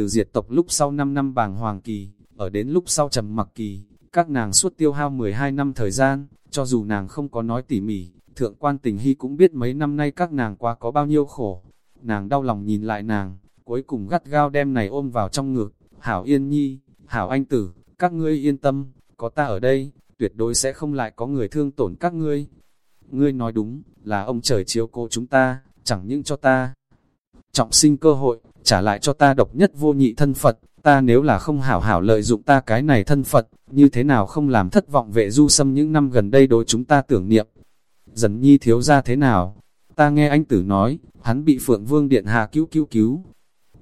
từ diệt tộc lúc sau 5 năm bàng hoàng kỳ, ở đến lúc sau trầm mặc kỳ, các nàng suốt tiêu hao 12 năm thời gian, cho dù nàng không có nói tỉ mỉ, thượng quan tình hy cũng biết mấy năm nay các nàng qua có bao nhiêu khổ. Nàng đau lòng nhìn lại nàng, cuối cùng gắt gao đem này ôm vào trong ngực, hảo yên nhi, hảo anh tử, các ngươi yên tâm, có ta ở đây, tuyệt đối sẽ không lại có người thương tổn các ngươi. Ngươi nói đúng, là ông trời chiếu cố chúng ta, chẳng những cho ta. Trọng sinh cơ hội, trả lại cho ta độc nhất vô nhị thân Phật, ta nếu là không hảo hảo lợi dụng ta cái này thân Phật, như thế nào không làm thất vọng vệ du xâm những năm gần đây đối chúng ta tưởng niệm. Dần nhi thiếu ra thế nào? Ta nghe anh tử nói, hắn bị Phượng Vương Điện Hạ cứu cứu cứu.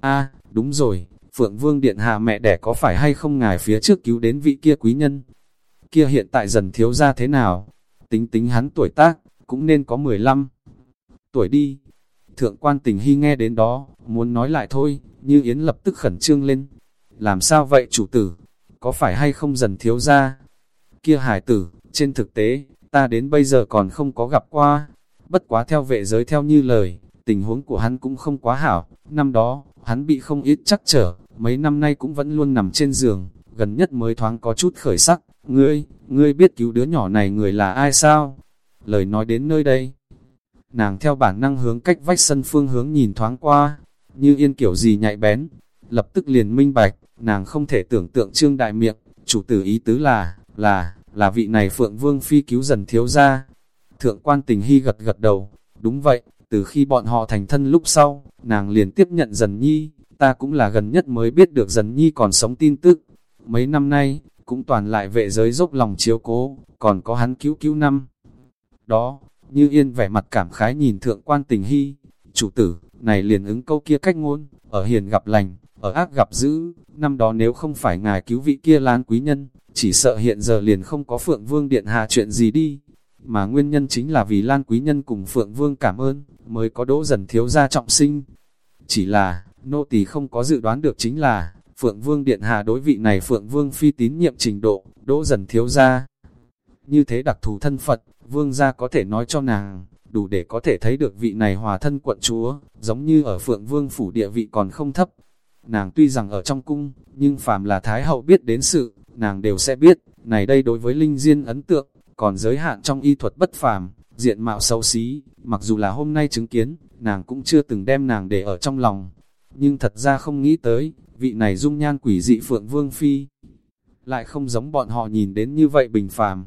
a đúng rồi, Phượng Vương Điện Hạ mẹ đẻ có phải hay không ngài phía trước cứu đến vị kia quý nhân? Kia hiện tại dần thiếu ra thế nào? Tính tính hắn tuổi tác, cũng nên có 15 tuổi đi. Thượng quan tình hy nghe đến đó, muốn nói lại thôi, như Yến lập tức khẩn trương lên. Làm sao vậy chủ tử? Có phải hay không dần thiếu ra? Kia hải tử, trên thực tế, ta đến bây giờ còn không có gặp qua. Bất quá theo vệ giới theo như lời, tình huống của hắn cũng không quá hảo. Năm đó, hắn bị không ít chắc trở, mấy năm nay cũng vẫn luôn nằm trên giường, gần nhất mới thoáng có chút khởi sắc. Ngươi, ngươi biết cứu đứa nhỏ này người là ai sao? Lời nói đến nơi đây. Nàng theo bản năng hướng cách vách sân phương hướng nhìn thoáng qua, như yên kiểu gì nhạy bén, lập tức liền minh bạch, nàng không thể tưởng tượng trương đại miệng, chủ tử ý tứ là, là, là vị này Phượng Vương Phi cứu dần thiếu ra. Thượng quan tình hy gật gật đầu, đúng vậy, từ khi bọn họ thành thân lúc sau, nàng liền tiếp nhận dần nhi, ta cũng là gần nhất mới biết được dần nhi còn sống tin tức. Mấy năm nay, cũng toàn lại vệ giới dốc lòng chiếu cố, còn có hắn cứu cứu năm. Đó, như yên vẻ mặt cảm khái nhìn thượng quan tình hy, chủ tử, này liền ứng câu kia cách ngôn, ở hiền gặp lành, ở ác gặp dữ, năm đó nếu không phải ngài cứu vị kia lan quý nhân, chỉ sợ hiện giờ liền không có Phượng Vương Điện Hạ chuyện gì đi. Mà nguyên nhân chính là vì Lan Quý Nhân cùng Phượng Vương cảm ơn, mới có đỗ dần thiếu gia trọng sinh. Chỉ là, nô tỳ không có dự đoán được chính là, Phượng Vương Điện Hạ đối vị này Phượng Vương phi tín nhiệm trình độ, đỗ dần thiếu gia. Như thế đặc thù thân Phật, Vương gia có thể nói cho nàng, đủ để có thể thấy được vị này hòa thân quận chúa, giống như ở Phượng Vương phủ địa vị còn không thấp. Nàng tuy rằng ở trong cung, nhưng phàm là Thái hậu biết đến sự, nàng đều sẽ biết, này đây đối với Linh Diên ấn tượng, còn giới hạn trong y thuật bất phàm, diện mạo xấu xí, mặc dù là hôm nay chứng kiến, nàng cũng chưa từng đem nàng để ở trong lòng. Nhưng thật ra không nghĩ tới, vị này dung nhan quỷ dị Phượng Vương Phi, lại không giống bọn họ nhìn đến như vậy bình phàm.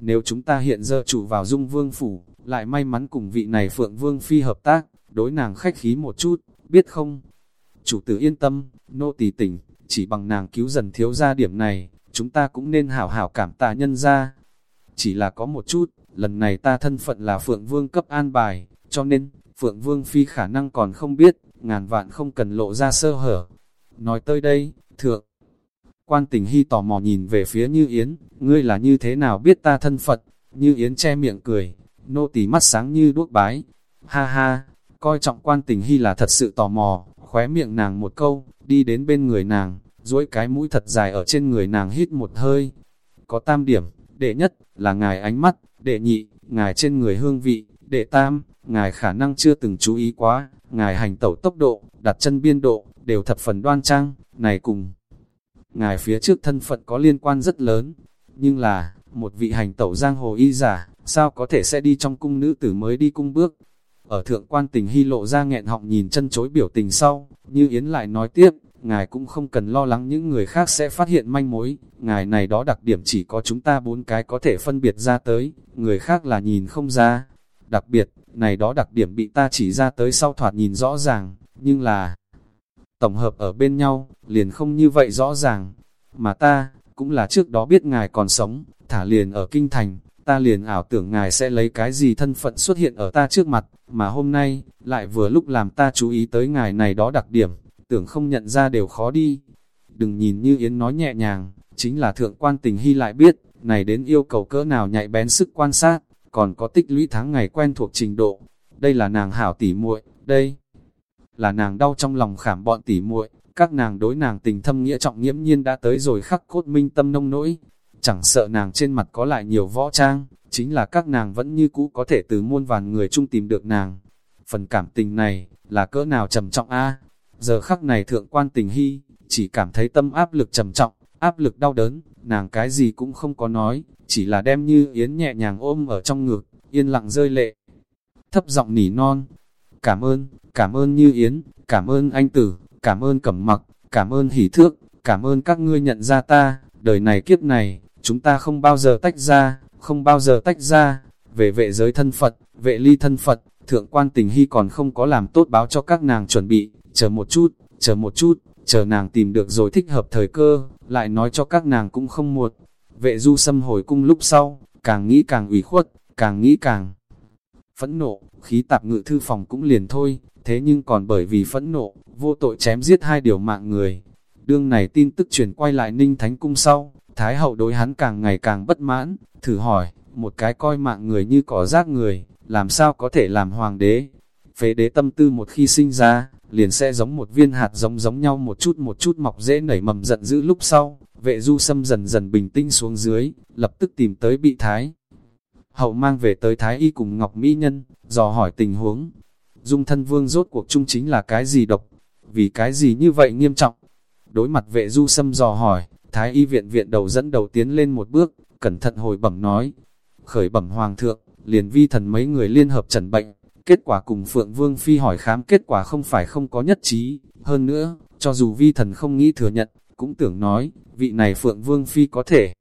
Nếu chúng ta hiện giờ chủ vào dung vương phủ, lại may mắn cùng vị này Phượng Vương Phi hợp tác, đối nàng khách khí một chút, biết không? Chủ tử yên tâm, nô tỳ tỉnh, chỉ bằng nàng cứu dần thiếu ra điểm này, chúng ta cũng nên hảo hảo cảm tạ nhân ra. Chỉ là có một chút, lần này ta thân phận là Phượng Vương cấp an bài, cho nên, Phượng Vương Phi khả năng còn không biết, ngàn vạn không cần lộ ra sơ hở. Nói tới đây, thượng, quan tình hy tò mò nhìn về phía Như Yến, ngươi là như thế nào biết ta thân phận, Như Yến che miệng cười, nô tỳ mắt sáng như đuốc bái. Ha ha, coi trọng quan tình hy là thật sự tò mò, khóe miệng nàng một câu, đi đến bên người nàng, duỗi cái mũi thật dài ở trên người nàng hít một hơi. Có tam điểm, đệ nhất, là ngài ánh mắt, đệ nhị, ngài trên người hương vị, đệ tam, ngài khả năng chưa từng chú ý quá, ngài hành tẩu tốc độ, đặt chân biên độ, đều thập phần đoan trang, này cùng. Ngài phía trước thân phận có liên quan rất lớn, nhưng là, một vị hành tẩu giang hồ y giả, sao có thể sẽ đi trong cung nữ tử mới đi cung bước. Ở thượng quan tình hy lộ ra nghẹn họng nhìn chân chối biểu tình sau, như Yến lại nói tiếp, ngài cũng không cần lo lắng những người khác sẽ phát hiện manh mối, ngài này đó đặc điểm chỉ có chúng ta bốn cái có thể phân biệt ra tới, người khác là nhìn không ra. Đặc biệt, này đó đặc điểm bị ta chỉ ra tới sau thoạt nhìn rõ ràng, nhưng là tổng hợp ở bên nhau, liền không như vậy rõ ràng. Mà ta, cũng là trước đó biết ngài còn sống, thả liền ở kinh thành, ta liền ảo tưởng ngài sẽ lấy cái gì thân phận xuất hiện ở ta trước mặt, mà hôm nay, lại vừa lúc làm ta chú ý tới ngài này đó đặc điểm, tưởng không nhận ra đều khó đi. Đừng nhìn như Yến nói nhẹ nhàng, chính là thượng quan tình hy lại biết, này đến yêu cầu cỡ nào nhạy bén sức quan sát, còn có tích lũy tháng ngày quen thuộc trình độ. Đây là nàng hảo tỉ muội, đây là nàng đau trong lòng khảm bọn tỉ muội, các nàng đối nàng tình thâm nghĩa trọng nghiễm nhiên đã tới rồi khắc cốt minh tâm nông nỗi. Chẳng sợ nàng trên mặt có lại nhiều võ trang, chính là các nàng vẫn như cũ có thể từ muôn vàn người chung tìm được nàng. Phần cảm tình này, là cỡ nào trầm trọng a Giờ khắc này thượng quan tình hy, chỉ cảm thấy tâm áp lực trầm trọng, áp lực đau đớn, nàng cái gì cũng không có nói, chỉ là đem như yến nhẹ nhàng ôm ở trong ngực, yên lặng rơi lệ. Thấp giọng nỉ non, cảm ơn, cảm ơn như yến, cảm ơn anh tử, cảm ơn cẩm mặc, cảm ơn hỷ thước, cảm ơn các ngươi nhận ra ta, đời này kiếp này, chúng ta không bao giờ tách ra, không bao giờ tách ra, về vệ giới thân Phật, vệ ly thân Phật, thượng quan tình hy còn không có làm tốt báo cho các nàng chuẩn bị, chờ một chút, chờ một chút, chờ nàng tìm được rồi thích hợp thời cơ, lại nói cho các nàng cũng không muộn. Vệ du xâm hồi cung lúc sau, càng nghĩ càng ủy khuất, càng nghĩ càng phẫn nộ, khí tạp ngự thư phòng cũng liền thôi, thế nhưng còn bởi vì phẫn nộ, vô tội chém giết hai điều mạng người. Đương này tin tức truyền quay lại Ninh Thánh Cung sau, Thái hậu đối hắn càng ngày càng bất mãn, thử hỏi, một cái coi mạng người như cỏ rác người, làm sao có thể làm hoàng đế? Phế đế tâm tư một khi sinh ra, liền sẽ giống một viên hạt giống giống nhau một chút một chút mọc dễ nảy mầm giận dữ lúc sau, vệ du xâm dần dần bình tĩnh xuống dưới, lập tức tìm tới bị thái. Hậu mang về tới thái y cùng Ngọc Mỹ Nhân, dò hỏi tình huống. Dung thân vương rốt cuộc chung chính là cái gì độc? Vì cái gì như vậy nghiêm trọng? Đối mặt vệ du xâm dò hỏi, thái y viện viện đầu dẫn đầu tiến lên một bước, cẩn thận hồi bẩm nói. Khởi bẩm hoàng thượng, liền vi thần mấy người liên hợp trần bệnh, Kết quả cùng Phượng Vương Phi hỏi khám kết quả không phải không có nhất trí, hơn nữa, cho dù vi thần không nghĩ thừa nhận, cũng tưởng nói, vị này Phượng Vương Phi có thể.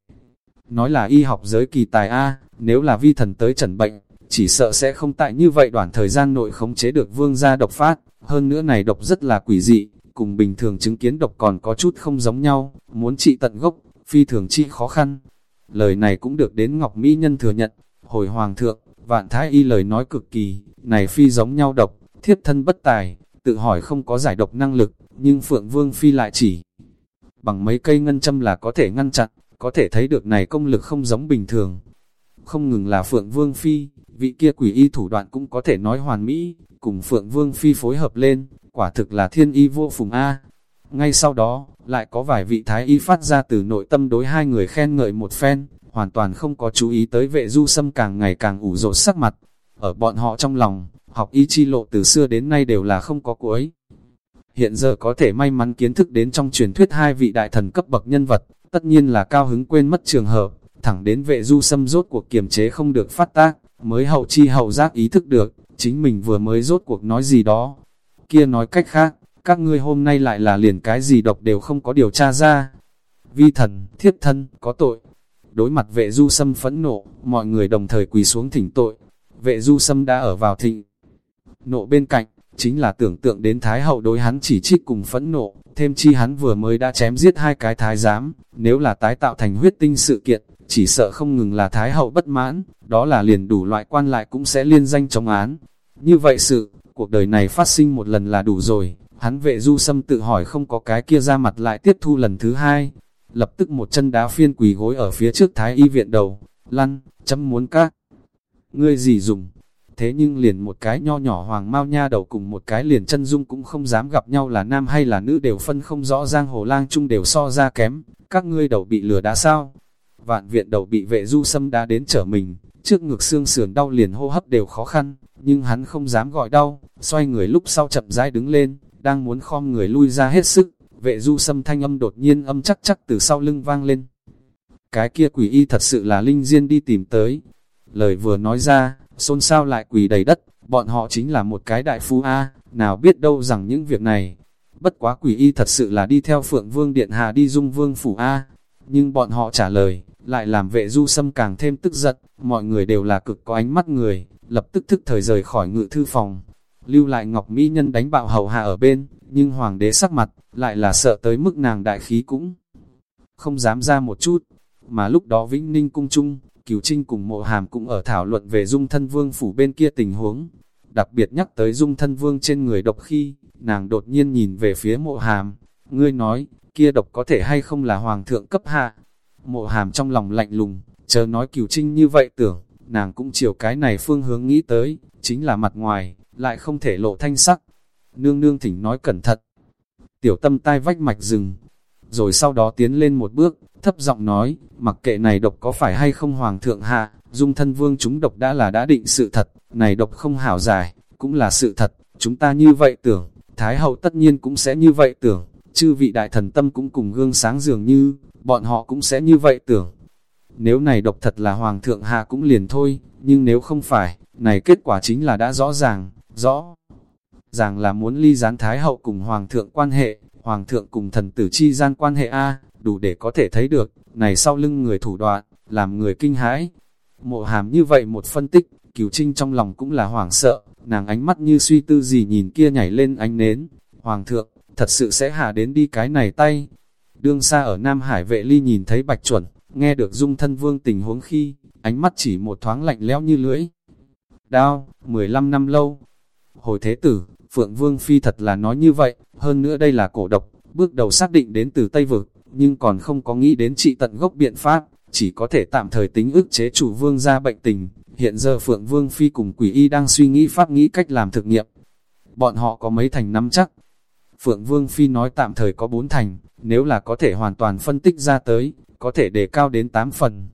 Nói là y học giới kỳ tài A, nếu là vi thần tới trần bệnh, chỉ sợ sẽ không tại như vậy đoạn thời gian nội khống chế được vương gia độc phát, hơn nữa này độc rất là quỷ dị, cùng bình thường chứng kiến độc còn có chút không giống nhau, muốn trị tận gốc, phi thường chi khó khăn. Lời này cũng được đến Ngọc Mỹ Nhân thừa nhận, hồi Hoàng thượng, vạn thái y lời nói cực kỳ, này phi giống nhau độc, thiếp thân bất tài, tự hỏi không có giải độc năng lực, nhưng Phượng Vương Phi lại chỉ bằng mấy cây ngân châm là có thể ngăn chặn, có thể thấy được này công lực không giống bình thường. Không ngừng là Phượng Vương Phi, vị kia quỷ y thủ đoạn cũng có thể nói hoàn mỹ, cùng Phượng Vương Phi phối hợp lên, quả thực là thiên y vô phùng A. Ngay sau đó, lại có vài vị thái y phát ra từ nội tâm đối hai người khen ngợi một phen, hoàn toàn không có chú ý tới vệ du sâm càng ngày càng ủ rột sắc mặt. Ở bọn họ trong lòng, học y chi lộ từ xưa đến nay đều là không có cuối. Hiện giờ có thể may mắn kiến thức đến trong truyền thuyết hai vị đại thần cấp bậc nhân vật, tất nhiên là cao hứng quên mất trường hợp, thẳng đến vệ du xâm rốt cuộc kiềm chế không được phát tác, mới hậu chi hậu giác ý thức được, chính mình vừa mới rốt cuộc nói gì đó. Kia nói cách khác, các ngươi hôm nay lại là liền cái gì độc đều không có điều tra ra. Vi thần, thiết thân, có tội, Đối mặt vệ du sâm phẫn nộ, mọi người đồng thời quỳ xuống thỉnh tội. Vệ du sâm đã ở vào thịnh. Nộ bên cạnh, chính là tưởng tượng đến Thái hậu đối hắn chỉ trích cùng phẫn nộ, thêm chi hắn vừa mới đã chém giết hai cái thái giám, nếu là tái tạo thành huyết tinh sự kiện, chỉ sợ không ngừng là Thái hậu bất mãn, đó là liền đủ loại quan lại cũng sẽ liên danh chống án. Như vậy sự, cuộc đời này phát sinh một lần là đủ rồi, hắn vệ du sâm tự hỏi không có cái kia ra mặt lại tiếp thu lần thứ hai, lập tức một chân đá phiên quỳ gối ở phía trước thái y viện đầu, lăn, chấm muốn các. Ngươi gì dùng? Thế nhưng liền một cái nho nhỏ hoàng mau nha đầu cùng một cái liền chân dung cũng không dám gặp nhau là nam hay là nữ đều phân không rõ giang hồ lang chung đều so ra kém, các ngươi đầu bị lừa đá sao? Vạn viện đầu bị vệ du xâm đá đến trở mình, trước ngực xương sườn đau liền hô hấp đều khó khăn, nhưng hắn không dám gọi đau, xoay người lúc sau chậm rãi đứng lên, đang muốn khom người lui ra hết sức, vệ du sâm thanh âm đột nhiên âm chắc chắc từ sau lưng vang lên. Cái kia quỷ y thật sự là linh diên đi tìm tới. Lời vừa nói ra, xôn xao lại quỳ đầy đất, bọn họ chính là một cái đại phu A, nào biết đâu rằng những việc này. Bất quá quỷ y thật sự là đi theo Phượng Vương Điện Hà đi dung vương phủ A. Nhưng bọn họ trả lời, lại làm vệ du sâm càng thêm tức giận, mọi người đều là cực có ánh mắt người, lập tức thức thời rời khỏi ngự thư phòng. Lưu lại Ngọc Mỹ Nhân đánh bạo hầu hạ ở bên, nhưng hoàng đế sắc mặt, lại là sợ tới mức nàng đại khí cũng không dám ra một chút, mà lúc đó Vĩnh Ninh cung chung, Cửu Trinh cùng mộ hàm cũng ở thảo luận về dung thân vương phủ bên kia tình huống, đặc biệt nhắc tới dung thân vương trên người độc khi, nàng đột nhiên nhìn về phía mộ hàm, ngươi nói, kia độc có thể hay không là hoàng thượng cấp hạ, mộ hàm trong lòng lạnh lùng, chờ nói Cửu Trinh như vậy tưởng, nàng cũng chiều cái này phương hướng nghĩ tới, chính là mặt ngoài, lại không thể lộ thanh sắc, nương nương thỉnh nói cẩn thận. Tiểu tâm tai vách mạch rừng, rồi sau đó tiến lên một bước, thấp giọng nói, mặc kệ này độc có phải hay không hoàng thượng hạ, dung thân vương chúng độc đã là đã định sự thật, này độc không hảo giải, cũng là sự thật, chúng ta như vậy tưởng, Thái hậu tất nhiên cũng sẽ như vậy tưởng, chư vị đại thần tâm cũng cùng gương sáng dường như, bọn họ cũng sẽ như vậy tưởng. Nếu này độc thật là hoàng thượng hạ cũng liền thôi, nhưng nếu không phải, này kết quả chính là đã rõ ràng, rõ ràng là muốn ly gián Thái hậu cùng hoàng thượng quan hệ, hoàng thượng cùng thần tử chi gian quan hệ A, đủ để có thể thấy được, này sau lưng người thủ đoạn, làm người kinh hãi. Mộ hàm như vậy một phân tích, cửu trinh trong lòng cũng là hoảng sợ, nàng ánh mắt như suy tư gì nhìn kia nhảy lên ánh nến. Hoàng thượng, thật sự sẽ hạ đến đi cái này tay. Đương xa ở Nam Hải vệ ly nhìn thấy bạch chuẩn, nghe được dung thân vương tình huống khi, ánh mắt chỉ một thoáng lạnh lẽo như lưỡi. Đao, 15 năm lâu. Hồi thế tử, Phượng Vương Phi thật là nói như vậy, hơn nữa đây là cổ độc, bước đầu xác định đến từ Tây Vực, nhưng còn không có nghĩ đến trị tận gốc biện pháp, chỉ có thể tạm thời tính ức chế chủ vương ra bệnh tình. Hiện giờ Phượng Vương Phi cùng quỷ y đang suy nghĩ pháp nghĩ cách làm thực nghiệm. Bọn họ có mấy thành nắm chắc. Phượng Vương Phi nói tạm thời có bốn thành, nếu là có thể hoàn toàn phân tích ra tới, có thể đề cao đến 8 phần.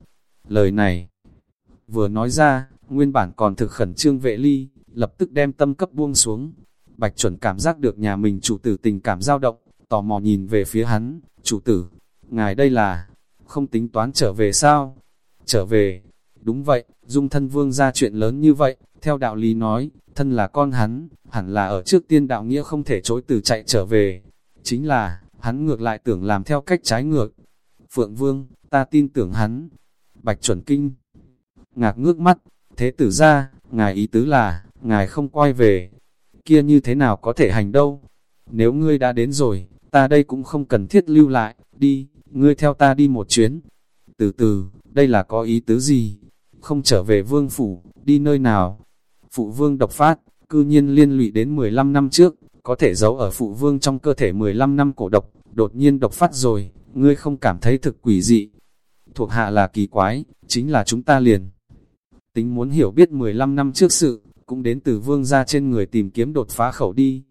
Lời này vừa nói ra, nguyên bản còn thực khẩn trương vệ ly, lập tức đem tâm cấp buông xuống. Bạch chuẩn cảm giác được nhà mình chủ tử tình cảm dao động, tò mò nhìn về phía hắn, chủ tử, ngài đây là, không tính toán trở về sao? Trở về, đúng vậy, dung thân vương ra chuyện lớn như vậy, theo đạo lý nói, thân là con hắn, hẳn là ở trước tiên đạo nghĩa không thể chối từ chạy trở về. Chính là, hắn ngược lại tưởng làm theo cách trái ngược. Phượng vương, ta tin tưởng hắn. Bạch chuẩn kinh. Ngạc ngước mắt, thế tử ra, ngài ý tứ là, ngài không quay về. Kia như thế nào có thể hành đâu? Nếu ngươi đã đến rồi, ta đây cũng không cần thiết lưu lại, đi, ngươi theo ta đi một chuyến. Từ từ, đây là có ý tứ gì? Không trở về vương phủ, đi nơi nào? Phụ vương độc phát, cư nhiên liên lụy đến 15 năm trước, có thể giấu ở phụ vương trong cơ thể 15 năm cổ độc, đột nhiên độc phát rồi, ngươi không cảm thấy thực quỷ dị. Thuộc hạ là kỳ quái, chính là chúng ta liền. Tính muốn hiểu biết 15 năm trước sự, cũng đến từ vương ra trên người tìm kiếm đột phá khẩu đi.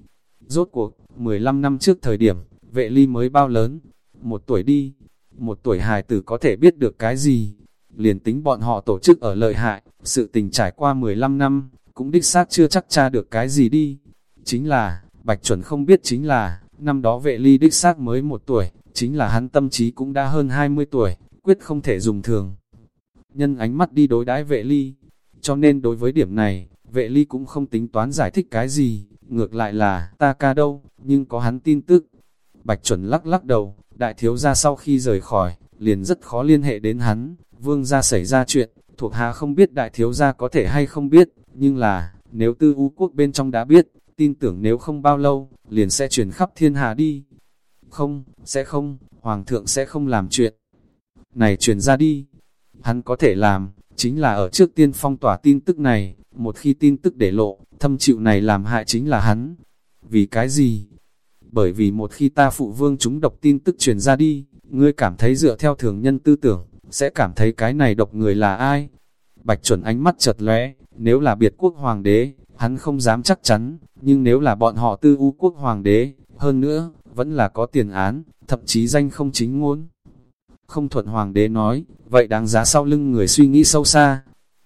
Rốt cuộc, 15 năm trước thời điểm, vệ ly mới bao lớn, một tuổi đi, một tuổi hài tử có thể biết được cái gì, liền tính bọn họ tổ chức ở lợi hại, sự tình trải qua 15 năm, cũng đích xác chưa chắc tra được cái gì đi. Chính là, Bạch Chuẩn không biết chính là, năm đó vệ ly đích xác mới một tuổi, chính là hắn tâm trí cũng đã hơn 20 tuổi, quyết không thể dùng thường. Nhân ánh mắt đi đối đãi vệ ly, cho nên đối với điểm này, vệ ly cũng không tính toán giải thích cái gì, ngược lại là, ta ca đâu, nhưng có hắn tin tức, Bạch chuẩn lắc lắc đầu, đại thiếu gia sau khi rời khỏi, liền rất khó liên hệ đến hắn, vương gia xảy ra chuyện, thuộc hạ không biết đại thiếu gia có thể hay không biết, nhưng là, nếu tư u quốc bên trong đã biết, tin tưởng nếu không bao lâu, liền sẽ truyền khắp thiên hạ đi. Không, sẽ không, hoàng thượng sẽ không làm chuyện. Này truyền ra đi, hắn có thể làm, chính là ở trước tiên phong tỏa tin tức này, một khi tin tức để lộ, thâm chịu này làm hại chính là hắn. Vì cái gì? bởi vì một khi ta phụ vương chúng độc tin tức truyền ra đi, ngươi cảm thấy dựa theo thường nhân tư tưởng, sẽ cảm thấy cái này độc người là ai. Bạch chuẩn ánh mắt chật lóe, nếu là biệt quốc hoàng đế, hắn không dám chắc chắn, nhưng nếu là bọn họ tư u quốc hoàng đế, hơn nữa, vẫn là có tiền án, thậm chí danh không chính ngôn. Không thuận hoàng đế nói, vậy đáng giá sau lưng người suy nghĩ sâu xa.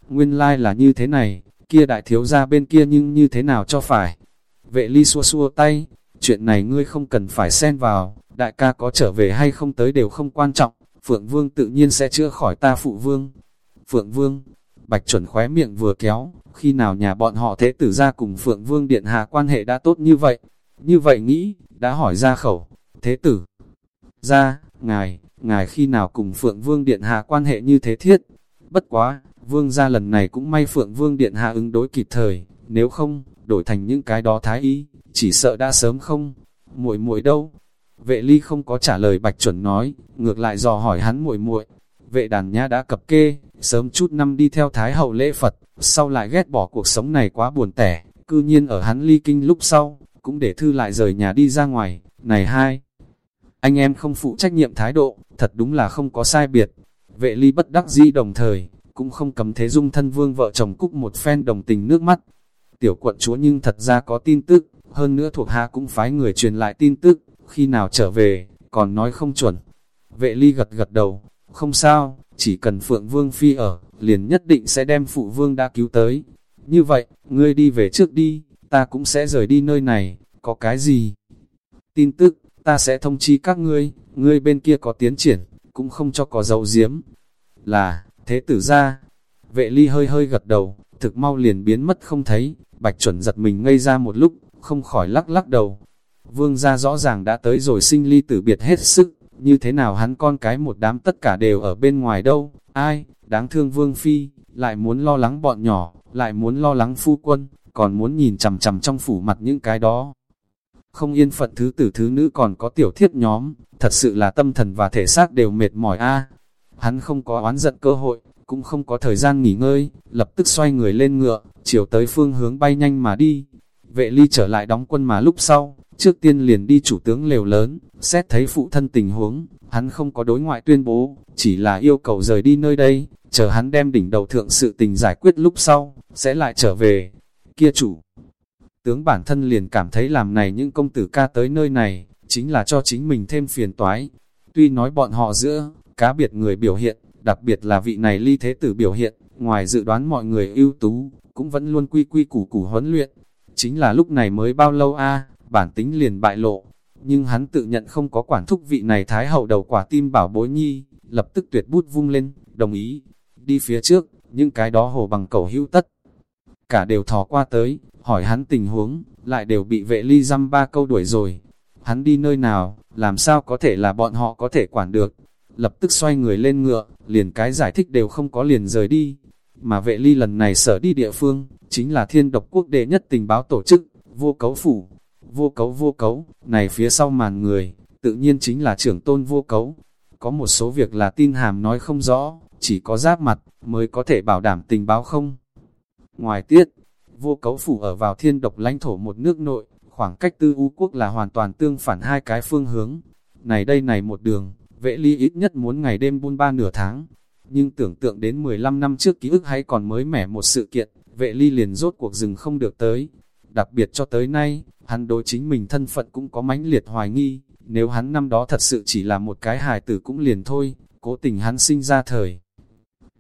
Nguyên lai là như thế này, kia đại thiếu ra bên kia nhưng như thế nào cho phải. Vệ ly xua xua tay, chuyện này ngươi không cần phải xen vào, đại ca có trở về hay không tới đều không quan trọng, Phượng Vương tự nhiên sẽ chữa khỏi ta phụ vương. Phượng Vương, Bạch chuẩn khóe miệng vừa kéo, khi nào nhà bọn họ thế tử ra cùng Phượng Vương Điện Hạ quan hệ đã tốt như vậy, như vậy nghĩ, đã hỏi ra khẩu, thế tử. Ra, ngài, ngài khi nào cùng Phượng Vương Điện Hạ quan hệ như thế thiết? Bất quá, Vương ra lần này cũng may Phượng Vương Điện Hạ ứng đối kịp thời, nếu không, đổi thành những cái đó thái y, chỉ sợ đã sớm không, muội muội đâu. Vệ ly không có trả lời bạch chuẩn nói, ngược lại dò hỏi hắn muội muội. Vệ đàn nhã đã cập kê, sớm chút năm đi theo thái hậu lễ Phật, sau lại ghét bỏ cuộc sống này quá buồn tẻ, cư nhiên ở hắn ly kinh lúc sau, cũng để thư lại rời nhà đi ra ngoài, này hai. Anh em không phụ trách nhiệm thái độ, thật đúng là không có sai biệt. Vệ ly bất đắc dĩ đồng thời, cũng không cấm thế dung thân vương vợ chồng cúc một phen đồng tình nước mắt. Tiểu quận chúa nhưng thật ra có tin tức, hơn nữa thuộc hạ cũng phái người truyền lại tin tức, khi nào trở về, còn nói không chuẩn. Vệ ly gật gật đầu, không sao, chỉ cần Phượng Vương Phi ở, liền nhất định sẽ đem Phụ Vương đã cứu tới. Như vậy, ngươi đi về trước đi, ta cũng sẽ rời đi nơi này, có cái gì? Tin tức, ta sẽ thông chi các ngươi, ngươi bên kia có tiến triển, cũng không cho có dấu diếm. Là, thế tử ra, vệ ly hơi hơi gật đầu, thực mau liền biến mất không thấy, bạch chuẩn giật mình ngây ra một lúc, không khỏi lắc lắc đầu. Vương gia rõ ràng đã tới rồi sinh ly tử biệt hết sức, như thế nào hắn con cái một đám tất cả đều ở bên ngoài đâu, ai, đáng thương vương phi, lại muốn lo lắng bọn nhỏ, lại muốn lo lắng phu quân, còn muốn nhìn chằm chằm trong phủ mặt những cái đó. Không yên phận thứ tử thứ nữ còn có tiểu thiết nhóm, thật sự là tâm thần và thể xác đều mệt mỏi a. Hắn không có oán giận cơ hội, cũng không có thời gian nghỉ ngơi, lập tức xoay người lên ngựa, chiều tới phương hướng bay nhanh mà đi. Vệ ly trở lại đóng quân mà lúc sau, trước tiên liền đi chủ tướng lều lớn, xét thấy phụ thân tình huống, hắn không có đối ngoại tuyên bố, chỉ là yêu cầu rời đi nơi đây, chờ hắn đem đỉnh đầu thượng sự tình giải quyết lúc sau, sẽ lại trở về. Kia chủ, tướng bản thân liền cảm thấy làm này những công tử ca tới nơi này, chính là cho chính mình thêm phiền toái. Tuy nói bọn họ giữa, cá biệt người biểu hiện, đặc biệt là vị này ly thế tử biểu hiện, ngoài dự đoán mọi người ưu tú, cũng vẫn luôn quy quy củ củ huấn luyện. Chính là lúc này mới bao lâu a bản tính liền bại lộ, nhưng hắn tự nhận không có quản thúc vị này thái hậu đầu quả tim bảo bối nhi, lập tức tuyệt bút vung lên, đồng ý, đi phía trước, những cái đó hồ bằng cầu hữu tất. Cả đều thò qua tới, hỏi hắn tình huống, lại đều bị vệ ly dăm ba câu đuổi rồi. Hắn đi nơi nào, làm sao có thể là bọn họ có thể quản được. Lập tức xoay người lên ngựa, liền cái giải thích đều không có liền rời đi. Mà vệ ly lần này sở đi địa phương, chính là thiên độc quốc đệ nhất tình báo tổ chức, vô cấu phủ. Vô cấu vô cấu, này phía sau màn người, tự nhiên chính là trưởng tôn vô cấu. Có một số việc là tin hàm nói không rõ, chỉ có giáp mặt, mới có thể bảo đảm tình báo không. Ngoài tiết, vô cấu phủ ở vào thiên độc lãnh thổ một nước nội, khoảng cách tư u quốc là hoàn toàn tương phản hai cái phương hướng. Này đây này một đường, vệ ly ít nhất muốn ngày đêm buôn ba nửa tháng. Nhưng tưởng tượng đến 15 năm trước ký ức hay còn mới mẻ một sự kiện, vệ ly liền rốt cuộc rừng không được tới. Đặc biệt cho tới nay, hắn đối chính mình thân phận cũng có mãnh liệt hoài nghi, nếu hắn năm đó thật sự chỉ là một cái hài tử cũng liền thôi, cố tình hắn sinh ra thời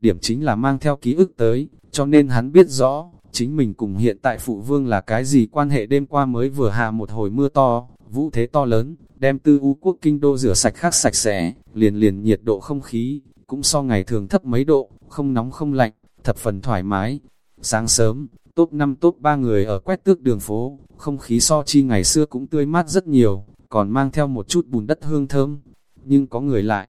điểm chính là mang theo ký ức tới, cho nên hắn biết rõ, chính mình cùng hiện tại phụ vương là cái gì quan hệ đêm qua mới vừa hạ một hồi mưa to, vũ thế to lớn, đem tư u quốc kinh đô rửa sạch khác sạch sẽ, liền liền nhiệt độ không khí, cũng so ngày thường thấp mấy độ, không nóng không lạnh, thập phần thoải mái. Sáng sớm, top 5 top 3 người ở quét tước đường phố, không khí so chi ngày xưa cũng tươi mát rất nhiều, còn mang theo một chút bùn đất hương thơm, nhưng có người lại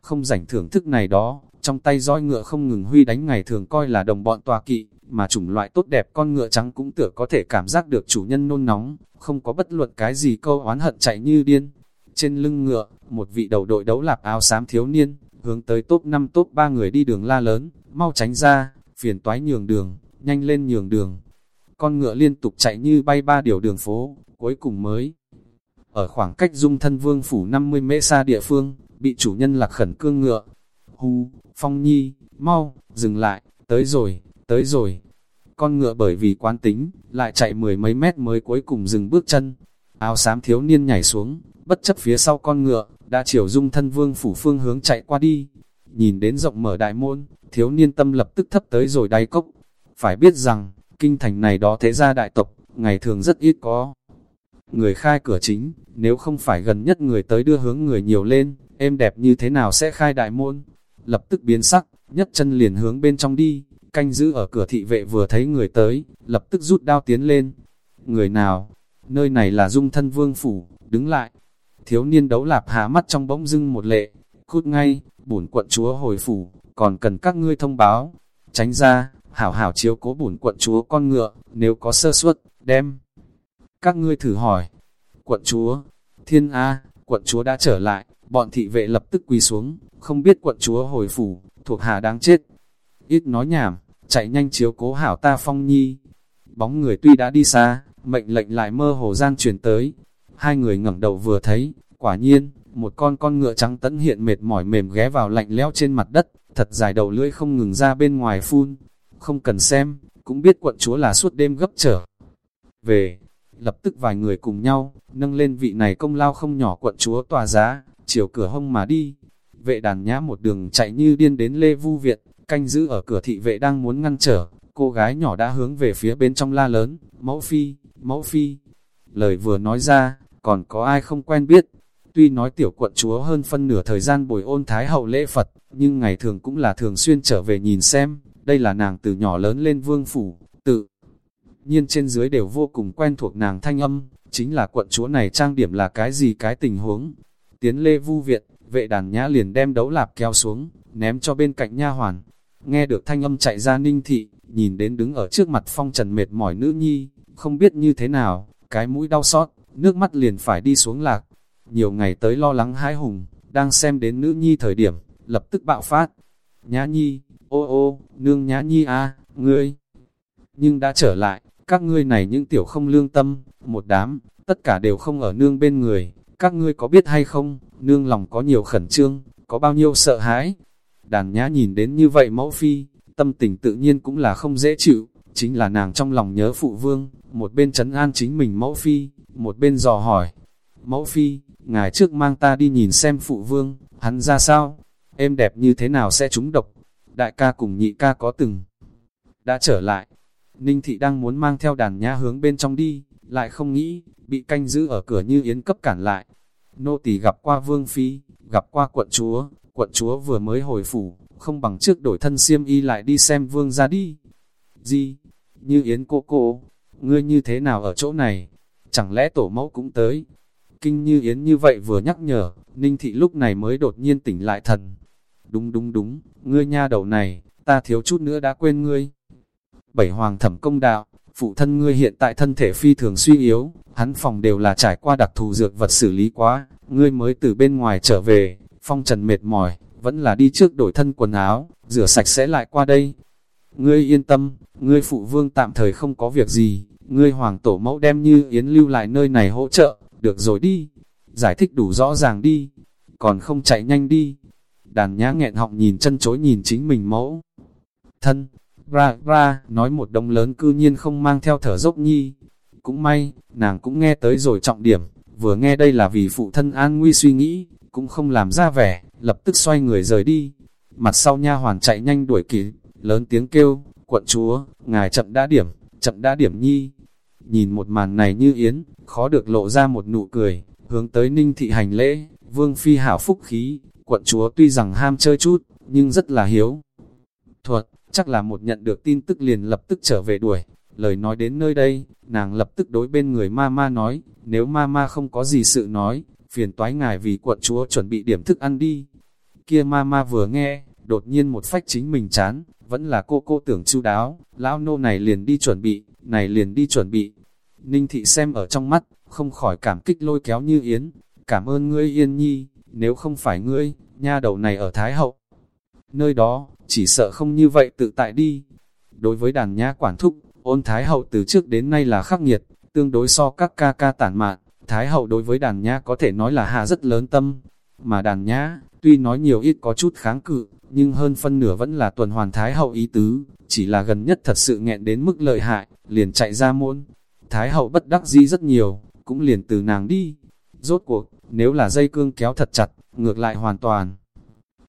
không rảnh thưởng thức này đó, trong tay roi ngựa không ngừng huy đánh ngày thường coi là đồng bọn tòa kỵ, mà chủng loại tốt đẹp con ngựa trắng cũng tựa có thể cảm giác được chủ nhân nôn nóng, không có bất luận cái gì câu oán hận chạy như điên. Trên lưng ngựa, một vị đầu đội đấu lạp áo xám thiếu niên, hướng tới top 5 top 3 người đi đường la lớn, mau tránh ra, phiền toái nhường đường, nhanh lên nhường đường. Con ngựa liên tục chạy như bay ba điều đường phố, cuối cùng mới. Ở khoảng cách dung thân vương phủ 50 mễ xa địa phương, bị chủ nhân lạc khẩn cương ngựa, Hù, Phong Nhi, mau, dừng lại, tới rồi, tới rồi. Con ngựa bởi vì quán tính, lại chạy mười mấy mét mới cuối cùng dừng bước chân. Áo xám thiếu niên nhảy xuống, bất chấp phía sau con ngựa, đã chiều dung thân vương phủ phương hướng chạy qua đi. Nhìn đến rộng mở đại môn, thiếu niên tâm lập tức thấp tới rồi đáy cốc. Phải biết rằng, kinh thành này đó thế gia đại tộc, ngày thường rất ít có. Người khai cửa chính, nếu không phải gần nhất người tới đưa hướng người nhiều lên, êm đẹp như thế nào sẽ khai đại môn lập tức biến sắc, nhất chân liền hướng bên trong đi, canh giữ ở cửa thị vệ vừa thấy người tới, lập tức rút đao tiến lên. Người nào? Nơi này là dung thân vương phủ, đứng lại. Thiếu niên đấu lạp hạ mắt trong bỗng dưng một lệ, cút ngay, bổn quận chúa hồi phủ, còn cần các ngươi thông báo. Tránh ra, hảo hảo chiếu cố bổn quận chúa con ngựa, nếu có sơ suất, đem. Các ngươi thử hỏi, quận chúa, thiên A, quận chúa đã trở lại, bọn thị vệ lập tức quỳ xuống, không biết quận chúa hồi phủ, thuộc hạ đáng chết. Ít nói nhảm, chạy nhanh chiếu cố hảo ta phong nhi. Bóng người tuy đã đi xa, mệnh lệnh lại mơ hồ gian truyền tới. Hai người ngẩng đầu vừa thấy, quả nhiên, một con con ngựa trắng tẫn hiện mệt mỏi mềm ghé vào lạnh lẽo trên mặt đất, thật dài đầu lưỡi không ngừng ra bên ngoài phun. Không cần xem, cũng biết quận chúa là suốt đêm gấp trở. Về, lập tức vài người cùng nhau, nâng lên vị này công lao không nhỏ quận chúa tòa giá, chiều cửa hông mà đi. Vệ đàn nhã một đường chạy như điên đến Lê Vu Viện, canh giữ ở cửa thị vệ đang muốn ngăn trở, cô gái nhỏ đã hướng về phía bên trong la lớn, mẫu phi, mẫu phi. lời vừa nói ra, còn có ai không quen biết. Tuy nói tiểu quận chúa hơn phân nửa thời gian bồi ôn thái hậu lễ Phật, nhưng ngày thường cũng là thường xuyên trở về nhìn xem, đây là nàng từ nhỏ lớn lên vương phủ, tự nhiên trên dưới đều vô cùng quen thuộc nàng thanh âm, chính là quận chúa này trang điểm là cái gì cái tình huống. Tiến lê vu viện, vệ đàn nhã liền đem đấu lạp kéo xuống, ném cho bên cạnh nha hoàn. Nghe được thanh âm chạy ra ninh thị, nhìn đến đứng ở trước mặt phong trần mệt mỏi nữ nhi, không biết như thế nào, cái mũi đau xót, nước mắt liền phải đi xuống lạc. Nhiều ngày tới lo lắng hãi hùng, đang xem đến nữ nhi thời điểm, lập tức bạo phát. Nhã nhi, ô ô, nương nhã nhi a ngươi. Nhưng đã trở lại, các ngươi này những tiểu không lương tâm, một đám, tất cả đều không ở nương bên người, các ngươi có biết hay không, nương lòng có nhiều khẩn trương, có bao nhiêu sợ hãi. Đàn nhã nhìn đến như vậy mẫu phi, tâm tình tự nhiên cũng là không dễ chịu, chính là nàng trong lòng nhớ phụ vương, một bên trấn an chính mình mẫu phi, một bên dò hỏi. Mẫu phi, ngài trước mang ta đi nhìn xem phụ vương, hắn ra sao, em đẹp như thế nào sẽ trúng độc. Đại ca cùng nhị ca có từng đã trở lại. Ninh thị đang muốn mang theo đàn nhã hướng bên trong đi, lại không nghĩ, bị canh giữ ở cửa như yến cấp cản lại. Nô tỳ gặp qua vương phi, gặp qua quận chúa, quận chúa vừa mới hồi phủ, không bằng trước đổi thân xiêm y lại đi xem vương ra đi. Gì? Như yến cô cô, ngươi như thế nào ở chỗ này? Chẳng lẽ tổ mẫu cũng tới? Kinh như yến như vậy vừa nhắc nhở, ninh thị lúc này mới đột nhiên tỉnh lại thần. Đúng đúng đúng, ngươi nha đầu này, ta thiếu chút nữa đã quên ngươi. Bảy hoàng thẩm công đạo, phụ thân ngươi hiện tại thân thể phi thường suy yếu, hắn phòng đều là trải qua đặc thù dược vật xử lý quá, ngươi mới từ bên ngoài trở về, phong trần mệt mỏi, vẫn là đi trước đổi thân quần áo, rửa sạch sẽ lại qua đây. Ngươi yên tâm, ngươi phụ vương tạm thời không có việc gì, ngươi hoàng tổ mẫu đem như yến lưu lại nơi này hỗ trợ, được rồi đi, giải thích đủ rõ ràng đi, còn không chạy nhanh đi. Đàn nhã nghẹn họng nhìn chân chối nhìn chính mình mẫu. Thân, ra ra, nói một đông lớn cư nhiên không mang theo thở dốc nhi. Cũng may, nàng cũng nghe tới rồi trọng điểm, vừa nghe đây là vì phụ thân an nguy suy nghĩ, cũng không làm ra vẻ, lập tức xoay người rời đi. Mặt sau nha hoàn chạy nhanh đuổi kịp, lớn tiếng kêu, quận chúa, ngài chậm đã điểm, chậm đã điểm nhi. Nhìn một màn này như yến, khó được lộ ra một nụ cười, hướng tới ninh thị hành lễ, vương phi hảo phúc khí, quận chúa tuy rằng ham chơi chút, nhưng rất là hiếu. Thuật, chắc là một nhận được tin tức liền lập tức trở về đuổi. Lời nói đến nơi đây, nàng lập tức đối bên người ma ma nói, nếu ma ma không có gì sự nói, phiền toái ngài vì quận chúa chuẩn bị điểm thức ăn đi. Kia ma ma vừa nghe, đột nhiên một phách chính mình chán, vẫn là cô cô tưởng chu đáo, lão nô này liền đi chuẩn bị, này liền đi chuẩn bị. Ninh thị xem ở trong mắt, không khỏi cảm kích lôi kéo như yến, cảm ơn ngươi yên nhi, nếu không phải ngươi, nha đầu này ở Thái Hậu. Nơi đó, chỉ sợ không như vậy tự tại đi. Đối với đàn nhã quản thúc, ôn Thái Hậu từ trước đến nay là khắc nghiệt, tương đối so các ca ca tản mạn, Thái Hậu đối với đàn nhã có thể nói là hạ rất lớn tâm. Mà đàn nhã, tuy nói nhiều ít có chút kháng cự, nhưng hơn phân nửa vẫn là tuần hoàn Thái Hậu ý tứ, chỉ là gần nhất thật sự nghẹn đến mức lợi hại, liền chạy ra môn. Thái Hậu bất đắc dĩ rất nhiều, cũng liền từ nàng đi. Rốt cuộc, nếu là dây cương kéo thật chặt, ngược lại hoàn toàn.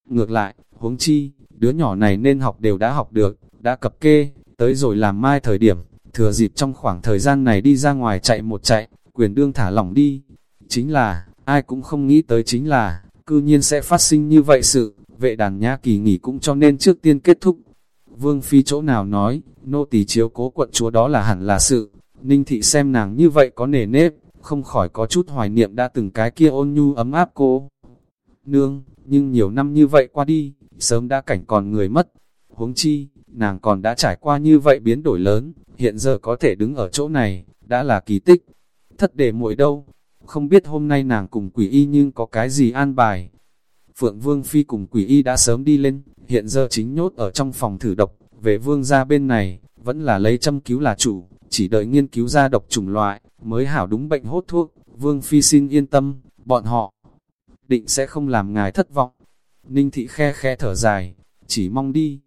Ngược lại, huống chi, đứa nhỏ này nên học đều đã học được, đã cập kê, tới rồi làm mai thời điểm, thừa dịp trong khoảng thời gian này đi ra ngoài chạy một chạy, quyền đương thả lỏng đi. Chính là, ai cũng không nghĩ tới chính là, cư nhiên sẽ phát sinh như vậy sự, vệ đàn nhã kỳ nghỉ cũng cho nên trước tiên kết thúc. Vương Phi chỗ nào nói, nô tỳ chiếu cố quận chúa đó là hẳn là sự, ninh thị xem nàng như vậy có nề nếp, không khỏi có chút hoài niệm đã từng cái kia ôn nhu ấm áp cô. Nương, nhưng nhiều năm như vậy qua đi, sớm đã cảnh còn người mất. Huống chi, nàng còn đã trải qua như vậy biến đổi lớn, hiện giờ có thể đứng ở chỗ này, đã là kỳ tích. Thất để muội đâu, không biết hôm nay nàng cùng quỷ y nhưng có cái gì an bài. Phượng Vương Phi cùng quỷ y đã sớm đi lên, hiện giờ chính nhốt ở trong phòng thử độc, về vương ra bên này, vẫn là lấy châm cứu là chủ, chỉ đợi nghiên cứu ra độc chủng loại, mới hảo đúng bệnh hốt thuốc. Vương Phi xin yên tâm, bọn họ định sẽ không làm ngài thất vọng. Ninh thị khe khe thở dài, chỉ mong đi.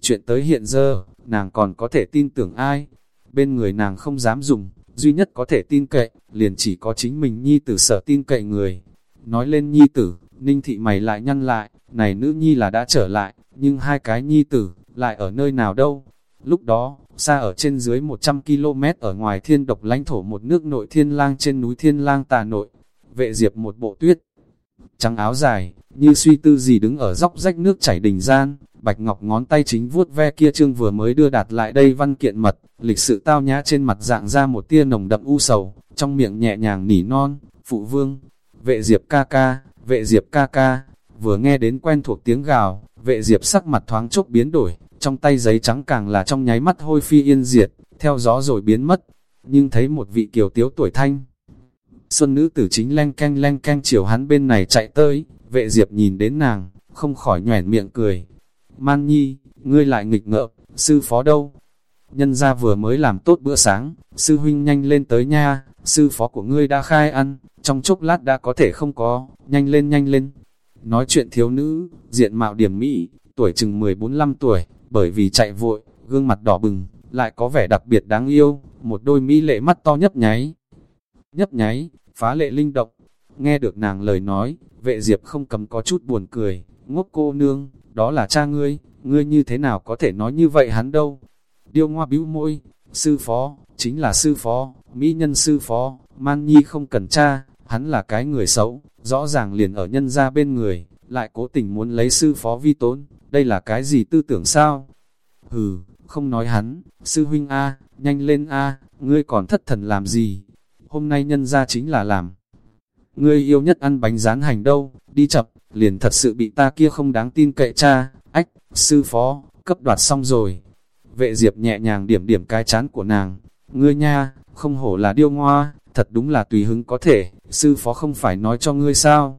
Chuyện tới hiện giờ, nàng còn có thể tin tưởng ai? Bên người nàng không dám dùng, duy nhất có thể tin cậy, liền chỉ có chính mình nhi tử sở tin cậy người. Nói lên nhi tử, ninh thị mày lại nhăn lại, này nữ nhi là đã trở lại, nhưng hai cái nhi tử, lại ở nơi nào đâu? Lúc đó, xa ở trên dưới 100 km ở ngoài thiên độc lãnh thổ một nước nội thiên lang trên núi thiên lang tà nội. Vệ diệp một bộ tuyết, trắng áo dài, như suy tư gì đứng ở dốc rách nước chảy đình gian, bạch ngọc ngón tay chính vuốt ve kia trương vừa mới đưa đạt lại đây văn kiện mật, lịch sự tao nhã trên mặt dạng ra một tia nồng đậm u sầu, trong miệng nhẹ nhàng nỉ non, phụ vương, vệ diệp ca ca, vệ diệp ca ca, vừa nghe đến quen thuộc tiếng gào, vệ diệp sắc mặt thoáng chốc biến đổi, trong tay giấy trắng càng là trong nháy mắt hôi phi yên diệt, theo gió rồi biến mất, nhưng thấy một vị kiều tiếu tuổi thanh. Xuân nữ tử chính len canh len canh chiều hắn bên này chạy tới, vệ diệp nhìn đến nàng, không khỏi nhoẻn miệng cười. Man nhi, ngươi lại nghịch ngợm, sư phó đâu? Nhân gia vừa mới làm tốt bữa sáng, sư huynh nhanh lên tới nha, sư phó của ngươi đã khai ăn, trong chốc lát đã có thể không có, nhanh lên nhanh lên. Nói chuyện thiếu nữ, diện mạo điểm mỹ, tuổi chừng 14-15 tuổi, bởi vì chạy vội, gương mặt đỏ bừng, lại có vẻ đặc biệt đáng yêu, một đôi mỹ lệ mắt to nhấp nháy. Nhấp nháy, phá lệ linh động. Nghe được nàng lời nói, vệ diệp không cầm có chút buồn cười, ngốc cô nương, đó là cha ngươi, ngươi như thế nào có thể nói như vậy hắn đâu. Điêu ngoa bĩu môi, sư phó, chính là sư phó, mỹ nhân sư phó, man nhi không cần cha, hắn là cái người xấu, rõ ràng liền ở nhân ra bên người, lại cố tình muốn lấy sư phó vi tốn, đây là cái gì tư tưởng sao? Hừ, không nói hắn, sư huynh A, nhanh lên A, ngươi còn thất thần làm gì? Hôm nay nhân ra chính là làm. Ngươi yêu nhất ăn bánh rán hành đâu, đi chập, liền thật sự bị ta kia không đáng tin cậy cha, ách, sư phó, cấp đoạt xong rồi. Vệ diệp nhẹ nhàng điểm điểm cái chán của nàng, ngươi nha, không hổ là điêu ngoa, thật đúng là tùy hứng có thể, sư phó không phải nói cho ngươi sao.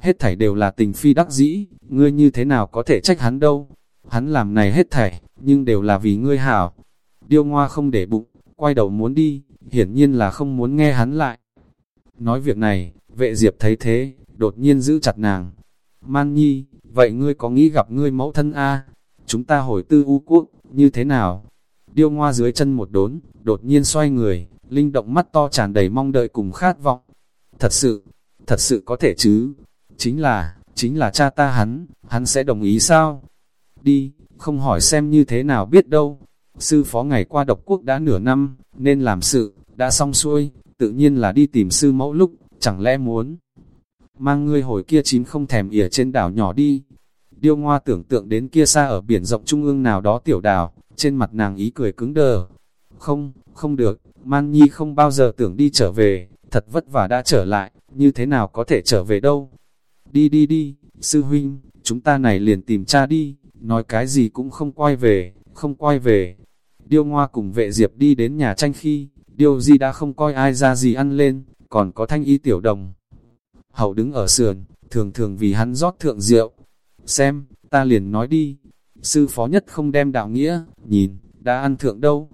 Hết thảy đều là tình phi đắc dĩ, ngươi như thế nào có thể trách hắn đâu. Hắn làm này hết thảy, nhưng đều là vì ngươi hảo. Điêu ngoa không để bụng, quay đầu muốn đi, hiển nhiên là không muốn nghe hắn lại. Nói việc này, vệ diệp thấy thế, đột nhiên giữ chặt nàng. Man nhi, vậy ngươi có nghĩ gặp ngươi mẫu thân A? Chúng ta hồi tư u quốc, như thế nào? Điêu ngoa dưới chân một đốn, đột nhiên xoay người, linh động mắt to tràn đầy mong đợi cùng khát vọng. Thật sự, thật sự có thể chứ? Chính là, chính là cha ta hắn, hắn sẽ đồng ý sao? Đi, không hỏi xem như thế nào biết đâu. Sư phó ngày qua độc quốc đã nửa năm, nên làm sự, đã xong xuôi, tự nhiên là đi tìm sư mẫu lúc, chẳng lẽ muốn mang ngươi hồi kia chín không thèm ỉa trên đảo nhỏ đi. Điêu ngoa tưởng tượng đến kia xa ở biển rộng trung ương nào đó tiểu đảo, trên mặt nàng ý cười cứng đờ. Không, không được, Man Nhi không bao giờ tưởng đi trở về, thật vất vả đã trở lại, như thế nào có thể trở về đâu. Đi đi đi, sư huynh, chúng ta này liền tìm cha đi, nói cái gì cũng không quay về, không quay về. Điêu Ngoa cùng vệ diệp đi đến nhà tranh khi, Điêu Di đã không coi ai ra gì ăn lên, còn có thanh y tiểu đồng. Hậu đứng ở sườn, thường thường vì hắn rót thượng rượu. Xem, ta liền nói đi, sư phó nhất không đem đạo nghĩa, nhìn, đã ăn thượng đâu.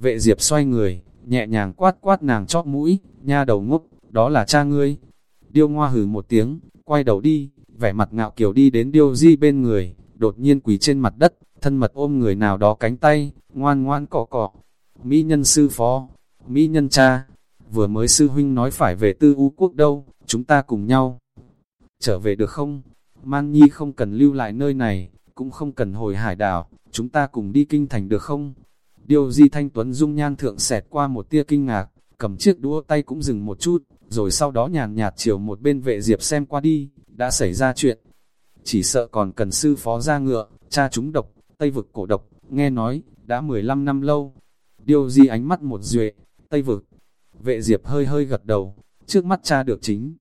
Vệ diệp xoay người, nhẹ nhàng quát quát nàng chóp mũi, nha đầu ngốc, đó là cha ngươi. Điêu ngoa hừ một tiếng, quay đầu đi, vẻ mặt ngạo kiều đi đến điêu di bên người, đột nhiên quỳ trên mặt đất, thân mật ôm người nào đó cánh tay, ngoan ngoan cọ cọ. Mỹ nhân sư phó, Mỹ nhân cha, vừa mới sư huynh nói phải về tư u quốc đâu, chúng ta cùng nhau. Trở về được không? Man Nhi không cần lưu lại nơi này, cũng không cần hồi hải đảo, chúng ta cùng đi kinh thành được không? Điều di thanh tuấn dung nhan thượng xẹt qua một tia kinh ngạc, cầm chiếc đũa tay cũng dừng một chút, rồi sau đó nhàn nhạt chiều một bên vệ diệp xem qua đi, đã xảy ra chuyện. Chỉ sợ còn cần sư phó ra ngựa, cha chúng độc, tây vực cổ độc, nghe nói, đã 15 năm lâu. Điều di ánh mắt một duệ, tây vực. Vệ diệp hơi hơi gật đầu, trước mắt cha được chính.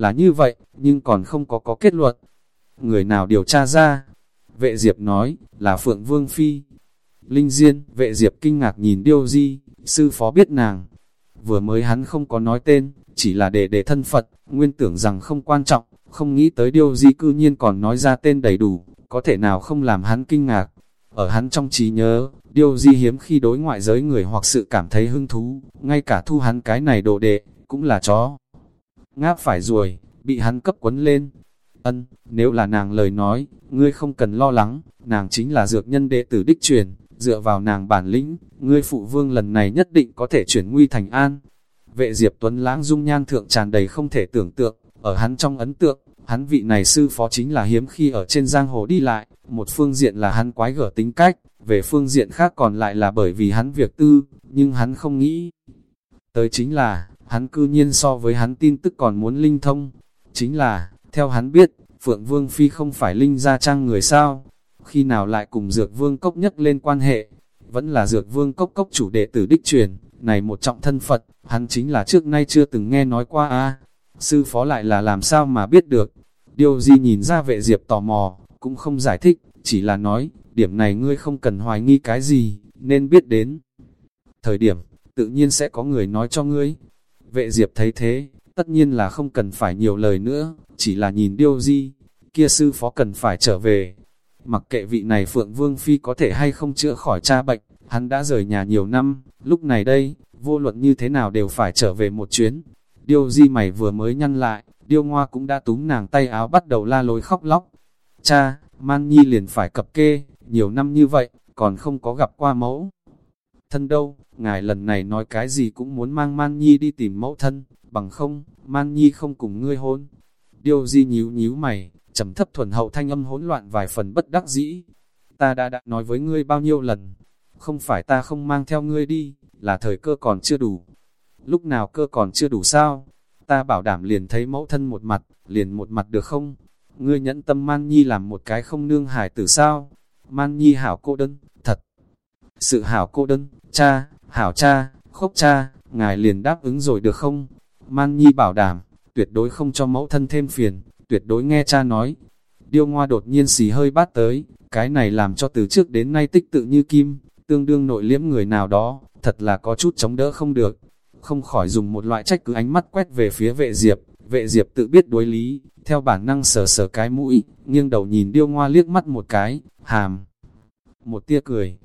Là như vậy, nhưng còn không có có kết luận. Người nào điều tra ra? Vệ diệp nói, là Phượng Vương Phi. Linh Diên, vệ diệp kinh ngạc nhìn Điêu Di, sư phó biết nàng. Vừa mới hắn không có nói tên, chỉ là để để thân Phật, nguyên tưởng rằng không quan trọng, không nghĩ tới Điêu Di cư nhiên còn nói ra tên đầy đủ, có thể nào không làm hắn kinh ngạc. Ở hắn trong trí nhớ, Điêu Di hiếm khi đối ngoại giới người hoặc sự cảm thấy hứng thú, ngay cả thu hắn cái này đồ đệ, cũng là chó. Ngáp phải ruồi, bị hắn cấp quấn lên. Ân, nếu là nàng lời nói, ngươi không cần lo lắng, nàng chính là dược nhân đệ tử đích truyền, dựa vào nàng bản lĩnh, ngươi phụ vương lần này nhất định có thể chuyển nguy thành an. Vệ Diệp Tuấn lãng dung nhan thượng tràn đầy không thể tưởng tượng, ở hắn trong ấn tượng, hắn vị này sư phó chính là hiếm khi ở trên giang hồ đi lại, một phương diện là hắn quái gở tính cách, về phương diện khác còn lại là bởi vì hắn việc tư, nhưng hắn không nghĩ. Tới chính là, hắn cư nhiên so với hắn tin tức còn muốn linh thông. Chính là, theo hắn biết, Phượng Vương Phi không phải linh gia trang người sao, khi nào lại cùng Dược Vương Cốc nhất lên quan hệ, vẫn là Dược Vương Cốc Cốc chủ đệ tử đích truyền, này một trọng thân Phật, hắn chính là trước nay chưa từng nghe nói qua a sư phó lại là làm sao mà biết được. Điều gì nhìn ra vệ diệp tò mò, cũng không giải thích, chỉ là nói, điểm này ngươi không cần hoài nghi cái gì, nên biết đến. Thời điểm, tự nhiên sẽ có người nói cho ngươi. Vệ diệp thấy thế, tất nhiên là không cần phải nhiều lời nữa, chỉ là nhìn điêu di, kia sư phó cần phải trở về. Mặc kệ vị này Phượng Vương Phi có thể hay không chữa khỏi cha bệnh, hắn đã rời nhà nhiều năm, lúc này đây, vô luận như thế nào đều phải trở về một chuyến. Điêu di mày vừa mới nhăn lại, điêu ngoa cũng đã túm nàng tay áo bắt đầu la lối khóc lóc. Cha, Man Nhi liền phải cập kê, nhiều năm như vậy, còn không có gặp qua mẫu. Thân đâu, ngài lần này nói cái gì cũng muốn mang Man Nhi đi tìm mẫu thân, bằng không, Man Nhi không cùng ngươi hôn. Điêu di nhíu nhíu mày, trầm thấp thuần hậu thanh âm hỗn loạn vài phần bất đắc dĩ. Ta đã đã nói với ngươi bao nhiêu lần, không phải ta không mang theo ngươi đi, là thời cơ còn chưa đủ. Lúc nào cơ còn chưa đủ sao? Ta bảo đảm liền thấy mẫu thân một mặt, liền một mặt được không? Ngươi nhẫn tâm Man Nhi làm một cái không nương hài tử sao? Man Nhi hảo cô đơn, thật. Sự hảo cô đơn, cha, hảo cha, khốc cha, ngài liền đáp ứng rồi được không? Man Nhi bảo đảm, tuyệt đối không cho mẫu thân thêm phiền, tuyệt đối nghe cha nói. Điêu Ngoa đột nhiên xì hơi bát tới, cái này làm cho từ trước đến nay tích tự như kim, tương đương nội liếm người nào đó, thật là có chút chống đỡ không được. Không khỏi dùng một loại trách cứ ánh mắt quét về phía vệ diệp, vệ diệp tự biết đối lý, theo bản năng sờ sờ cái mũi, nghiêng đầu nhìn điêu ngoa liếc mắt một cái, hàm. Một tia cười.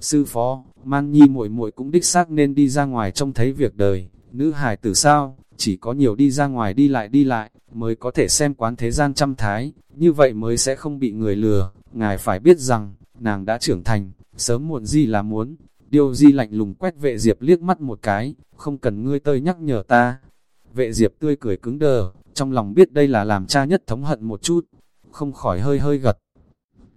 Sư phó, man nhi muội muội cũng đích xác nên đi ra ngoài trông thấy việc đời, nữ hài tử sao, chỉ có nhiều đi ra ngoài đi lại đi lại, mới có thể xem quán thế gian trăm thái, như vậy mới sẽ không bị người lừa, ngài phải biết rằng, nàng đã trưởng thành, sớm muộn gì là muốn, điều di lạnh lùng quét vệ diệp liếc mắt một cái, không cần ngươi tơi nhắc nhở ta. Vệ diệp tươi cười cứng đờ, trong lòng biết đây là làm cha nhất thống hận một chút, không khỏi hơi hơi gật.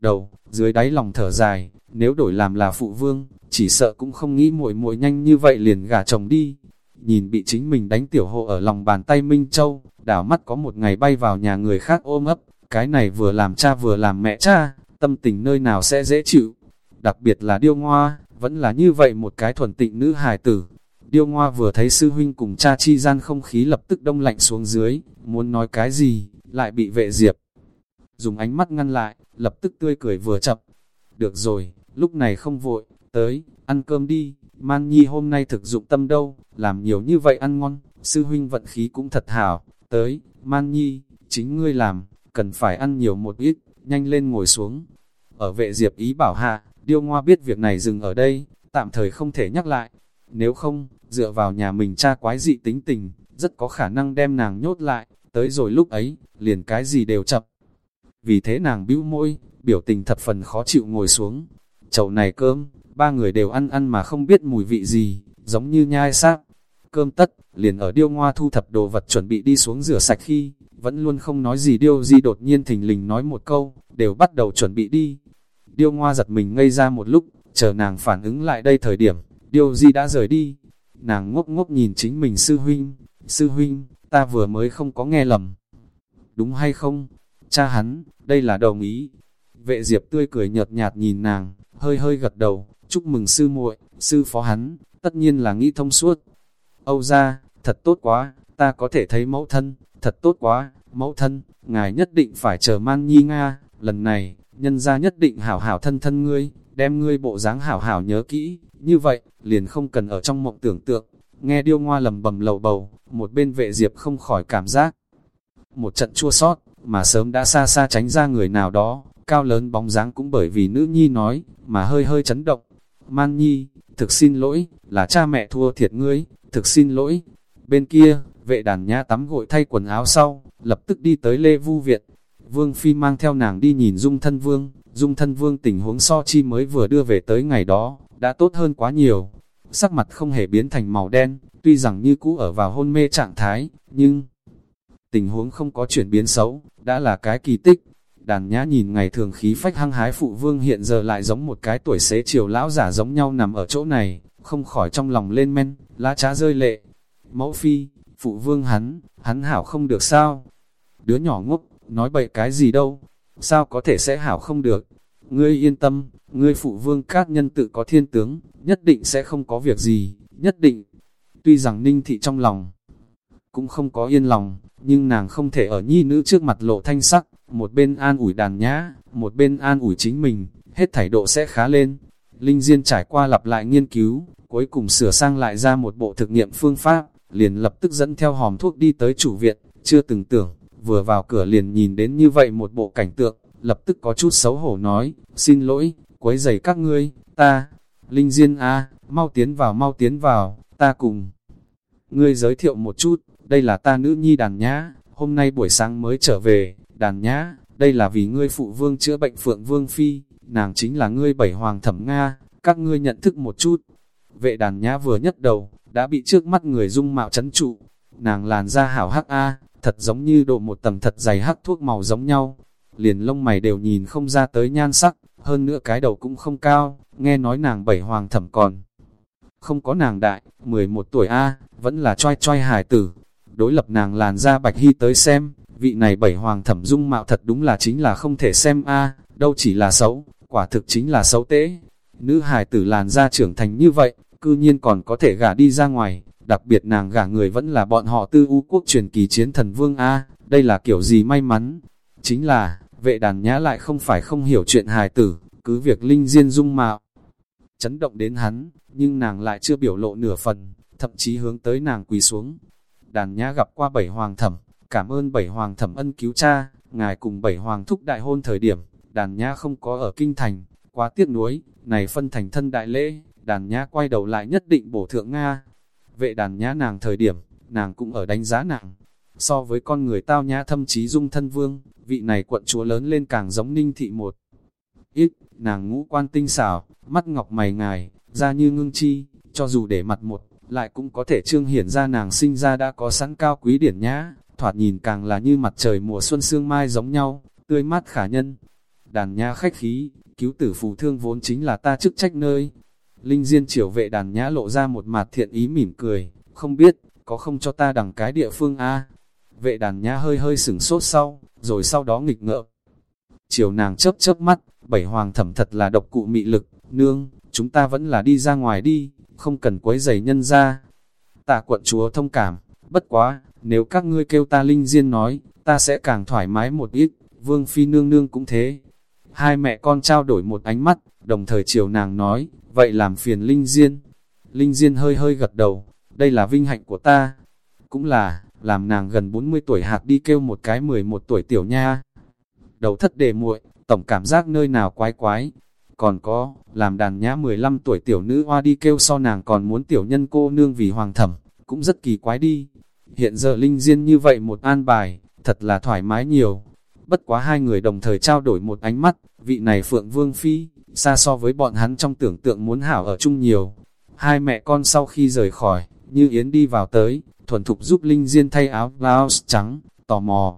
Đầu, dưới đáy lòng thở dài, nếu đổi làm là phụ vương, chỉ sợ cũng không nghĩ muội muội nhanh như vậy liền gả chồng đi. Nhìn bị chính mình đánh tiểu hộ ở lòng bàn tay Minh Châu, đảo mắt có một ngày bay vào nhà người khác ôm ấp, cái này vừa làm cha vừa làm mẹ cha, tâm tình nơi nào sẽ dễ chịu. Đặc biệt là điêu ngoa, vẫn là như vậy một cái thuần tịnh nữ hài tử. Điêu ngoa vừa thấy sư huynh cùng cha chi gian không khí lập tức đông lạnh xuống dưới, muốn nói cái gì, lại bị vệ diệp. Dùng ánh mắt ngăn lại, lập tức tươi cười vừa chập. Được rồi, lúc này không vội, tới, ăn cơm đi, Man Nhi hôm nay thực dụng tâm đâu, làm nhiều như vậy ăn ngon, sư huynh vận khí cũng thật hảo, tới, Man Nhi, chính ngươi làm, cần phải ăn nhiều một ít, nhanh lên ngồi xuống. Ở vệ diệp ý bảo hạ, điêu ngoa biết việc này dừng ở đây, tạm thời không thể nhắc lại. Nếu không, dựa vào nhà mình cha quái dị tính tình, rất có khả năng đem nàng nhốt lại, tới rồi lúc ấy, liền cái gì đều chập. Vì thế nàng bĩu môi, biểu tình thập phần khó chịu ngồi xuống. Chậu này cơm, ba người đều ăn ăn mà không biết mùi vị gì, giống như nhai xác. Cơm tất, liền ở điêu ngoa thu thập đồ vật chuẩn bị đi xuống rửa sạch khi, vẫn luôn không nói gì điêu di đột nhiên thình lình nói một câu, đều bắt đầu chuẩn bị đi. Điêu ngoa giật mình ngây ra một lúc, chờ nàng phản ứng lại đây thời điểm, điêu di đã rời đi. Nàng ngốc ngốc nhìn chính mình sư huynh, sư huynh, ta vừa mới không có nghe lầm. Đúng hay không? Cha hắn, đây là đồng ý. Vệ diệp tươi cười nhợt nhạt nhìn nàng, hơi hơi gật đầu, chúc mừng sư muội, sư phó hắn, tất nhiên là nghĩ thông suốt. Âu ra, thật tốt quá, ta có thể thấy mẫu thân, thật tốt quá, mẫu thân, ngài nhất định phải chờ man nhi Nga, lần này, nhân gia nhất định hảo hảo thân thân ngươi, đem ngươi bộ dáng hảo hảo nhớ kỹ, như vậy, liền không cần ở trong mộng tưởng tượng. Nghe điêu ngoa lầm bầm lầu bầu, một bên vệ diệp không khỏi cảm giác. Một trận chua sót, mà sớm đã xa xa tránh ra người nào đó, cao lớn bóng dáng cũng bởi vì nữ nhi nói, mà hơi hơi chấn động. Man nhi, thực xin lỗi, là cha mẹ thua thiệt ngươi, thực xin lỗi. Bên kia, vệ đàn nhã tắm gội thay quần áo sau, lập tức đi tới Lê Vu Viện. Vương Phi mang theo nàng đi nhìn Dung Thân Vương, Dung Thân Vương tình huống so chi mới vừa đưa về tới ngày đó, đã tốt hơn quá nhiều. Sắc mặt không hề biến thành màu đen, tuy rằng như cũ ở vào hôn mê trạng thái, nhưng tình huống không có chuyển biến xấu, đã là cái kỳ tích. Đàn nhã nhìn ngày thường khí phách hăng hái phụ vương hiện giờ lại giống một cái tuổi xế chiều lão giả giống nhau nằm ở chỗ này, không khỏi trong lòng lên men, lá trá rơi lệ. Mẫu phi, phụ vương hắn, hắn hảo không được sao? Đứa nhỏ ngốc, nói bậy cái gì đâu, sao có thể sẽ hảo không được? Ngươi yên tâm, ngươi phụ vương các nhân tự có thiên tướng, nhất định sẽ không có việc gì, nhất định. Tuy rằng ninh thị trong lòng cũng không có yên lòng, nhưng nàng không thể ở nhi nữ trước mặt lộ thanh sắc, một bên an ủi đàn nhã, một bên an ủi chính mình, hết thảy độ sẽ khá lên. Linh Diên trải qua lặp lại nghiên cứu, cuối cùng sửa sang lại ra một bộ thực nghiệm phương pháp, liền lập tức dẫn theo hòm thuốc đi tới chủ viện, chưa từng tưởng, vừa vào cửa liền nhìn đến như vậy một bộ cảnh tượng, lập tức có chút xấu hổ nói, xin lỗi, quấy giày các ngươi, ta, Linh Diên A, mau tiến vào mau tiến vào, ta cùng. Ngươi giới thiệu một chút, đây là ta nữ nhi đàn nhã, hôm nay buổi sáng mới trở về, đàn nhã, đây là vì ngươi phụ vương chữa bệnh phượng vương phi, nàng chính là ngươi bảy hoàng thẩm Nga, các ngươi nhận thức một chút. Vệ đàn nhã vừa nhất đầu, đã bị trước mắt người dung mạo chấn trụ, nàng làn da hảo hắc A, thật giống như độ một tầng thật dày hắc thuốc màu giống nhau, liền lông mày đều nhìn không ra tới nhan sắc, hơn nữa cái đầu cũng không cao, nghe nói nàng bảy hoàng thẩm còn. Không có nàng đại, 11 tuổi A, vẫn là choi choi hài tử. Đối lập nàng làn da bạch hy tới xem, vị này bảy hoàng thẩm dung mạo thật đúng là chính là không thể xem A, đâu chỉ là xấu, quả thực chính là xấu tế. Nữ hài tử làn da trưởng thành như vậy, cư nhiên còn có thể gả đi ra ngoài, đặc biệt nàng gả người vẫn là bọn họ tư u quốc truyền kỳ chiến thần vương A, đây là kiểu gì may mắn. Chính là, vệ đàn nhã lại không phải không hiểu chuyện hài tử, cứ việc linh diên dung mạo. Chấn động đến hắn, nhưng nàng lại chưa biểu lộ nửa phần, thậm chí hướng tới nàng quỳ xuống. Đàn nhã gặp qua bảy hoàng thẩm, cảm ơn bảy hoàng thẩm ân cứu cha, ngài cùng bảy hoàng thúc đại hôn thời điểm, đàn nhã không có ở kinh thành, quá tiếc nuối, này phân thành thân đại lễ, đàn nhã quay đầu lại nhất định bổ thượng Nga. Vệ đàn nhã nàng thời điểm, nàng cũng ở đánh giá nàng. So với con người tao nhã thâm trí dung thân vương, vị này quận chúa lớn lên càng giống ninh thị một. Ít, nàng ngũ quan tinh xảo, mắt ngọc mày ngài, da như ngưng chi, cho dù để mặt một, lại cũng có thể trương hiển ra nàng sinh ra đã có sẵn cao quý điển nhã, thoạt nhìn càng là như mặt trời mùa xuân sương mai giống nhau, tươi mát khả nhân. Đàn nhã khách khí, cứu tử phù thương vốn chính là ta chức trách nơi. Linh Diên triều vệ đàn nhã lộ ra một mặt thiện ý mỉm cười, không biết, có không cho ta đằng cái địa phương a Vệ đàn nhã hơi hơi sửng sốt sau, rồi sau đó nghịch ngợm. Chiều nàng chớp chớp mắt, bảy hoàng thẩm thật là độc cụ mị lực, nương, chúng ta vẫn là đi ra ngoài đi, không cần quấy giày nhân ra. Tạ quận chúa thông cảm, bất quá, nếu các ngươi kêu ta linh diên nói, ta sẽ càng thoải mái một ít, vương phi nương nương cũng thế. Hai mẹ con trao đổi một ánh mắt, đồng thời chiều nàng nói, vậy làm phiền linh diên. Linh diên hơi hơi gật đầu, đây là vinh hạnh của ta. Cũng là, làm nàng gần 40 tuổi hạt đi kêu một cái 11 tuổi tiểu nha. Đầu thất đề muội, tổng cảm giác nơi nào quái quái. Còn có, làm đàn nhã 15 tuổi tiểu nữ hoa đi kêu so nàng còn muốn tiểu nhân cô nương vì hoàng thẩm, cũng rất kỳ quái đi. Hiện giờ linh diên như vậy một an bài, thật là thoải mái nhiều. Bất quá hai người đồng thời trao đổi một ánh mắt, vị này Phượng Vương Phi, xa so với bọn hắn trong tưởng tượng muốn hảo ở chung nhiều. Hai mẹ con sau khi rời khỏi, như Yến đi vào tới, thuần thục giúp Linh Diên thay áo blouse trắng, tò mò.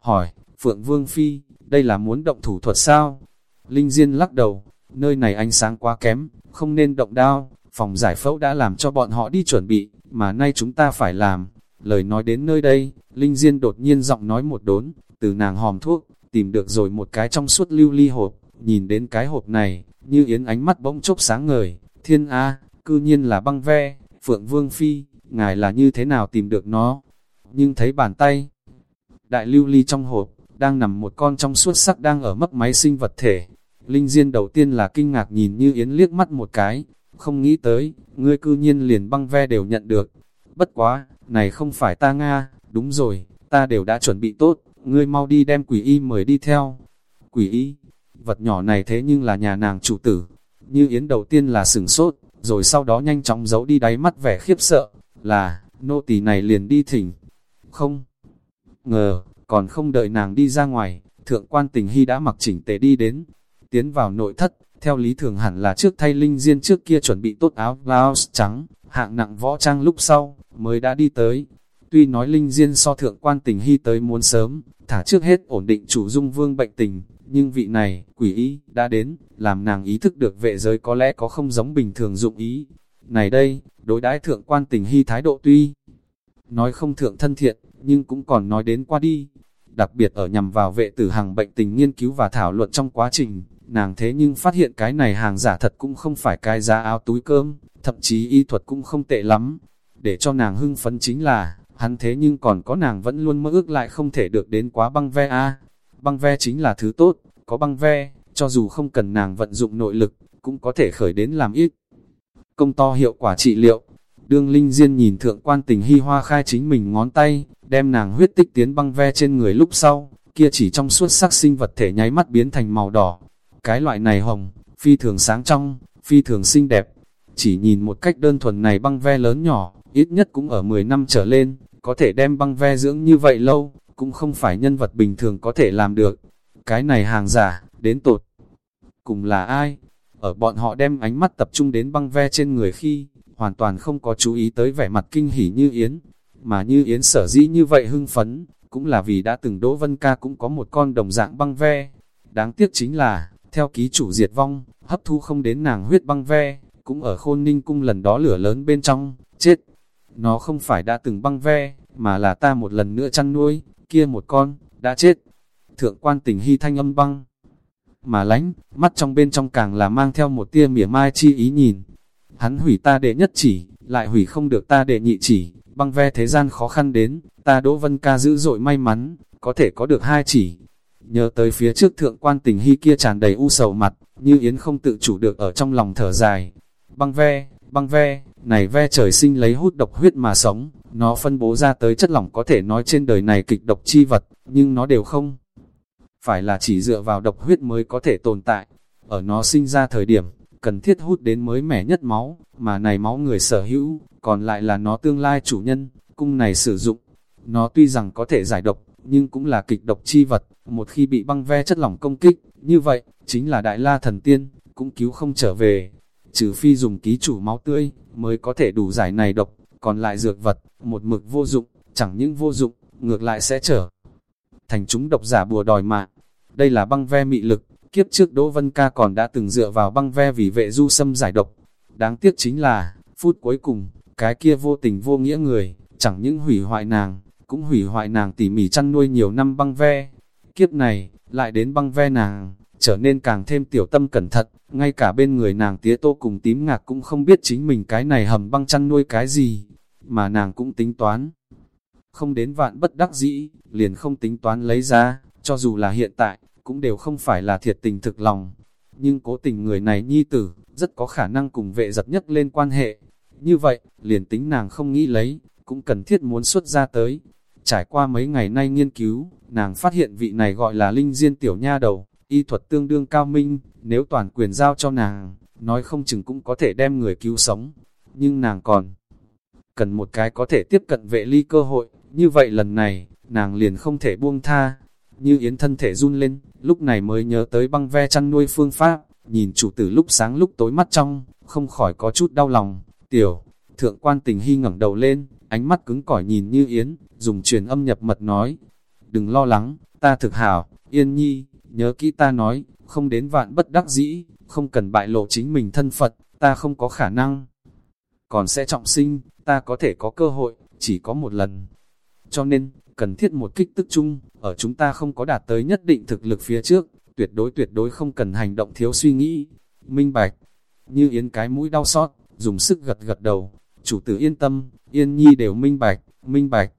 Hỏi, Phượng Vương Phi, đây là muốn động thủ thuật sao? Linh Diên lắc đầu, nơi này ánh sáng quá kém, không nên động đao, phòng giải phẫu đã làm cho bọn họ đi chuẩn bị, mà nay chúng ta phải làm. Lời nói đến nơi đây, Linh Diên đột nhiên giọng nói một đốn, từ nàng hòm thuốc, tìm được rồi một cái trong suốt lưu ly hộp, nhìn đến cái hộp này, như yến ánh mắt bỗng chốc sáng ngời, thiên A, cư nhiên là băng ve, Phượng Vương Phi, ngài là như thế nào tìm được nó, nhưng thấy bàn tay, đại lưu ly trong hộp, đang nằm một con trong suốt sắc đang ở mấp máy sinh vật thể. Linh Diên đầu tiên là kinh ngạc nhìn như Yến liếc mắt một cái, không nghĩ tới, ngươi cư nhiên liền băng ve đều nhận được. Bất quá, này không phải ta Nga, đúng rồi, ta đều đã chuẩn bị tốt, ngươi mau đi đem quỷ y mời đi theo. Quỷ y, vật nhỏ này thế nhưng là nhà nàng chủ tử. Như Yến đầu tiên là sửng sốt, rồi sau đó nhanh chóng giấu đi đáy mắt vẻ khiếp sợ, là, nô tỳ này liền đi thỉnh. Không ngờ, còn không đợi nàng đi ra ngoài, thượng quan tình hy đã mặc chỉnh tề đi đến, tiến vào nội thất, theo lý thường hẳn là trước thay linh diên trước kia chuẩn bị tốt áo blouse trắng, hạng nặng võ trang lúc sau, mới đã đi tới. Tuy nói linh diên so thượng quan tình hy tới muốn sớm, thả trước hết ổn định chủ dung vương bệnh tình, nhưng vị này, quỷ ý, đã đến, làm nàng ý thức được vệ giới có lẽ có không giống bình thường dụng ý. Này đây, đối đãi thượng quan tình hy thái độ tuy, nói không thượng thân thiện, nhưng cũng còn nói đến qua đi. Đặc biệt ở nhằm vào vệ tử hàng bệnh tình nghiên cứu và thảo luận trong quá trình, nàng thế nhưng phát hiện cái này hàng giả thật cũng không phải cái giá áo túi cơm, thậm chí y thuật cũng không tệ lắm. Để cho nàng hưng phấn chính là, hắn thế nhưng còn có nàng vẫn luôn mơ ước lại không thể được đến quá băng ve a Băng ve chính là thứ tốt, có băng ve, cho dù không cần nàng vận dụng nội lực, cũng có thể khởi đến làm ít. Công to hiệu quả trị liệu, đương linh diên nhìn thượng quan tình hy hoa khai chính mình ngón tay, đem nàng huyết tích tiến băng ve trên người lúc sau, kia chỉ trong suốt sắc sinh vật thể nháy mắt biến thành màu đỏ. Cái loại này hồng, phi thường sáng trong, phi thường xinh đẹp. Chỉ nhìn một cách đơn thuần này băng ve lớn nhỏ, ít nhất cũng ở 10 năm trở lên, có thể đem băng ve dưỡng như vậy lâu, cũng không phải nhân vật bình thường có thể làm được. Cái này hàng giả, đến tột. Cùng là ai? Ở bọn họ đem ánh mắt tập trung đến băng ve trên người khi, hoàn toàn không có chú ý tới vẻ mặt kinh hỉ như Yến. Mà như Yến sở dĩ như vậy hưng phấn, cũng là vì đã từng Đỗ Vân Ca cũng có một con đồng dạng băng ve. Đáng tiếc chính là, theo ký chủ diệt vong, hấp thu không đến nàng huyết băng ve, cũng ở khôn ninh cung lần đó lửa lớn bên trong, chết. Nó không phải đã từng băng ve, mà là ta một lần nữa chăn nuôi, kia một con, đã chết. Thượng quan tình hy thanh âm băng, mà lánh, mắt trong bên trong càng là mang theo một tia mỉa mai chi ý nhìn. Hắn hủy ta đệ nhất chỉ, lại hủy không được ta đệ nhị chỉ, băng ve thế gian khó khăn đến, ta Đỗ Vân Ca dữ dội may mắn, có thể có được hai chỉ. Nhớ tới phía trước thượng quan tình hy kia tràn đầy u sầu mặt, như Yến không tự chủ được ở trong lòng thở dài. Băng ve, băng ve, này ve trời sinh lấy hút độc huyết mà sống, nó phân bố ra tới chất lỏng có thể nói trên đời này kịch độc chi vật, nhưng nó đều không. Phải là chỉ dựa vào độc huyết mới có thể tồn tại. Ở nó sinh ra thời điểm, cần thiết hút đến mới mẻ nhất máu, mà này máu người sở hữu, còn lại là nó tương lai chủ nhân, cung này sử dụng. Nó tuy rằng có thể giải độc, nhưng cũng là kịch độc chi vật, một khi bị băng ve chất lỏng công kích, như vậy, chính là đại la thần tiên, cũng cứu không trở về. Trừ phi dùng ký chủ máu tươi, mới có thể đủ giải này độc, còn lại dược vật, một mực vô dụng, chẳng những vô dụng, ngược lại sẽ trở thành chúng độc giả bùa đòi mạng. Đây là băng ve mị lực, kiếp trước Đỗ Vân Ca còn đã từng dựa vào băng ve vì vệ du xâm giải độc. Đáng tiếc chính là, phút cuối cùng, cái kia vô tình vô nghĩa người, chẳng những hủy hoại nàng, cũng hủy hoại nàng tỉ mỉ chăn nuôi nhiều năm băng ve. Kiếp này, lại đến băng ve nàng, trở nên càng thêm tiểu tâm cẩn thận, ngay cả bên người nàng tía tô cùng tím ngạc cũng không biết chính mình cái này hầm băng chăn nuôi cái gì, mà nàng cũng tính toán. Không đến vạn bất đắc dĩ, liền không tính toán lấy ra, cho dù là hiện tại, cũng đều không phải là thiệt tình thực lòng. Nhưng cố tình người này nhi tử, rất có khả năng cùng vệ giật nhất lên quan hệ. Như vậy, liền tính nàng không nghĩ lấy, cũng cần thiết muốn xuất ra tới. Trải qua mấy ngày nay nghiên cứu, nàng phát hiện vị này gọi là linh diên tiểu nha đầu, y thuật tương đương cao minh, nếu toàn quyền giao cho nàng, nói không chừng cũng có thể đem người cứu sống. Nhưng nàng còn cần một cái có thể tiếp cận vệ ly cơ hội, như vậy lần này, nàng liền không thể buông tha. Như Yến thân thể run lên, lúc này mới nhớ tới băng ve chăn nuôi phương pháp, nhìn chủ tử lúc sáng lúc tối mắt trong, không khỏi có chút đau lòng. Tiểu, thượng quan tình hy ngẩng đầu lên, ánh mắt cứng cỏi nhìn như Yến, dùng truyền âm nhập mật nói. Đừng lo lắng, ta thực hảo, Yên Nhi, nhớ kỹ ta nói, không đến vạn bất đắc dĩ, không cần bại lộ chính mình thân Phật, ta không có khả năng. Còn sẽ trọng sinh, ta có thể có cơ hội, chỉ có một lần. Cho nên, cần thiết một kích tức chung, ở chúng ta không có đạt tới nhất định thực lực phía trước, tuyệt đối tuyệt đối không cần hành động thiếu suy nghĩ. Minh bạch, như yến cái mũi đau xót, dùng sức gật gật đầu, chủ tử yên tâm, yên nhi đều minh bạch, minh bạch.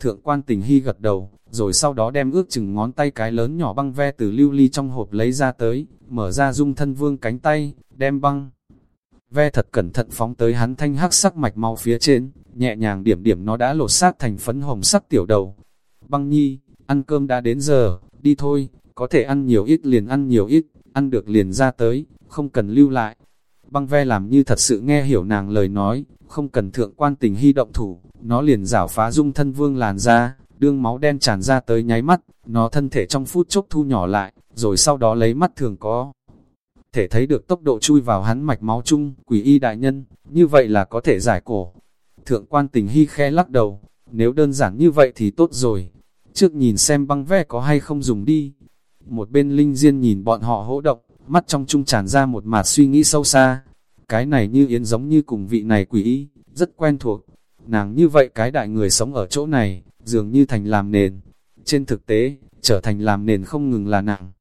Thượng quan tình hy gật đầu, rồi sau đó đem ước chừng ngón tay cái lớn nhỏ băng ve từ lưu ly trong hộp lấy ra tới, mở ra dung thân vương cánh tay, đem băng. Ve thật cẩn thận phóng tới hắn thanh hắc sắc mạch mau phía trên, nhẹ nhàng điểm điểm nó đã lột xác thành phấn hồng sắc tiểu đầu. Băng nhi, ăn cơm đã đến giờ, đi thôi, có thể ăn nhiều ít liền ăn nhiều ít, ăn được liền ra tới, không cần lưu lại. Băng ve làm như thật sự nghe hiểu nàng lời nói, không cần thượng quan tình hy động thủ, nó liền rảo phá dung thân vương làn ra, đương máu đen tràn ra tới nháy mắt, nó thân thể trong phút chốc thu nhỏ lại, rồi sau đó lấy mắt thường có. Thể thấy được tốc độ chui vào hắn mạch máu chung, quỷ y đại nhân, như vậy là có thể giải cổ. Thượng quan tình hy khe lắc đầu, nếu đơn giản như vậy thì tốt rồi. Trước nhìn xem băng ve có hay không dùng đi. Một bên Linh Diên nhìn bọn họ hỗ động, mắt trong trung tràn ra một mạt suy nghĩ sâu xa. Cái này như yến giống như cùng vị này quỷ y, rất quen thuộc. Nàng như vậy cái đại người sống ở chỗ này, dường như thành làm nền. Trên thực tế, trở thành làm nền không ngừng là nặng.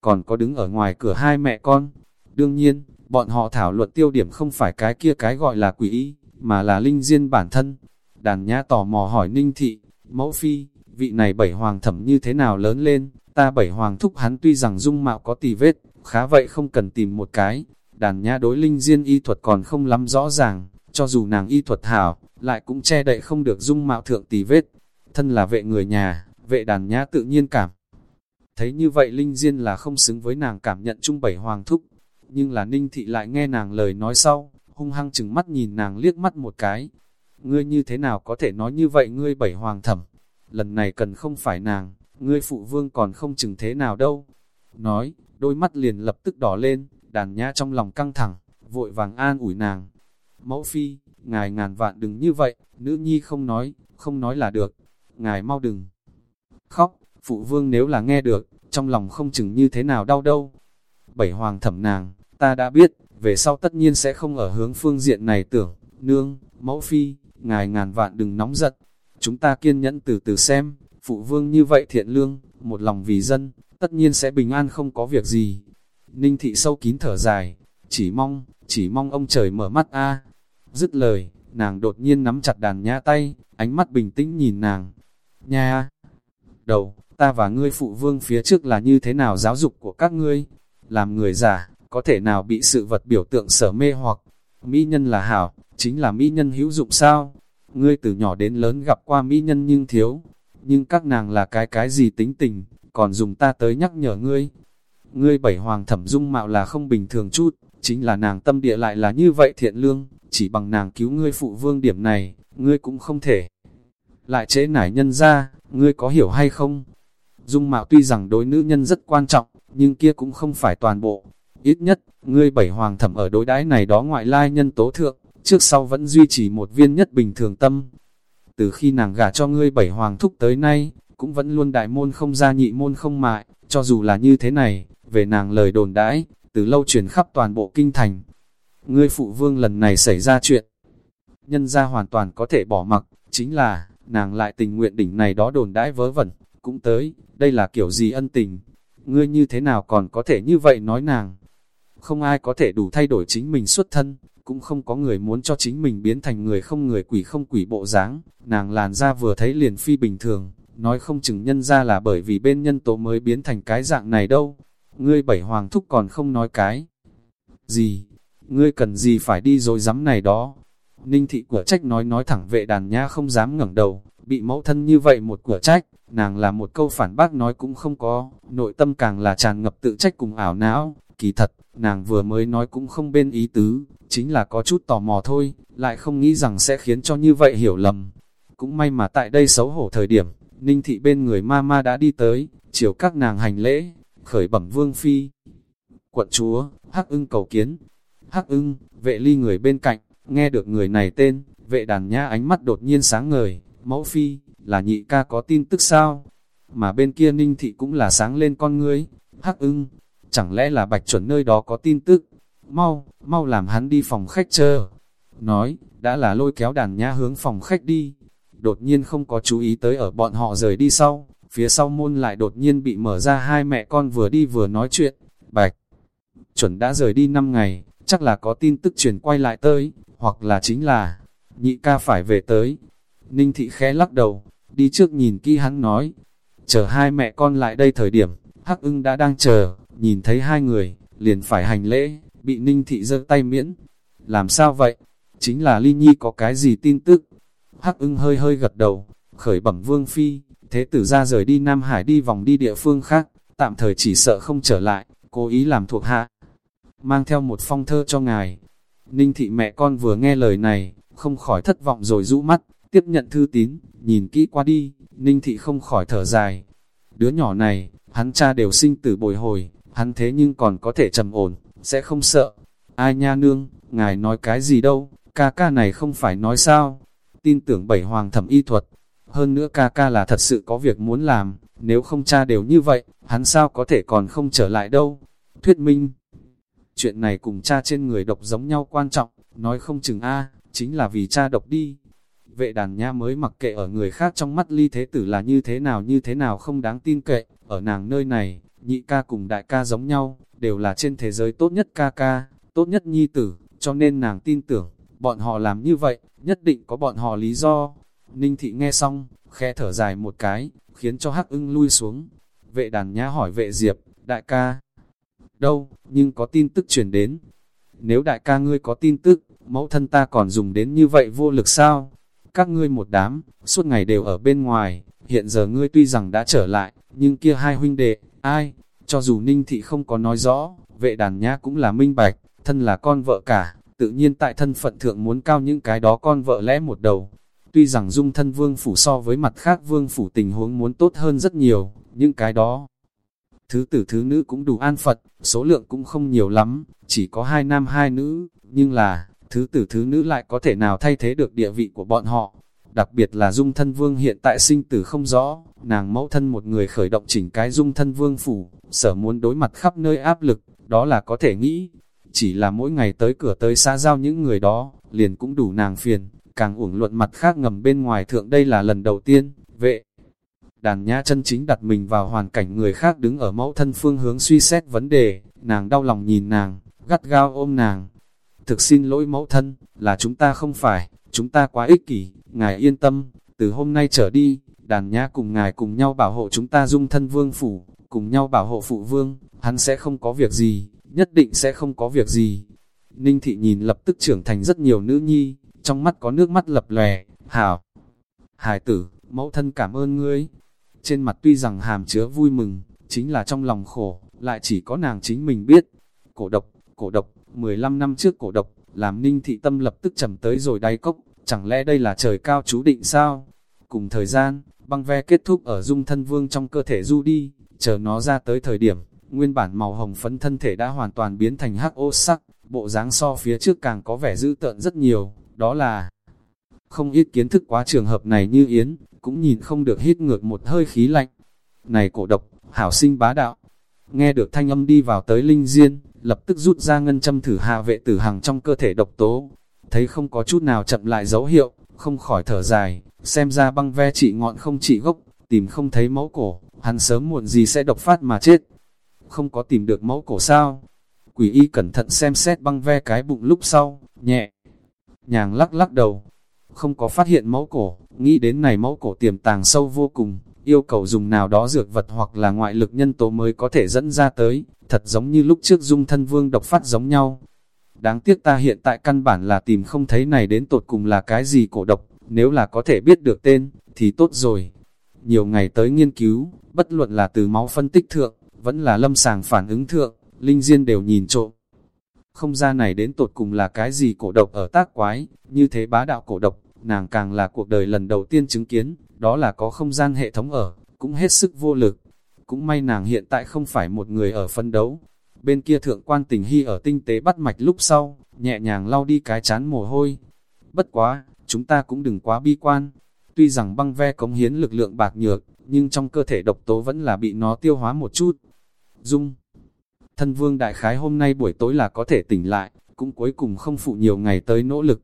Còn có đứng ở ngoài cửa hai mẹ con. Đương nhiên, bọn họ thảo luận tiêu điểm không phải cái kia cái gọi là quỷ y, mà là linh diên bản thân. Đàn nhã tò mò hỏi ninh thị, mẫu phi, vị này bảy hoàng thẩm như thế nào lớn lên, ta bảy hoàng thúc hắn tuy rằng dung mạo có tì vết, khá vậy không cần tìm một cái. Đàn nhã đối linh diên y thuật còn không lắm rõ ràng, cho dù nàng y thuật hảo, lại cũng che đậy không được dung mạo thượng tì vết. Thân là vệ người nhà, vệ đàn nhã tự nhiên cảm. Thấy như vậy Linh Diên là không xứng với nàng cảm nhận chung bảy hoàng thúc, nhưng là Ninh Thị lại nghe nàng lời nói sau, hung hăng chừng mắt nhìn nàng liếc mắt một cái. Ngươi như thế nào có thể nói như vậy ngươi bảy hoàng thẩm, lần này cần không phải nàng, ngươi phụ vương còn không chừng thế nào đâu. Nói, đôi mắt liền lập tức đỏ lên, đàn nhã trong lòng căng thẳng, vội vàng an ủi nàng. Mẫu phi, ngài ngàn vạn đừng như vậy, nữ nhi không nói, không nói là được, ngài mau đừng. Khóc, phụ vương nếu là nghe được, trong lòng không chừng như thế nào đau đâu. Bảy hoàng thẩm nàng, ta đã biết, về sau tất nhiên sẽ không ở hướng phương diện này tưởng, nương, mẫu phi, ngài ngàn vạn đừng nóng giận. Chúng ta kiên nhẫn từ từ xem, phụ vương như vậy thiện lương, một lòng vì dân, tất nhiên sẽ bình an không có việc gì. Ninh thị sâu kín thở dài, chỉ mong, chỉ mong ông trời mở mắt a. Dứt lời, nàng đột nhiên nắm chặt đàn nhã tay, ánh mắt bình tĩnh nhìn nàng. Nha! Đầu, ta và ngươi phụ vương phía trước là như thế nào giáo dục của các ngươi? Làm người giả, có thể nào bị sự vật biểu tượng sở mê hoặc? Mỹ nhân là hảo, chính là mỹ nhân hữu dụng sao? Ngươi từ nhỏ đến lớn gặp qua mỹ nhân nhưng thiếu, nhưng các nàng là cái cái gì tính tình, còn dùng ta tới nhắc nhở ngươi. Ngươi bảy hoàng thẩm dung mạo là không bình thường chút, chính là nàng tâm địa lại là như vậy thiện lương, chỉ bằng nàng cứu ngươi phụ vương điểm này, ngươi cũng không thể. Lại chế nải nhân ra, ngươi có hiểu hay không? Dung mạo tuy rằng đối nữ nhân rất quan trọng, nhưng kia cũng không phải toàn bộ. Ít nhất, ngươi bảy hoàng thẩm ở đối đãi này đó ngoại lai nhân tố thượng, trước sau vẫn duy trì một viên nhất bình thường tâm. Từ khi nàng gả cho ngươi bảy hoàng thúc tới nay, cũng vẫn luôn đại môn không ra nhị môn không mại, cho dù là như thế này, về nàng lời đồn đãi, từ lâu truyền khắp toàn bộ kinh thành. Ngươi phụ vương lần này xảy ra chuyện, nhân ra hoàn toàn có thể bỏ mặc, chính là, nàng lại tình nguyện đỉnh này đó đồn đãi vớ vẩn, cũng tới, đây là kiểu gì ân tình, ngươi như thế nào còn có thể như vậy nói nàng. Không ai có thể đủ thay đổi chính mình xuất thân, cũng không có người muốn cho chính mình biến thành người không người quỷ không quỷ bộ dáng. Nàng làn ra vừa thấy liền phi bình thường, nói không chừng nhân ra là bởi vì bên nhân tố mới biến thành cái dạng này đâu. Ngươi bảy hoàng thúc còn không nói cái. Gì? Ngươi cần gì phải đi rồi dám này đó? Ninh thị của trách nói nói thẳng vệ đàn nha không dám ngẩng đầu, bị mẫu thân như vậy một của trách, nàng là một câu phản bác nói cũng không có, nội tâm càng là tràn ngập tự trách cùng ảo não, kỳ thật, nàng vừa mới nói cũng không bên ý tứ, chính là có chút tò mò thôi, lại không nghĩ rằng sẽ khiến cho như vậy hiểu lầm. Cũng may mà tại đây xấu hổ thời điểm, Ninh thị bên người ma ma đã đi tới, chiều các nàng hành lễ, khởi bẩm vương phi. Quận chúa, Hắc ưng cầu kiến. Hắc ưng, vệ ly người bên cạnh, nghe được người này tên, vệ đàn nhã ánh mắt đột nhiên sáng ngời, mẫu phi, là nhị ca có tin tức sao? Mà bên kia ninh thị cũng là sáng lên con ngươi, hắc ưng, chẳng lẽ là bạch chuẩn nơi đó có tin tức? Mau, mau làm hắn đi phòng khách chờ. Nói, đã là lôi kéo đàn nhã hướng phòng khách đi. Đột nhiên không có chú ý tới ở bọn họ rời đi sau, phía sau môn lại đột nhiên bị mở ra hai mẹ con vừa đi vừa nói chuyện. Bạch, chuẩn đã rời đi 5 ngày, chắc là có tin tức truyền quay lại tới, hoặc là chính là, nhị ca phải về tới. Ninh thị khẽ lắc đầu, đi trước nhìn kỹ hắn nói, chờ hai mẹ con lại đây thời điểm, hắc ưng đã đang chờ, nhìn thấy hai người, liền phải hành lễ, bị ninh thị giơ tay miễn. Làm sao vậy? Chính là ly nhi có cái gì tin tức? Hắc ưng hơi hơi gật đầu, khởi bẩm vương phi, thế tử ra rời đi Nam Hải đi vòng đi địa phương khác, tạm thời chỉ sợ không trở lại, cố ý làm thuộc hạ. Mang theo một phong thơ cho ngài. Ninh thị mẹ con vừa nghe lời này, không khỏi thất vọng rồi rũ mắt, tiếp nhận thư tín, nhìn kỹ qua đi, Ninh thị không khỏi thở dài. Đứa nhỏ này, hắn cha đều sinh tử bồi hồi, hắn thế nhưng còn có thể trầm ổn, sẽ không sợ. Ai nha nương, ngài nói cái gì đâu, ca ca này không phải nói sao tin tưởng bảy hoàng thẩm y thuật. Hơn nữa ca ca là thật sự có việc muốn làm, nếu không cha đều như vậy, hắn sao có thể còn không trở lại đâu. Thuyết minh, chuyện này cùng cha trên người độc giống nhau quan trọng, nói không chừng A, chính là vì cha độc đi. Vệ đàn nha mới mặc kệ ở người khác trong mắt ly thế tử là như thế nào như thế nào không đáng tin cậy, ở nàng nơi này, nhị ca cùng đại ca giống nhau, đều là trên thế giới tốt nhất ca ca, tốt nhất nhi tử, cho nên nàng tin tưởng, bọn họ làm như vậy, nhất định có bọn họ lý do. Ninh thị nghe xong, khe thở dài một cái, khiến cho hắc ưng lui xuống. Vệ đàn nhã hỏi vệ diệp, đại ca, đâu, nhưng có tin tức truyền đến. Nếu đại ca ngươi có tin tức, mẫu thân ta còn dùng đến như vậy vô lực sao? Các ngươi một đám, suốt ngày đều ở bên ngoài, hiện giờ ngươi tuy rằng đã trở lại, nhưng kia hai huynh đệ, ai? Cho dù Ninh Thị không có nói rõ, vệ đàn nhã cũng là minh bạch, thân là con vợ cả, tự nhiên tại thân phận thượng muốn cao những cái đó con vợ lẽ một đầu. Tuy rằng dung thân vương phủ so với mặt khác vương phủ tình huống muốn tốt hơn rất nhiều, những cái đó. Thứ tử thứ nữ cũng đủ an phận, số lượng cũng không nhiều lắm, chỉ có hai nam hai nữ, nhưng là, thứ tử thứ nữ lại có thể nào thay thế được địa vị của bọn họ. Đặc biệt là dung thân vương hiện tại sinh tử không rõ, nàng mẫu thân một người khởi động chỉnh cái dung thân vương phủ, sở muốn đối mặt khắp nơi áp lực, đó là có thể nghĩ. Chỉ là mỗi ngày tới cửa tới xã giao những người đó, liền cũng đủ nàng phiền, càng uổng luận mặt khác ngầm bên ngoài thượng đây là lần đầu tiên, vệ. Đàn nhã chân chính đặt mình vào hoàn cảnh người khác đứng ở mẫu thân phương hướng suy xét vấn đề, nàng đau lòng nhìn nàng, gắt gao ôm nàng. Thực xin lỗi mẫu thân, là chúng ta không phải, chúng ta quá ích kỷ, ngài yên tâm, từ hôm nay trở đi, đàn nhã cùng ngài cùng nhau bảo hộ chúng ta dung thân vương phủ, cùng nhau bảo hộ phụ vương, hắn sẽ không có việc gì, nhất định sẽ không có việc gì. Ninh thị nhìn lập tức trưởng thành rất nhiều nữ nhi, trong mắt có nước mắt lập lè. hảo. Hải tử, mẫu thân cảm ơn ngươi. Trên mặt tuy rằng hàm chứa vui mừng, chính là trong lòng khổ, lại chỉ có nàng chính mình biết. Cổ độc, cổ độc, 15 năm trước cổ độc, làm ninh thị tâm lập tức trầm tới rồi đáy cốc, chẳng lẽ đây là trời cao chú định sao? Cùng thời gian, băng ve kết thúc ở dung thân vương trong cơ thể du đi, chờ nó ra tới thời điểm, nguyên bản màu hồng phấn thân thể đã hoàn toàn biến thành hắc ô sắc, bộ dáng so phía trước càng có vẻ dữ tợn rất nhiều, đó là không ít kiến thức quá trường hợp này như Yến, cũng nhìn không được hít ngược một hơi khí lạnh. Này cổ độc, hảo sinh bá đạo, nghe được thanh âm đi vào tới linh diên, lập tức rút ra ngân châm thử hạ vệ tử hằng trong cơ thể độc tố, thấy không có chút nào chậm lại dấu hiệu, không khỏi thở dài, xem ra băng ve trị ngọn không trị gốc, tìm không thấy mẫu cổ, hắn sớm muộn gì sẽ độc phát mà chết. Không có tìm được mẫu cổ sao? Quỷ y cẩn thận xem xét băng ve cái bụng lúc sau, nhẹ, nhàng lắc lắc đầu, không có phát hiện mẫu cổ, nghĩ đến này mẫu cổ tiềm tàng sâu vô cùng, yêu cầu dùng nào đó dược vật hoặc là ngoại lực nhân tố mới có thể dẫn ra tới, thật giống như lúc trước dung thân vương độc phát giống nhau. Đáng tiếc ta hiện tại căn bản là tìm không thấy này đến tột cùng là cái gì cổ độc, nếu là có thể biết được tên, thì tốt rồi. Nhiều ngày tới nghiên cứu, bất luận là từ máu phân tích thượng, vẫn là lâm sàng phản ứng thượng, linh diên đều nhìn trộm. Không ra này đến tột cùng là cái gì cổ độc ở tác quái, như thế bá đạo cổ độc, nàng càng là cuộc đời lần đầu tiên chứng kiến, đó là có không gian hệ thống ở, cũng hết sức vô lực. Cũng may nàng hiện tại không phải một người ở phân đấu. Bên kia thượng quan tình hy ở tinh tế bắt mạch lúc sau, nhẹ nhàng lau đi cái chán mồ hôi. Bất quá, chúng ta cũng đừng quá bi quan. Tuy rằng băng ve cống hiến lực lượng bạc nhược, nhưng trong cơ thể độc tố vẫn là bị nó tiêu hóa một chút. Dung Thân vương đại khái hôm nay buổi tối là có thể tỉnh lại, cũng cuối cùng không phụ nhiều ngày tới nỗ lực.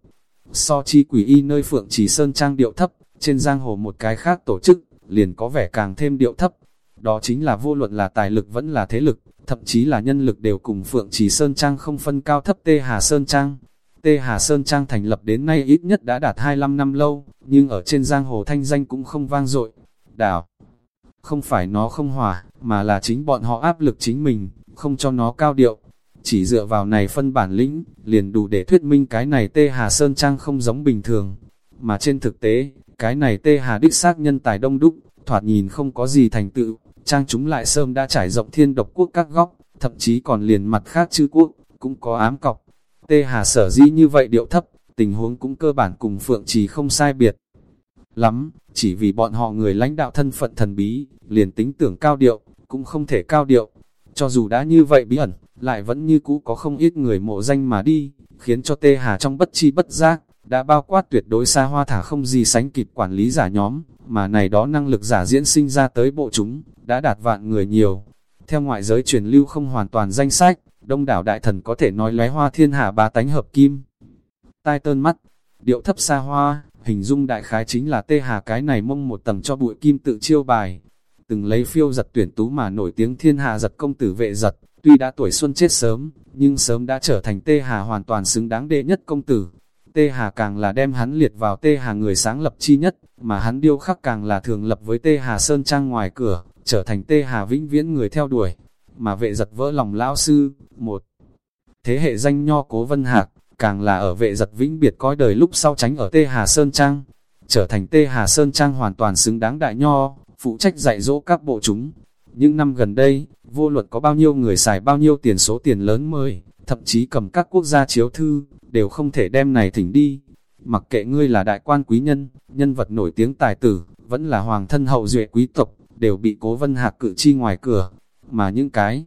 So chi quỷ y nơi phượng chỉ sơn trang điệu thấp, trên giang hồ một cái khác tổ chức, liền có vẻ càng thêm điệu thấp. Đó chính là vô luận là tài lực vẫn là thế lực, thậm chí là nhân lực đều cùng phượng chỉ sơn trang không phân cao thấp Tê Hà Sơn Trang. Tê Hà Sơn Trang thành lập đến nay ít nhất đã đạt 25 năm lâu, nhưng ở trên giang hồ thanh danh cũng không vang dội. Đảo, không phải nó không hòa, mà là chính bọn họ áp lực chính mình, không cho nó cao điệu. Chỉ dựa vào này phân bản lĩnh, liền đủ để thuyết minh cái này Tê Hà Sơn Trang không giống bình thường. Mà trên thực tế, cái này Tê Hà đích xác nhân tài đông đúc, thoạt nhìn không có gì thành tựu, Trang chúng lại sớm đã trải rộng thiên độc quốc các góc, thậm chí còn liền mặt khác chư quốc, cũng có ám cọc. Tê Hà sở dĩ như vậy điệu thấp, tình huống cũng cơ bản cùng Phượng Trì không sai biệt. Lắm, chỉ vì bọn họ người lãnh đạo thân phận thần bí, liền tính tưởng cao điệu, cũng không thể cao điệu, cho dù đã như vậy bí ẩn, lại vẫn như cũ có không ít người mộ danh mà đi, khiến cho tê hà trong bất chi bất giác, đã bao quát tuyệt đối xa hoa thả không gì sánh kịp quản lý giả nhóm, mà này đó năng lực giả diễn sinh ra tới bộ chúng, đã đạt vạn người nhiều. Theo ngoại giới truyền lưu không hoàn toàn danh sách, đông đảo đại thần có thể nói lóe hoa thiên hạ ba tánh hợp kim. Tai tơn mắt, điệu thấp xa hoa, hình dung đại khái chính là tê hà cái này mông một tầng cho bụi kim tự chiêu bài. Từng lấy phiêu giật tuyển tú mà nổi tiếng thiên hạ giật công tử vệ giật, tuy đã tuổi xuân chết sớm, nhưng sớm đã trở thành tê hà hoàn toàn xứng đáng đệ nhất công tử. Tê Hà càng là đem hắn liệt vào Tê Hà người sáng lập chi nhất, mà hắn điêu khắc càng là thường lập với Tê Hà Sơn Trang ngoài cửa, trở thành Tê Hà vĩnh viễn người theo đuổi. Mà vệ giật vỡ lòng lão sư, một thế hệ danh nho cố vân hạc, càng là ở vệ giật vĩnh biệt coi đời lúc sau tránh ở Tê Hà Sơn Trang, trở thành Tê Hà Sơn Trang hoàn toàn xứng đáng đại nho, phụ trách dạy dỗ các bộ chúng. Những năm gần đây, vô luật có bao nhiêu người xài bao nhiêu tiền số tiền lớn mời, thậm chí cầm các quốc gia chiếu thư, đều không thể đem này thỉnh đi. Mặc kệ ngươi là đại quan quý nhân, nhân vật nổi tiếng tài tử, vẫn là hoàng thân hậu duệ quý tộc, đều bị cố vân hạc cự chi ngoài cửa, mà những cái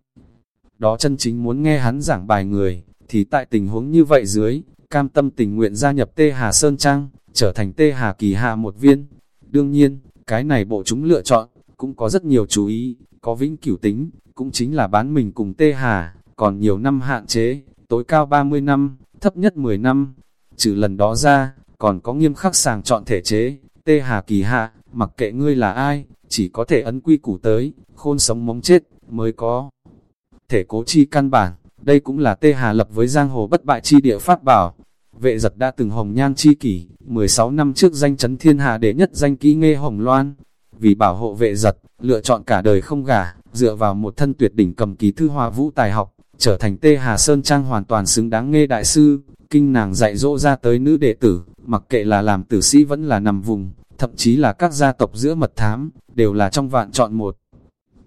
đó chân chính muốn nghe hắn giảng bài người, thì tại tình huống như vậy dưới, cam tâm tình nguyện gia nhập Tê Hà Sơn Trang, trở thành Tê Hà Kỳ Hạ một viên. Đương nhiên, cái này bộ chúng lựa chọn, cũng có rất nhiều chú ý, có vĩnh cửu tính, cũng chính là bán mình cùng Tê Hà, còn nhiều năm hạn chế, tối cao 30 năm, thấp nhất 10 năm. Trừ lần đó ra, còn có nghiêm khắc sàng chọn thể chế, Tê Hà Kỳ Hạ, mặc kệ ngươi là ai, chỉ có thể ấn quy củ tới, khôn sống móng chết, mới có thể cố chi căn bản. Đây cũng là Tê Hà lập với giang hồ bất bại chi địa pháp bảo. Vệ giật đã từng hồng nhan chi kỷ, 16 năm trước danh chấn thiên hà đệ nhất danh kỹ nghe hồng loan. Vì bảo hộ vệ giật, lựa chọn cả đời không gả, dựa vào một thân tuyệt đỉnh cầm ký thư hoa vũ tài học, trở thành Tê Hà Sơn Trang hoàn toàn xứng đáng nghe đại sư, kinh nàng dạy dỗ ra tới nữ đệ tử, mặc kệ là làm tử sĩ vẫn là nằm vùng, thậm chí là các gia tộc giữa mật thám, đều là trong vạn chọn một.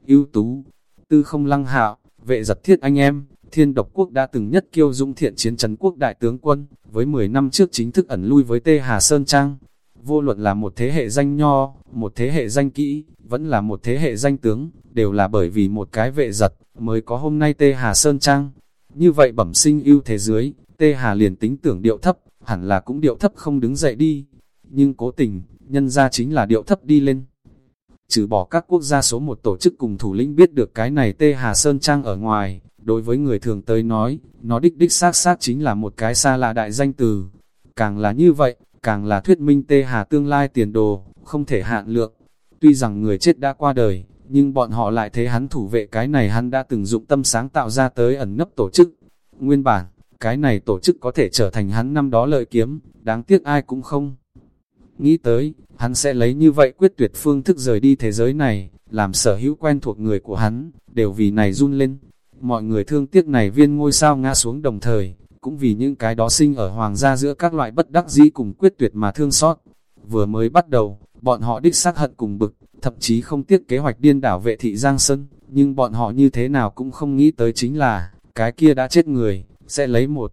ưu tú, tư không lăng hạo, vệ giật thiết anh em, thiên độc quốc đã từng nhất kiêu dũng thiện chiến trấn quốc đại tướng quân, với 10 năm trước chính thức ẩn lui với Tê Hà Sơn Trang. Vô luận là một thế hệ danh nho, một thế hệ danh kỹ, vẫn là một thế hệ danh tướng, đều là bởi vì một cái vệ giật, mới có hôm nay Tê Hà Sơn Trang. Như vậy bẩm sinh ưu thế dưới, Tê Hà liền tính tưởng điệu thấp, hẳn là cũng điệu thấp không đứng dậy đi. Nhưng cố tình, nhân ra chính là điệu thấp đi lên. Trừ bỏ các quốc gia số một tổ chức cùng thủ lĩnh biết được cái này Tê Hà Sơn Trang ở ngoài, đối với người thường tới nói, nó đích đích xác xác chính là một cái xa lạ đại danh từ. Càng là như vậy, càng là thuyết minh Tê Hà tương lai tiền đồ, không thể hạn lượng. Tuy rằng người chết đã qua đời, nhưng bọn họ lại thấy hắn thủ vệ cái này hắn đã từng dụng tâm sáng tạo ra tới ẩn nấp tổ chức. Nguyên bản, cái này tổ chức có thể trở thành hắn năm đó lợi kiếm, đáng tiếc ai cũng không. Nghĩ tới, hắn sẽ lấy như vậy quyết tuyệt phương thức rời đi thế giới này, làm sở hữu quen thuộc người của hắn, đều vì này run lên. Mọi người thương tiếc này viên ngôi sao ngã xuống đồng thời, cũng vì những cái đó sinh ở hoàng gia giữa các loại bất đắc dĩ cùng quyết tuyệt mà thương xót. Vừa mới bắt đầu, bọn họ đích xác hận cùng bực, thậm chí không tiếc kế hoạch điên đảo vệ thị Giang Sơn, nhưng bọn họ như thế nào cũng không nghĩ tới chính là, cái kia đã chết người, sẽ lấy một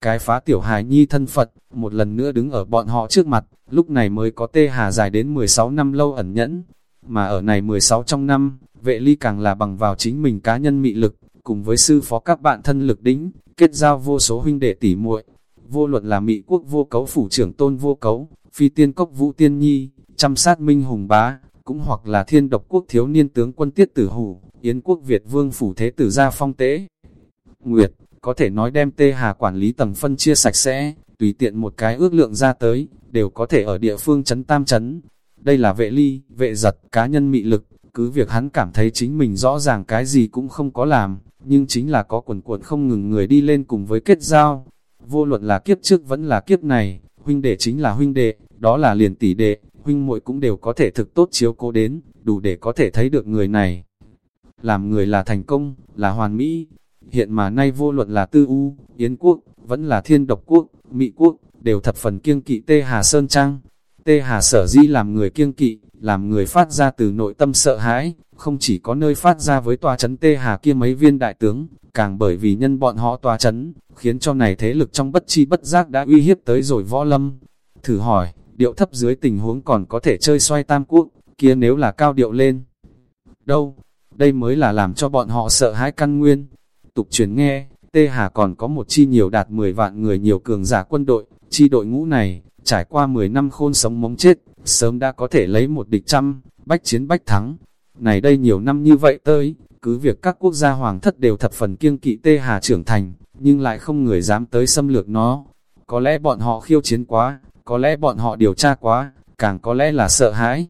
cái phá tiểu hài nhi thân Phật, một lần nữa đứng ở bọn họ trước mặt, lúc này mới có tê hà dài đến 16 năm lâu ẩn nhẫn. Mà ở này 16 trong năm, vệ ly càng là bằng vào chính mình cá nhân mị lực, cùng với sư phó các bạn thân lực đính, kết giao vô số huynh đệ tỉ muội Vô luận là mị quốc vô cấu phủ trưởng tôn vô cấu, phi tiên cốc vũ tiên nhi, chăm sát minh hùng bá, cũng hoặc là thiên độc quốc thiếu niên tướng quân tiết tử hủ, yến quốc Việt vương phủ thế tử gia phong tế. Nguyệt, có thể nói đem tê hà quản lý tầng phân chia sạch sẽ, tùy tiện một cái ước lượng ra tới, đều có thể ở địa phương chấn tam chấn. Đây là vệ ly, vệ giật, cá nhân mị lực, cứ việc hắn cảm thấy chính mình rõ ràng cái gì cũng không có làm, nhưng chính là có quần cuộn không ngừng người đi lên cùng với kết giao. Vô luận là kiếp trước vẫn là kiếp này, huynh đệ chính là huynh đệ, đó là liền tỷ đệ, huynh muội cũng đều có thể thực tốt chiếu cố đến, đủ để có thể thấy được người này. Làm người là thành công, là hoàn mỹ. Hiện mà nay vô luận là tư u, yến quốc, vẫn là thiên độc quốc, mỹ quốc, đều thập phần kiêng kỵ Tê Hà Sơn Trang. Tê Hà sở di làm người kiêng kỵ, làm người phát ra từ nội tâm sợ hãi, không chỉ có nơi phát ra với tòa chấn Tê Hà kia mấy viên đại tướng, càng bởi vì nhân bọn họ tòa chấn, khiến cho này thế lực trong bất chi bất giác đã uy hiếp tới rồi võ lâm. Thử hỏi, điệu thấp dưới tình huống còn có thể chơi xoay tam quốc, kia nếu là cao điệu lên. Đâu, đây mới là làm cho bọn họ sợ hãi căn nguyên. Tục truyền nghe, Tê Hà còn có một chi nhiều đạt 10 vạn người nhiều cường giả quân đội, chi đội ngũ này, trải qua 10 năm khôn sống mống chết, sớm đã có thể lấy một địch trăm, bách chiến bách thắng. Này đây nhiều năm như vậy tới, cứ việc các quốc gia hoàng thất đều thập phần kiêng kỵ Tê Hà trưởng thành, nhưng lại không người dám tới xâm lược nó. Có lẽ bọn họ khiêu chiến quá, có lẽ bọn họ điều tra quá, càng có lẽ là sợ hãi.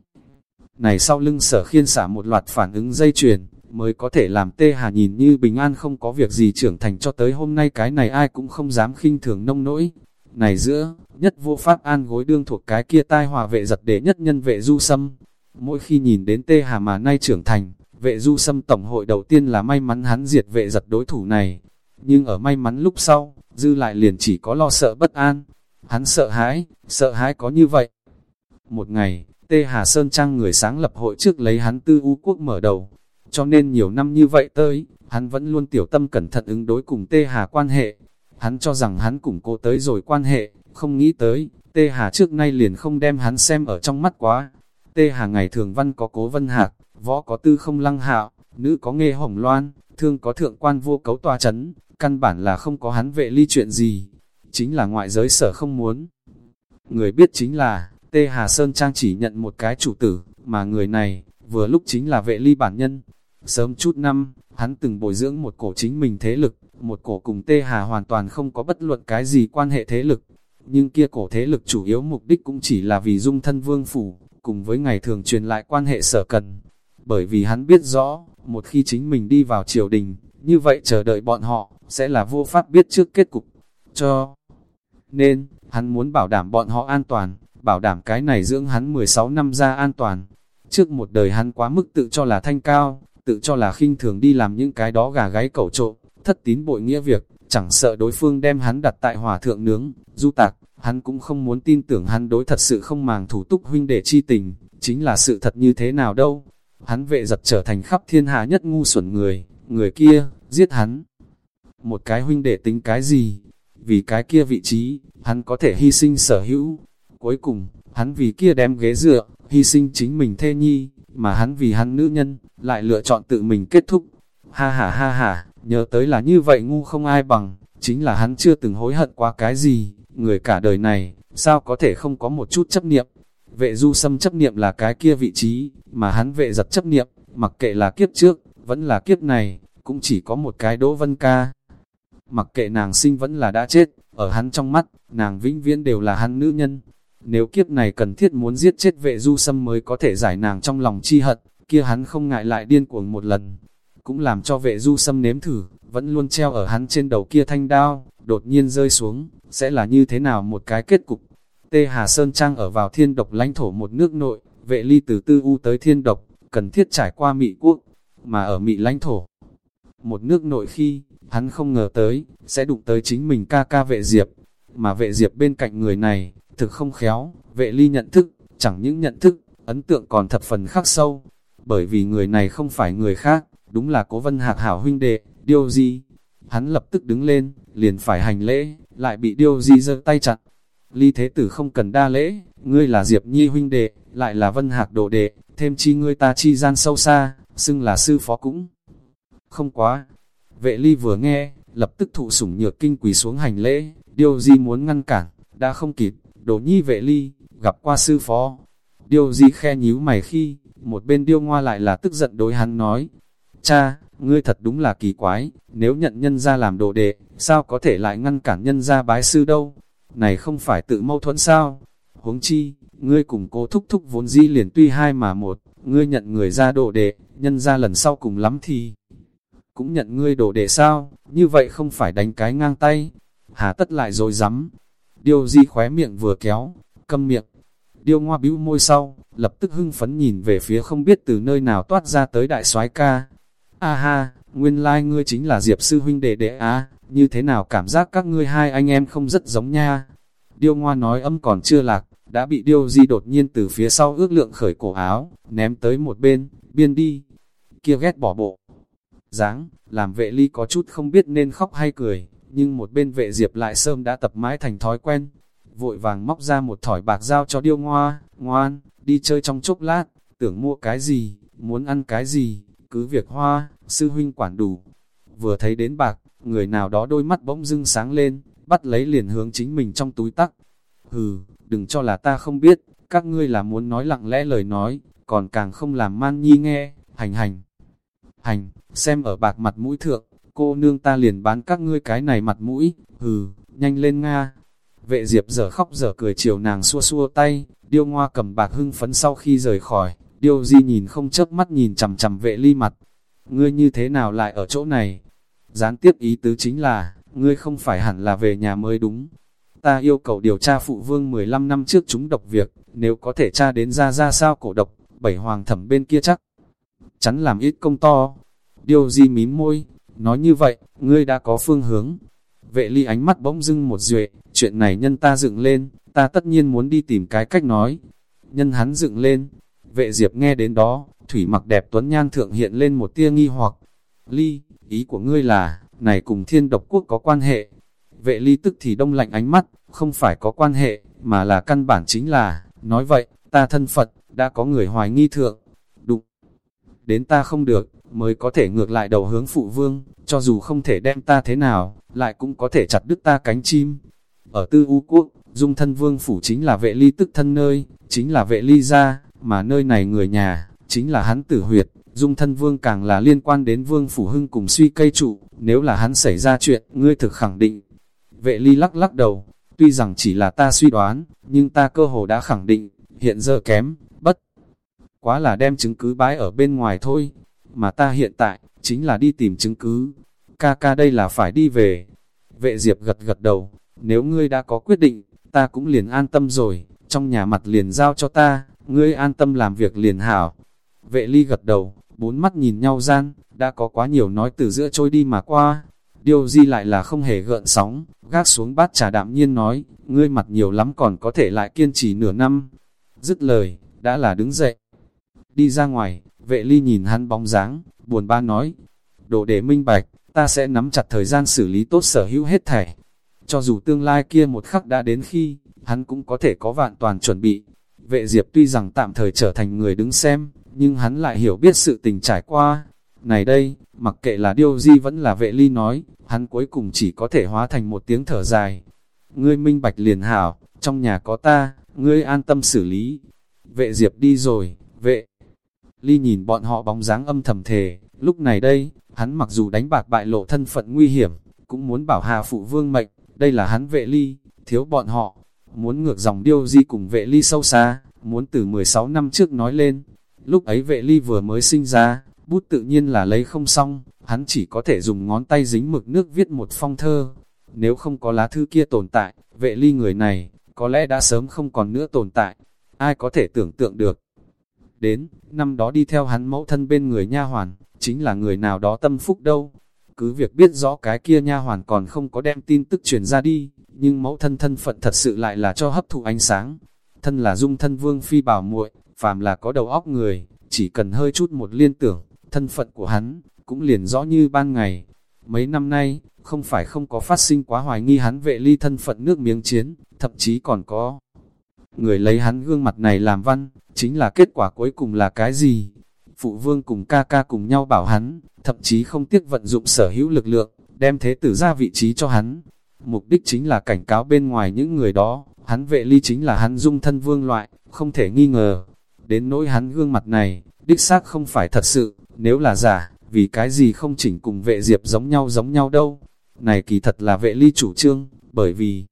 Này sau lưng sở khiên xả một loạt phản ứng dây chuyền, mới có thể làm Tê Hà nhìn như bình an không có việc gì trưởng thành cho tới hôm nay cái này ai cũng không dám khinh thường nông nỗi. Này giữa, nhất vô pháp an gối đương thuộc cái kia tai hòa vệ giật để nhất nhân vệ du sâm. Mỗi khi nhìn đến Tê Hà mà nay trưởng thành, vệ du sâm tổng hội đầu tiên là may mắn hắn diệt vệ giật đối thủ này. Nhưng ở may mắn lúc sau, dư lại liền chỉ có lo sợ bất an. Hắn sợ hãi, sợ hãi có như vậy. Một ngày, Tê Hà Sơn Trang người sáng lập hội trước lấy hắn tư u quốc mở đầu. Cho nên nhiều năm như vậy tới, hắn vẫn luôn tiểu tâm cẩn thận ứng đối cùng Tê Hà quan hệ. Hắn cho rằng hắn củng cố tới rồi quan hệ, không nghĩ tới, Tê Hà trước nay liền không đem hắn xem ở trong mắt quá. Tê Hà ngày thường văn có cố vân hạc, võ có tư không lăng hạo, nữ có nghe hồng loan, thương có thượng quan vô cấu tòa chấn, căn bản là không có hắn vệ ly chuyện gì. Chính là ngoại giới sở không muốn. Người biết chính là, Tê Hà Sơn Trang chỉ nhận một cái chủ tử, mà người này, vừa lúc chính là vệ ly bản nhân. Sớm chút năm, hắn từng bồi dưỡng một cổ chính mình thế lực, một cổ cùng Tê Hà hoàn toàn không có bất luận cái gì quan hệ thế lực. Nhưng kia cổ thế lực chủ yếu mục đích cũng chỉ là vì dung thân vương phủ, cùng với ngày thường truyền lại quan hệ sở cần. Bởi vì hắn biết rõ, một khi chính mình đi vào triều đình, như vậy chờ đợi bọn họ, sẽ là vô pháp biết trước kết cục. Cho nên, hắn muốn bảo đảm bọn họ an toàn, bảo đảm cái này dưỡng hắn 16 năm ra an toàn. Trước một đời hắn quá mức tự cho là thanh cao, tự cho là khinh thường đi làm những cái đó gà gáy cẩu trộm, thất tín bội nghĩa việc, chẳng sợ đối phương đem hắn đặt tại hỏa thượng nướng, du tạc, hắn cũng không muốn tin tưởng hắn đối thật sự không màng thủ túc huynh đệ chi tình, chính là sự thật như thế nào đâu. Hắn vệ giật trở thành khắp thiên hạ nhất ngu xuẩn người, người kia, giết hắn. Một cái huynh đệ tính cái gì? Vì cái kia vị trí, hắn có thể hy sinh sở hữu. Cuối cùng, hắn vì kia đem ghế dựa, hy sinh chính mình thê nhi, mà hắn vì hắn nữ nhân, lại lựa chọn tự mình kết thúc. Ha ha ha ha, nhớ tới là như vậy ngu không ai bằng, chính là hắn chưa từng hối hận qua cái gì, người cả đời này, sao có thể không có một chút chấp niệm. Vệ du sâm chấp niệm là cái kia vị trí, mà hắn vệ giật chấp niệm, mặc kệ là kiếp trước, vẫn là kiếp này, cũng chỉ có một cái đỗ vân ca. Mặc kệ nàng sinh vẫn là đã chết, ở hắn trong mắt, nàng vĩnh viễn đều là hắn nữ nhân. Nếu kiếp này cần thiết muốn giết chết vệ du sâm mới có thể giải nàng trong lòng chi hận, kia hắn không ngại lại điên cuồng một lần. Cũng làm cho vệ du sâm nếm thử, vẫn luôn treo ở hắn trên đầu kia thanh đao, đột nhiên rơi xuống, sẽ là như thế nào một cái kết cục. Tê Hà Sơn Trang ở vào thiên độc lãnh thổ một nước nội, vệ ly từ tư u tới thiên độc, cần thiết trải qua Mỹ quốc, mà ở Mỹ lãnh thổ. Một nước nội khi, hắn không ngờ tới, sẽ đụng tới chính mình ca ca vệ diệp, mà vệ diệp bên cạnh người này, thực không khéo, vệ ly nhận thức, chẳng những nhận thức, ấn tượng còn thập phần khắc sâu, bởi vì người này không phải người khác, đúng là cố vân hạc hảo huynh đệ, điêu di. Hắn lập tức đứng lên, liền phải hành lễ, lại bị điêu di giơ tay chặn Ly thế tử không cần đa lễ, ngươi là Diệp Nhi huynh đệ, lại là vân hạc đồ đệ, thêm chi ngươi ta chi gian sâu xa, xưng là sư phó cũng. Không quá. Vệ ly vừa nghe, lập tức thụ sủng nhược kinh quỳ xuống hành lễ, điêu di muốn ngăn cản, đã không kịp, đồ nhi vệ ly, gặp qua sư phó. Điêu di khe nhíu mày khi, một bên điêu ngoa lại là tức giận đối hắn nói, cha, ngươi thật đúng là kỳ quái, nếu nhận nhân ra làm đồ đệ, sao có thể lại ngăn cản nhân ra bái sư đâu? Này không phải tự mâu thuẫn sao? Huống chi, ngươi cùng cô thúc thúc vốn di liền tuy hai mà một, ngươi nhận người ra đồ đệ, nhân ra lần sau cùng lắm thì cũng nhận ngươi đồ đệ sao, như vậy không phải đánh cái ngang tay, hà tất lại rồi dám. Điêu di khóe miệng vừa kéo, câm miệng, điêu ngoa bĩu môi sau, lập tức hưng phấn nhìn về phía không biết từ nơi nào toát ra tới đại soái ca, A ha, nguyên lai like ngươi chính là Diệp sư huynh đệ đệ á, như thế nào cảm giác các ngươi hai anh em không rất giống nha. Điêu ngoa nói âm còn chưa lạc, đã bị điêu di đột nhiên từ phía sau ước lượng khởi cổ áo, ném tới một bên, biên đi. Kia ghét bỏ bộ. dáng làm vệ ly có chút không biết nên khóc hay cười, nhưng một bên vệ diệp lại sơm đã tập mãi thành thói quen. Vội vàng móc ra một thỏi bạc giao cho điêu ngoa, ngoan, đi chơi trong chốc lát, tưởng mua cái gì, muốn ăn cái gì, cứ việc hoa, sư huynh quản đủ. Vừa thấy đến bạc, người nào đó đôi mắt bỗng dưng sáng lên, bắt lấy liền hướng chính mình trong túi tắc. hừ, đừng cho là ta không biết, các ngươi là muốn nói lặng lẽ lời nói, còn càng không làm man nhi nghe, hành hành. Hành, xem ở bạc mặt mũi thượng, cô nương ta liền bán các ngươi cái này mặt mũi, hừ, nhanh lên Nga. Vệ diệp giờ khóc giờ cười chiều nàng xua xua tay, điêu ngoa cầm bạc hưng phấn sau khi rời khỏi, điêu di nhìn không chớp mắt nhìn chằm chằm vệ ly mặt. Ngươi như thế nào lại ở chỗ này? Gián tiếp ý tứ chính là, ngươi không phải hẳn là về nhà mới đúng. Ta yêu cầu điều tra phụ vương 15 năm trước chúng độc việc, nếu có thể tra đến ra ra sao cổ độc, bảy hoàng thẩm bên kia chắc. Chắn làm ít công to. Điêu di mím môi, nói như vậy, ngươi đã có phương hướng. Vệ ly ánh mắt bỗng dưng một duệ, chuyện này nhân ta dựng lên, ta tất nhiên muốn đi tìm cái cách nói. Nhân hắn dựng lên, vệ diệp nghe đến đó, thủy mặc đẹp tuấn nhan thượng hiện lên một tia nghi hoặc. Ly, ý của ngươi là, này cùng thiên độc quốc có quan hệ. Vệ ly tức thì đông lạnh ánh mắt, không phải có quan hệ, mà là căn bản chính là, nói vậy, ta thân Phật, đã có người hoài nghi thượng. Đụng, đến ta không được, mới có thể ngược lại đầu hướng phụ vương, cho dù không thể đem ta thế nào, lại cũng có thể chặt đứt ta cánh chim. Ở tư u quốc, dung thân vương phủ chính là vệ ly tức thân nơi, chính là vệ ly gia, mà nơi này người nhà, chính là hắn tử huyệt, dung thân vương càng là liên quan đến vương phủ hưng cùng suy cây trụ, nếu là hắn xảy ra chuyện, ngươi thực khẳng định. Vệ ly lắc lắc đầu, tuy rằng chỉ là ta suy đoán, nhưng ta cơ hồ đã khẳng định, hiện giờ kém, bất. Quá là đem chứng cứ bái ở bên ngoài thôi, mà ta hiện tại, chính là đi tìm chứng cứ. Ca ca đây là phải đi về. Vệ diệp gật gật đầu, nếu ngươi đã có quyết định, ta cũng liền an tâm rồi, trong nhà mặt liền giao cho ta, ngươi an tâm làm việc liền hảo. Vệ ly gật đầu, bốn mắt nhìn nhau gian, đã có quá nhiều nói từ giữa trôi đi mà qua. Điều di lại là không hề gợn sóng, gác xuống bát trà đạm nhiên nói, ngươi mặt nhiều lắm còn có thể lại kiên trì nửa năm. Dứt lời, đã là đứng dậy. Đi ra ngoài, vệ ly nhìn hắn bóng dáng, buồn ba nói, đồ để minh bạch, ta sẽ nắm chặt thời gian xử lý tốt sở hữu hết thảy. Cho dù tương lai kia một khắc đã đến khi, hắn cũng có thể có vạn toàn chuẩn bị. Vệ diệp tuy rằng tạm thời trở thành người đứng xem, nhưng hắn lại hiểu biết sự tình trải qua. Này đây, mặc kệ là điều gì vẫn là vệ ly nói, hắn cuối cùng chỉ có thể hóa thành một tiếng thở dài. Ngươi minh bạch liền hảo, trong nhà có ta, ngươi an tâm xử lý. Vệ diệp đi rồi, vệ. Ly nhìn bọn họ bóng dáng âm thầm thề, lúc này đây, hắn mặc dù đánh bạc bại lộ thân phận nguy hiểm, cũng muốn bảo hà phụ vương mệnh, đây là hắn vệ ly, thiếu bọn họ, muốn ngược dòng điêu di cùng vệ ly sâu xa, muốn từ 16 năm trước nói lên. Lúc ấy vệ ly vừa mới sinh ra, bút tự nhiên là lấy không xong, hắn chỉ có thể dùng ngón tay dính mực nước viết một phong thơ. Nếu không có lá thư kia tồn tại, vệ ly người này, có lẽ đã sớm không còn nữa tồn tại. Ai có thể tưởng tượng được. Đến, năm đó đi theo hắn mẫu thân bên người nha hoàn, chính là người nào đó tâm phúc đâu. Cứ việc biết rõ cái kia nha hoàn còn không có đem tin tức truyền ra đi, nhưng mẫu thân thân phận thật sự lại là cho hấp thụ ánh sáng. Thân là dung thân vương phi bảo muội, phàm là có đầu óc người, chỉ cần hơi chút một liên tưởng, thân phận của hắn, cũng liền rõ như ban ngày. Mấy năm nay, không phải không có phát sinh quá hoài nghi hắn vệ ly thân phận nước miếng chiến, thậm chí còn có. Người lấy hắn gương mặt này làm văn, chính là kết quả cuối cùng là cái gì? Phụ vương cùng ca ca cùng nhau bảo hắn, thậm chí không tiếc vận dụng sở hữu lực lượng, đem thế tử ra vị trí cho hắn. Mục đích chính là cảnh cáo bên ngoài những người đó, hắn vệ ly chính là hắn dung thân vương loại, không thể nghi ngờ. Đến nỗi hắn gương mặt này, đích xác không phải thật sự, nếu là giả, vì cái gì không chỉnh cùng vệ diệp giống nhau giống nhau đâu. Này kỳ thật là vệ ly chủ trương, bởi vì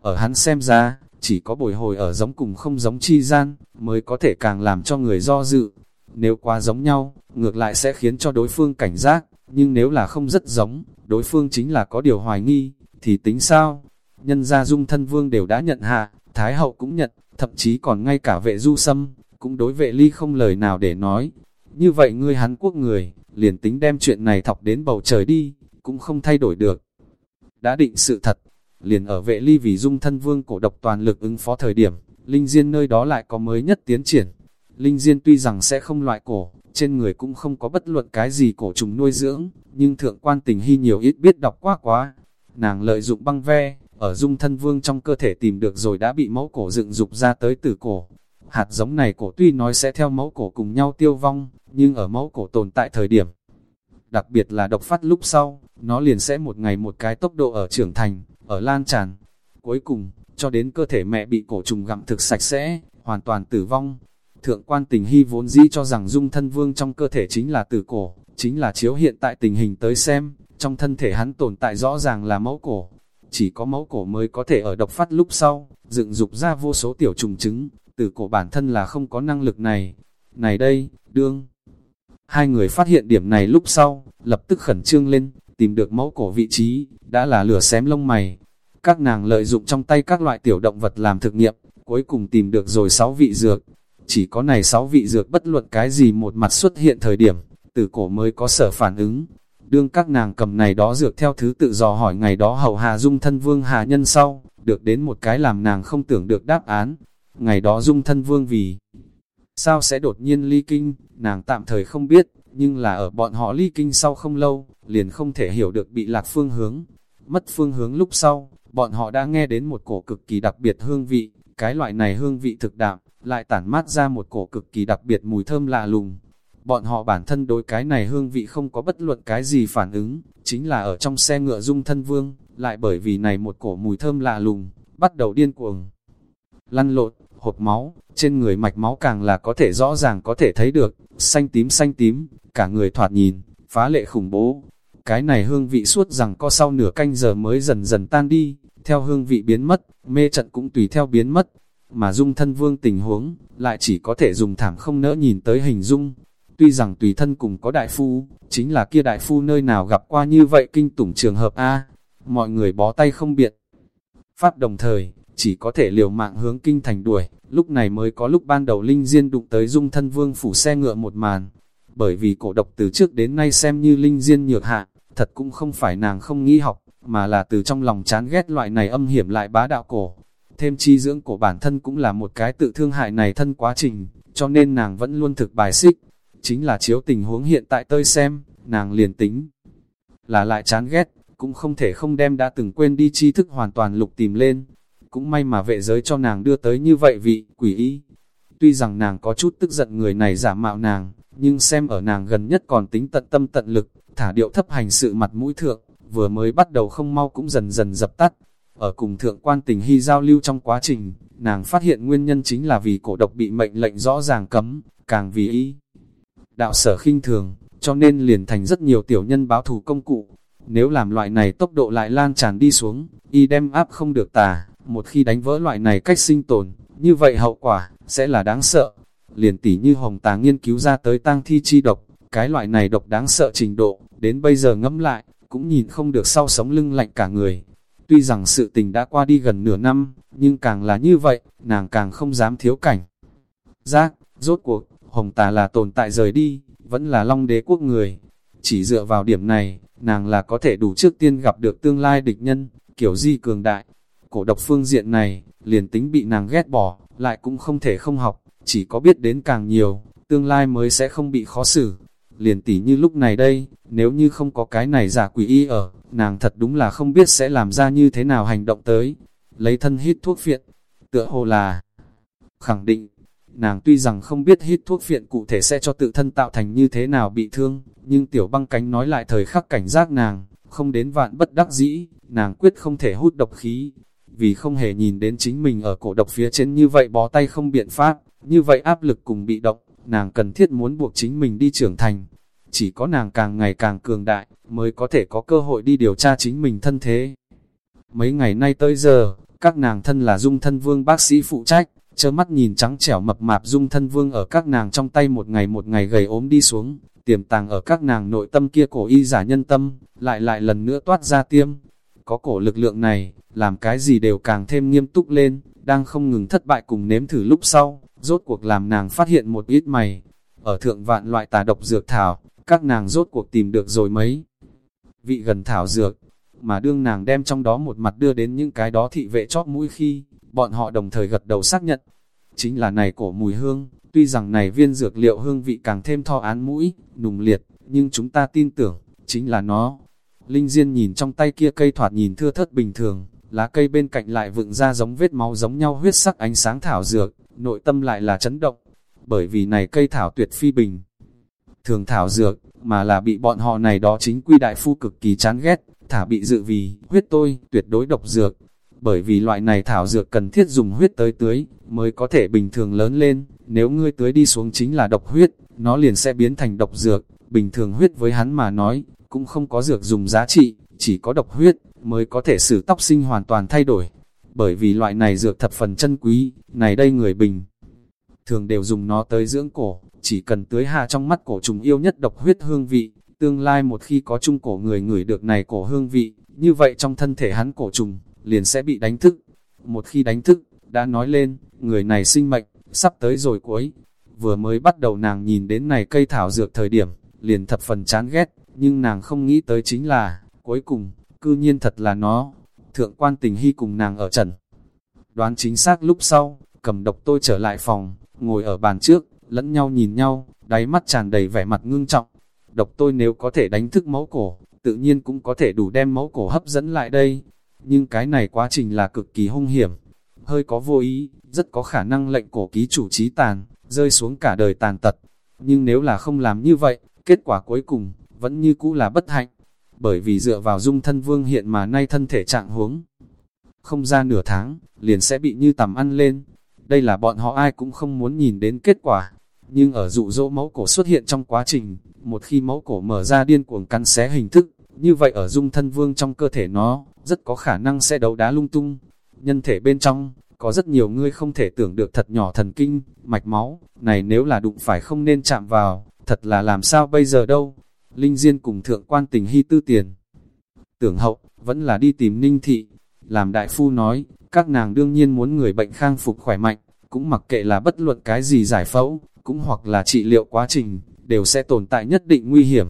ở hắn xem ra, chỉ có bồi hồi ở giống cùng không giống chi gian, mới có thể càng làm cho người do dự. Nếu quá giống nhau, ngược lại sẽ khiến cho đối phương cảnh giác, nhưng nếu là không rất giống, đối phương chính là có điều hoài nghi, thì tính sao? Nhân gia dung thân vương đều đã nhận hạ, Thái hậu cũng nhận, thậm chí còn ngay cả vệ du sâm, cũng đối vệ ly không lời nào để nói. Như vậy ngươi Hán Quốc người, liền tính đem chuyện này thọc đến bầu trời đi, cũng không thay đổi được. Đã định sự thật, liền ở vệ ly vì dung thân vương cổ độc toàn lực ứng phó thời điểm, Linh Diên nơi đó lại có mới nhất tiến triển. Linh Diên tuy rằng sẽ không loại cổ, trên người cũng không có bất luận cái gì cổ trùng nuôi dưỡng, nhưng thượng quan tình hy nhiều ít biết đọc quá quá. Nàng lợi dụng băng ve, ở dung thân vương trong cơ thể tìm được rồi đã bị mẫu cổ dựng dục ra tới từ cổ. Hạt giống này cổ tuy nói sẽ theo mẫu cổ cùng nhau tiêu vong, nhưng ở mẫu cổ tồn tại thời điểm. Đặc biệt là độc phát lúc sau, nó liền sẽ một ngày một cái tốc độ ở trưởng thành, ở lan tràn. Cuối cùng, cho đến cơ thể mẹ bị cổ trùng gặm thực sạch sẽ, hoàn toàn tử vong. Thượng quan tình hy vốn dĩ cho rằng dung thân vương trong cơ thể chính là tử cổ, chính là chiếu hiện tại tình hình tới xem, trong thân thể hắn tồn tại rõ ràng là mẫu cổ. Chỉ có mẫu cổ mới có thể ở độc phát lúc sau, dựng dục ra vô số tiểu trùng trứng, từ cổ bản thân là không có năng lực này. Này đây, đương. Hai người phát hiện điểm này lúc sau, lập tức khẩn trương lên, tìm được mẫu cổ vị trí, đã là lửa xém lông mày. Các nàng lợi dụng trong tay các loại tiểu động vật làm thực nghiệm, cuối cùng tìm được rồi 6 vị dược. Chỉ có này 6 vị dược bất luận cái gì một mặt xuất hiện thời điểm, từ cổ mới có sở phản ứng. Đương các nàng cầm này đó dược theo thứ tự dò hỏi ngày đó hậu hà dung thân vương hà nhân sau, được đến một cái làm nàng không tưởng được đáp án. Ngày đó dung thân vương vì sao sẽ đột nhiên ly kinh, nàng tạm thời không biết, nhưng là ở bọn họ ly kinh sau không lâu, liền không thể hiểu được bị lạc phương hướng. Mất phương hướng lúc sau, bọn họ đã nghe đến một cổ cực kỳ đặc biệt hương vị, cái loại này hương vị thực đạm, lại tản mát ra một cổ cực kỳ đặc biệt mùi thơm lạ lùng. Bọn họ bản thân đối cái này hương vị không có bất luận cái gì phản ứng, chính là ở trong xe ngựa dung thân vương, lại bởi vì này một cổ mùi thơm lạ lùng, bắt đầu điên cuồng. Lăn lộn, hộp máu, trên người mạch máu càng là có thể rõ ràng có thể thấy được, xanh tím xanh tím, cả người thoạt nhìn, phá lệ khủng bố. Cái này hương vị suốt rằng có sau nửa canh giờ mới dần dần tan đi, theo hương vị biến mất, mê trận cũng tùy theo biến mất, mà dung thân vương tình huống, lại chỉ có thể dùng thảm không nỡ nhìn tới hình dung. Tuy rằng tùy thân cùng có đại phu, chính là kia đại phu nơi nào gặp qua như vậy kinh tủng trường hợp A, mọi người bó tay không biện. Pháp đồng thời, chỉ có thể liều mạng hướng kinh thành đuổi, lúc này mới có lúc ban đầu Linh Diên đụng tới dung thân vương phủ xe ngựa một màn. Bởi vì cổ độc từ trước đến nay xem như Linh Diên nhược hạ, thật cũng không phải nàng không nghĩ học, mà là từ trong lòng chán ghét loại này âm hiểm lại bá đạo cổ. Thêm chi dưỡng của bản thân cũng là một cái tự thương hại này thân quá trình, cho nên nàng vẫn luôn thực bài xích. Chính là chiếu tình huống hiện tại tơi xem, nàng liền tính. Là lại chán ghét, cũng không thể không đem đã từng quên đi tri thức hoàn toàn lục tìm lên. Cũng may mà vệ giới cho nàng đưa tới như vậy vị, quỷ ý. Tuy rằng nàng có chút tức giận người này giả mạo nàng, nhưng xem ở nàng gần nhất còn tính tận tâm tận lực, thả điệu thấp hành sự mặt mũi thượng, vừa mới bắt đầu không mau cũng dần dần dập tắt. Ở cùng thượng quan tình hy giao lưu trong quá trình, nàng phát hiện nguyên nhân chính là vì cổ độc bị mệnh lệnh rõ ràng cấm, càng vì ý. Đạo sở khinh thường, cho nên liền thành rất nhiều tiểu nhân báo thù công cụ. Nếu làm loại này tốc độ lại lan tràn đi xuống, y đem áp không được tà, một khi đánh vỡ loại này cách sinh tồn, như vậy hậu quả, sẽ là đáng sợ. Liền tỉ như hồng tà nghiên cứu ra tới tang thi chi độc, cái loại này độc đáng sợ trình độ, đến bây giờ ngẫm lại, cũng nhìn không được sau sống lưng lạnh cả người. Tuy rằng sự tình đã qua đi gần nửa năm, nhưng càng là như vậy, nàng càng không dám thiếu cảnh. Giác, rốt cuộc, hồng tà là tồn tại rời đi, vẫn là long đế quốc người. Chỉ dựa vào điểm này, nàng là có thể đủ trước tiên gặp được tương lai địch nhân, kiểu di cường đại. Cổ độc phương diện này, liền tính bị nàng ghét bỏ, lại cũng không thể không học, chỉ có biết đến càng nhiều, tương lai mới sẽ không bị khó xử. Liền tỉ như lúc này đây, nếu như không có cái này giả quỷ y ở, nàng thật đúng là không biết sẽ làm ra như thế nào hành động tới. Lấy thân hít thuốc phiện, tựa hồ là khẳng định, nàng tuy rằng không biết hít thuốc phiện cụ thể sẽ cho tự thân tạo thành như thế nào bị thương, nhưng tiểu băng cánh nói lại thời khắc cảnh giác nàng, không đến vạn bất đắc dĩ, nàng quyết không thể hút độc khí, vì không hề nhìn đến chính mình ở cổ độc phía trên như vậy bó tay không biện pháp, như vậy áp lực cùng bị động, nàng cần thiết muốn buộc chính mình đi trưởng thành. Chỉ có nàng càng ngày càng cường đại, mới có thể có cơ hội đi điều tra chính mình thân thế. Mấy ngày nay tới giờ, các nàng thân là dung thân vương bác sĩ phụ trách, chớ mắt nhìn trắng trẻo mập mạp dung thân vương ở các nàng trong tay một ngày một ngày gầy ốm đi xuống, tiềm tàng ở các nàng nội tâm kia cổ y giả nhân tâm, lại lại lần nữa toát ra tiêm. Có cổ lực lượng này, làm cái gì đều càng thêm nghiêm túc lên, đang không ngừng thất bại cùng nếm thử lúc sau, rốt cuộc làm nàng phát hiện một ít mày. Ở thượng vạn loại tà độc dược thảo, các nàng rốt cuộc tìm được rồi mấy. Vị gần thảo dược, mà đương nàng đem trong đó một mặt đưa đến những cái đó thị vệ chót mũi khi, bọn họ đồng thời gật đầu xác nhận. Chính là này cổ mùi hương, tuy rằng này viên dược liệu hương vị càng thêm tho án mũi, nùng liệt, nhưng chúng ta tin tưởng, chính là nó. Linh Diên nhìn trong tay kia cây thoạt nhìn thưa thất bình thường, lá cây bên cạnh lại vựng ra giống vết máu giống nhau huyết sắc ánh sáng thảo dược, nội tâm lại là chấn động, bởi vì này cây thảo tuyệt phi bình. Thường thảo dược, mà là bị bọn họ này đó chính quy đại phu cực kỳ chán ghét, thả bị dự vì, huyết tôi, tuyệt đối độc dược bởi vì loại này thảo dược cần thiết dùng huyết tới tưới, mới có thể bình thường lớn lên, nếu ngươi tưới đi xuống chính là độc huyết, nó liền sẽ biến thành độc dược, bình thường huyết với hắn mà nói, cũng không có dược dùng giá trị, chỉ có độc huyết, mới có thể xử tóc sinh hoàn toàn thay đổi. Bởi vì loại này dược thập phần chân quý, này đây người bình thường đều dùng nó tới dưỡng cổ, chỉ cần tưới hạ trong mắt cổ trùng yêu nhất độc huyết hương vị, tương lai một khi có chung cổ người ngửi được này cổ hương vị, như vậy trong thân thể hắn cổ trùng, liền sẽ bị đánh thức. Một khi đánh thức, đã nói lên, người này sinh mệnh, sắp tới rồi cuối. Vừa mới bắt đầu nàng nhìn đến này cây thảo dược thời điểm, liền thập phần chán ghét, nhưng nàng không nghĩ tới chính là, cuối cùng, cư nhiên thật là nó. Thượng quan tình hy cùng nàng ở trần. Đoán chính xác lúc sau, cầm độc tôi trở lại phòng, ngồi ở bàn trước, lẫn nhau nhìn nhau, đáy mắt tràn đầy vẻ mặt ngưng trọng. Độc tôi nếu có thể đánh thức máu cổ, tự nhiên cũng có thể đủ đem máu cổ hấp dẫn lại đây. Nhưng cái này quá trình là cực kỳ hung hiểm, hơi có vô ý, rất có khả năng lệnh cổ ký chủ trí tàn, rơi xuống cả đời tàn tật. Nhưng nếu là không làm như vậy, kết quả cuối cùng, vẫn như cũ là bất hạnh. Bởi vì dựa vào dung thân vương hiện mà nay thân thể trạng huống không ra nửa tháng, liền sẽ bị như tầm ăn lên. Đây là bọn họ ai cũng không muốn nhìn đến kết quả. Nhưng ở dụ dỗ mẫu cổ xuất hiện trong quá trình, một khi mẫu cổ mở ra điên cuồng cắn xé hình thức, như vậy ở dung thân vương trong cơ thể nó, rất có khả năng sẽ đấu đá lung tung. Nhân thể bên trong, có rất nhiều người không thể tưởng được thật nhỏ thần kinh, mạch máu, này nếu là đụng phải không nên chạm vào, thật là làm sao bây giờ đâu. Linh Diên cùng thượng quan tình hy tư tiền. Tưởng hậu, vẫn là đi tìm Ninh Thị. Làm đại phu nói, các nàng đương nhiên muốn người bệnh khang phục khỏe mạnh, cũng mặc kệ là bất luận cái gì giải phẫu, cũng hoặc là trị liệu quá trình, đều sẽ tồn tại nhất định nguy hiểm.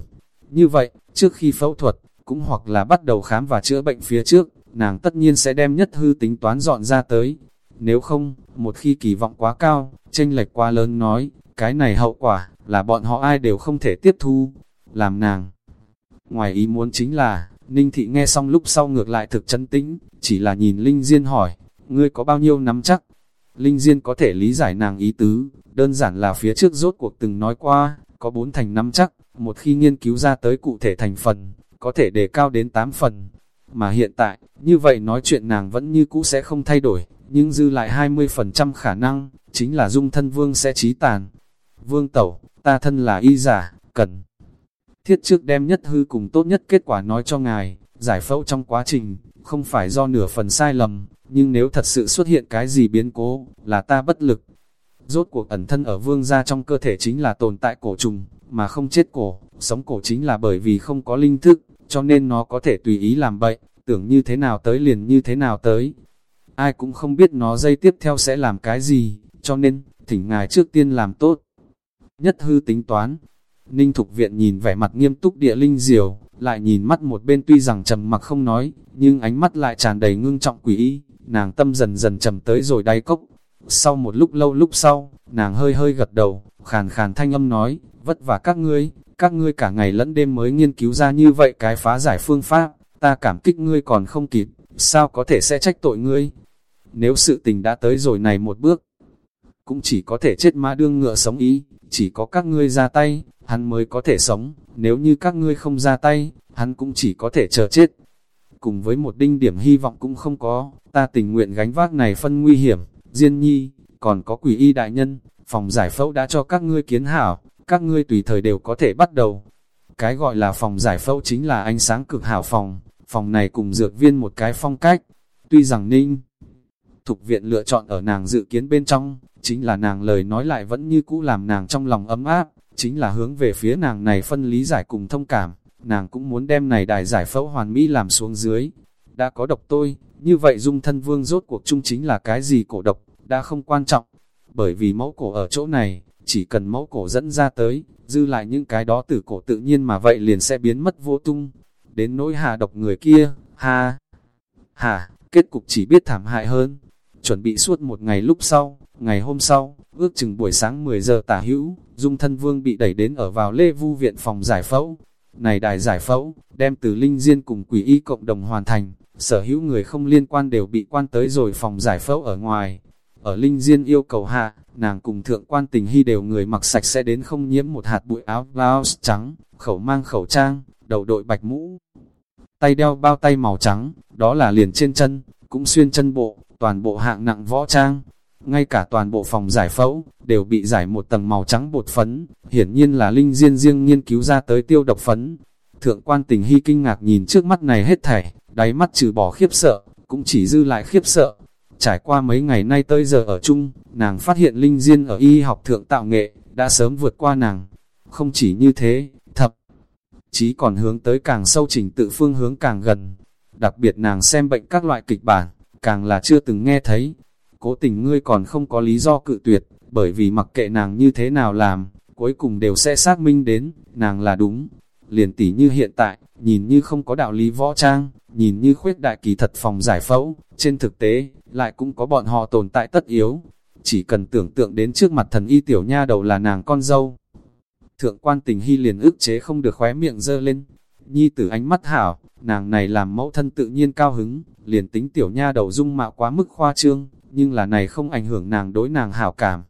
Như vậy, trước khi phẫu thuật, cũng hoặc là bắt đầu khám và chữa bệnh phía trước, nàng tất nhiên sẽ đem nhất hư tính toán dọn ra tới. Nếu không, một khi kỳ vọng quá cao, tranh lệch quá lớn nói, cái này hậu quả, là bọn họ ai đều không thể tiếp thu, làm nàng. Ngoài ý muốn chính là, Ninh Thị nghe xong lúc sau ngược lại thực chân tĩnh, chỉ là nhìn Linh Diên hỏi, ngươi có bao nhiêu nắm chắc? Linh Diên có thể lý giải nàng ý tứ, đơn giản là phía trước rốt cuộc từng nói qua, có bốn thành nắm chắc, một khi nghiên cứu ra tới cụ thể thành phần, có thể đề cao đến 8 phần. Mà hiện tại, như vậy nói chuyện nàng vẫn như cũ sẽ không thay đổi, nhưng dư lại 20% khả năng, chính là dung thân vương sẽ trí tàn. Vương tẩu, ta thân là y giả, cần thiết trước đem nhất hư cùng tốt nhất kết quả nói cho ngài, giải phẫu trong quá trình, không phải do nửa phần sai lầm, nhưng nếu thật sự xuất hiện cái gì biến cố, là ta bất lực. Rốt cuộc ẩn thân ở vương gia trong cơ thể chính là tồn tại cổ trùng, mà không chết cổ, sống cổ chính là bởi vì không có linh thức, cho nên nó có thể tùy ý làm bậy, tưởng như thế nào tới liền như thế nào tới. Ai cũng không biết nó dây tiếp theo sẽ làm cái gì, cho nên, thỉnh ngài trước tiên làm tốt. Nhất hư tính toán, Ninh Thục Viện nhìn vẻ mặt nghiêm túc địa linh diều, lại nhìn mắt một bên tuy rằng trầm mặc không nói, nhưng ánh mắt lại tràn đầy ngưng trọng quỷ ý, nàng tâm dần dần trầm tới rồi đáy cốc. Sau một lúc lâu lúc sau, nàng hơi hơi gật đầu, khàn khàn thanh âm nói, vất vả các ngươi, các ngươi cả ngày lẫn đêm mới nghiên cứu ra như vậy cái phá giải phương pháp, ta cảm kích ngươi còn không kịp, sao có thể sẽ trách tội ngươi. Nếu sự tình đã tới rồi này một bước, cũng chỉ có thể chết ma đương ngựa sống ý, chỉ có các ngươi ra tay, hắn mới có thể sống, nếu như các ngươi không ra tay, hắn cũng chỉ có thể chờ chết. Cùng với một đinh điểm hy vọng cũng không có, ta tình nguyện gánh vác này phân nguy hiểm, Diên nhi, còn có quỷ y đại nhân, phòng giải phẫu đã cho các ngươi kiến hảo, các ngươi tùy thời đều có thể bắt đầu. Cái gọi là phòng giải phẫu chính là ánh sáng cực hảo phòng, phòng này cùng dược viên một cái phong cách. Tuy rằng ninh, thục viện lựa chọn ở nàng dự kiến bên trong, chính là nàng lời nói lại vẫn như cũ làm nàng trong lòng ấm áp, chính là hướng về phía nàng này phân lý giải cùng thông cảm, nàng cũng muốn đem này đài giải phẫu hoàn mỹ làm xuống dưới. Đã có độc tôi, như vậy dung thân vương rốt cuộc chung chính là cái gì cổ độc, đã không quan trọng, bởi vì mẫu cổ ở chỗ này, chỉ cần mẫu cổ dẫn ra tới, dư lại những cái đó từ cổ tự nhiên mà vậy liền sẽ biến mất vô tung. Đến nỗi hà độc người kia, ha, hà, kết cục chỉ biết thảm hại hơn. Chuẩn bị suốt một ngày lúc sau, ngày hôm sau, ước chừng buổi sáng 10 giờ tả hữu, dung thân vương bị đẩy đến ở vào lê vu viện phòng giải phẫu. Này đài giải phẫu, đem từ linh diên cùng quỷ y cộng đồng hoàn thành, sở hữu người không liên quan đều bị quan tới rồi phòng giải phẫu ở ngoài. Ở linh diên yêu cầu hạ, nàng cùng thượng quan tình hy đều người mặc sạch sẽ đến không nhiễm một hạt bụi áo blouse trắng, khẩu mang khẩu trang, đầu đội bạch mũ. Tay đeo bao tay màu trắng, đó là liền trên chân, cũng xuyên chân bộ, toàn bộ hạng nặng võ trang. Ngay cả toàn bộ phòng giải phẫu, đều bị giải một tầng màu trắng bột phấn, hiển nhiên là linh diên riêng nghiên cứu ra tới tiêu độc phấn. Thượng quan tình hy kinh ngạc nhìn trước mắt này hết thảy, đáy mắt trừ bỏ khiếp sợ, cũng chỉ dư lại khiếp sợ. Trải qua mấy ngày nay tới giờ ở chung, nàng phát hiện linh diên ở y học thượng tạo nghệ, đã sớm vượt qua nàng. Không chỉ như thế, thập, chí còn hướng tới càng sâu trình tự phương hướng càng gần. Đặc biệt nàng xem bệnh các loại kịch bản, càng là chưa từng nghe thấy. Cố tình ngươi còn không có lý do cự tuyệt, bởi vì mặc kệ nàng như thế nào làm, cuối cùng đều sẽ xác minh đến, nàng là đúng. Liền tỉ như hiện tại, nhìn như không có đạo lý võ trang, nhìn như khuyết đại kỳ thật phòng giải phẫu, trên thực tế, lại cũng có bọn họ tồn tại tất yếu. Chỉ cần tưởng tượng đến trước mặt thần y tiểu nha đầu là nàng con dâu. Thượng quan tình hy liền ức chế không được khóe miệng dơ lên. Nhi tử ánh mắt hảo, nàng này làm mẫu thân tự nhiên cao hứng, liền tính tiểu nha đầu dung mạo quá mức khoa trương, nhưng là này không ảnh hưởng nàng đối nàng hảo cảm.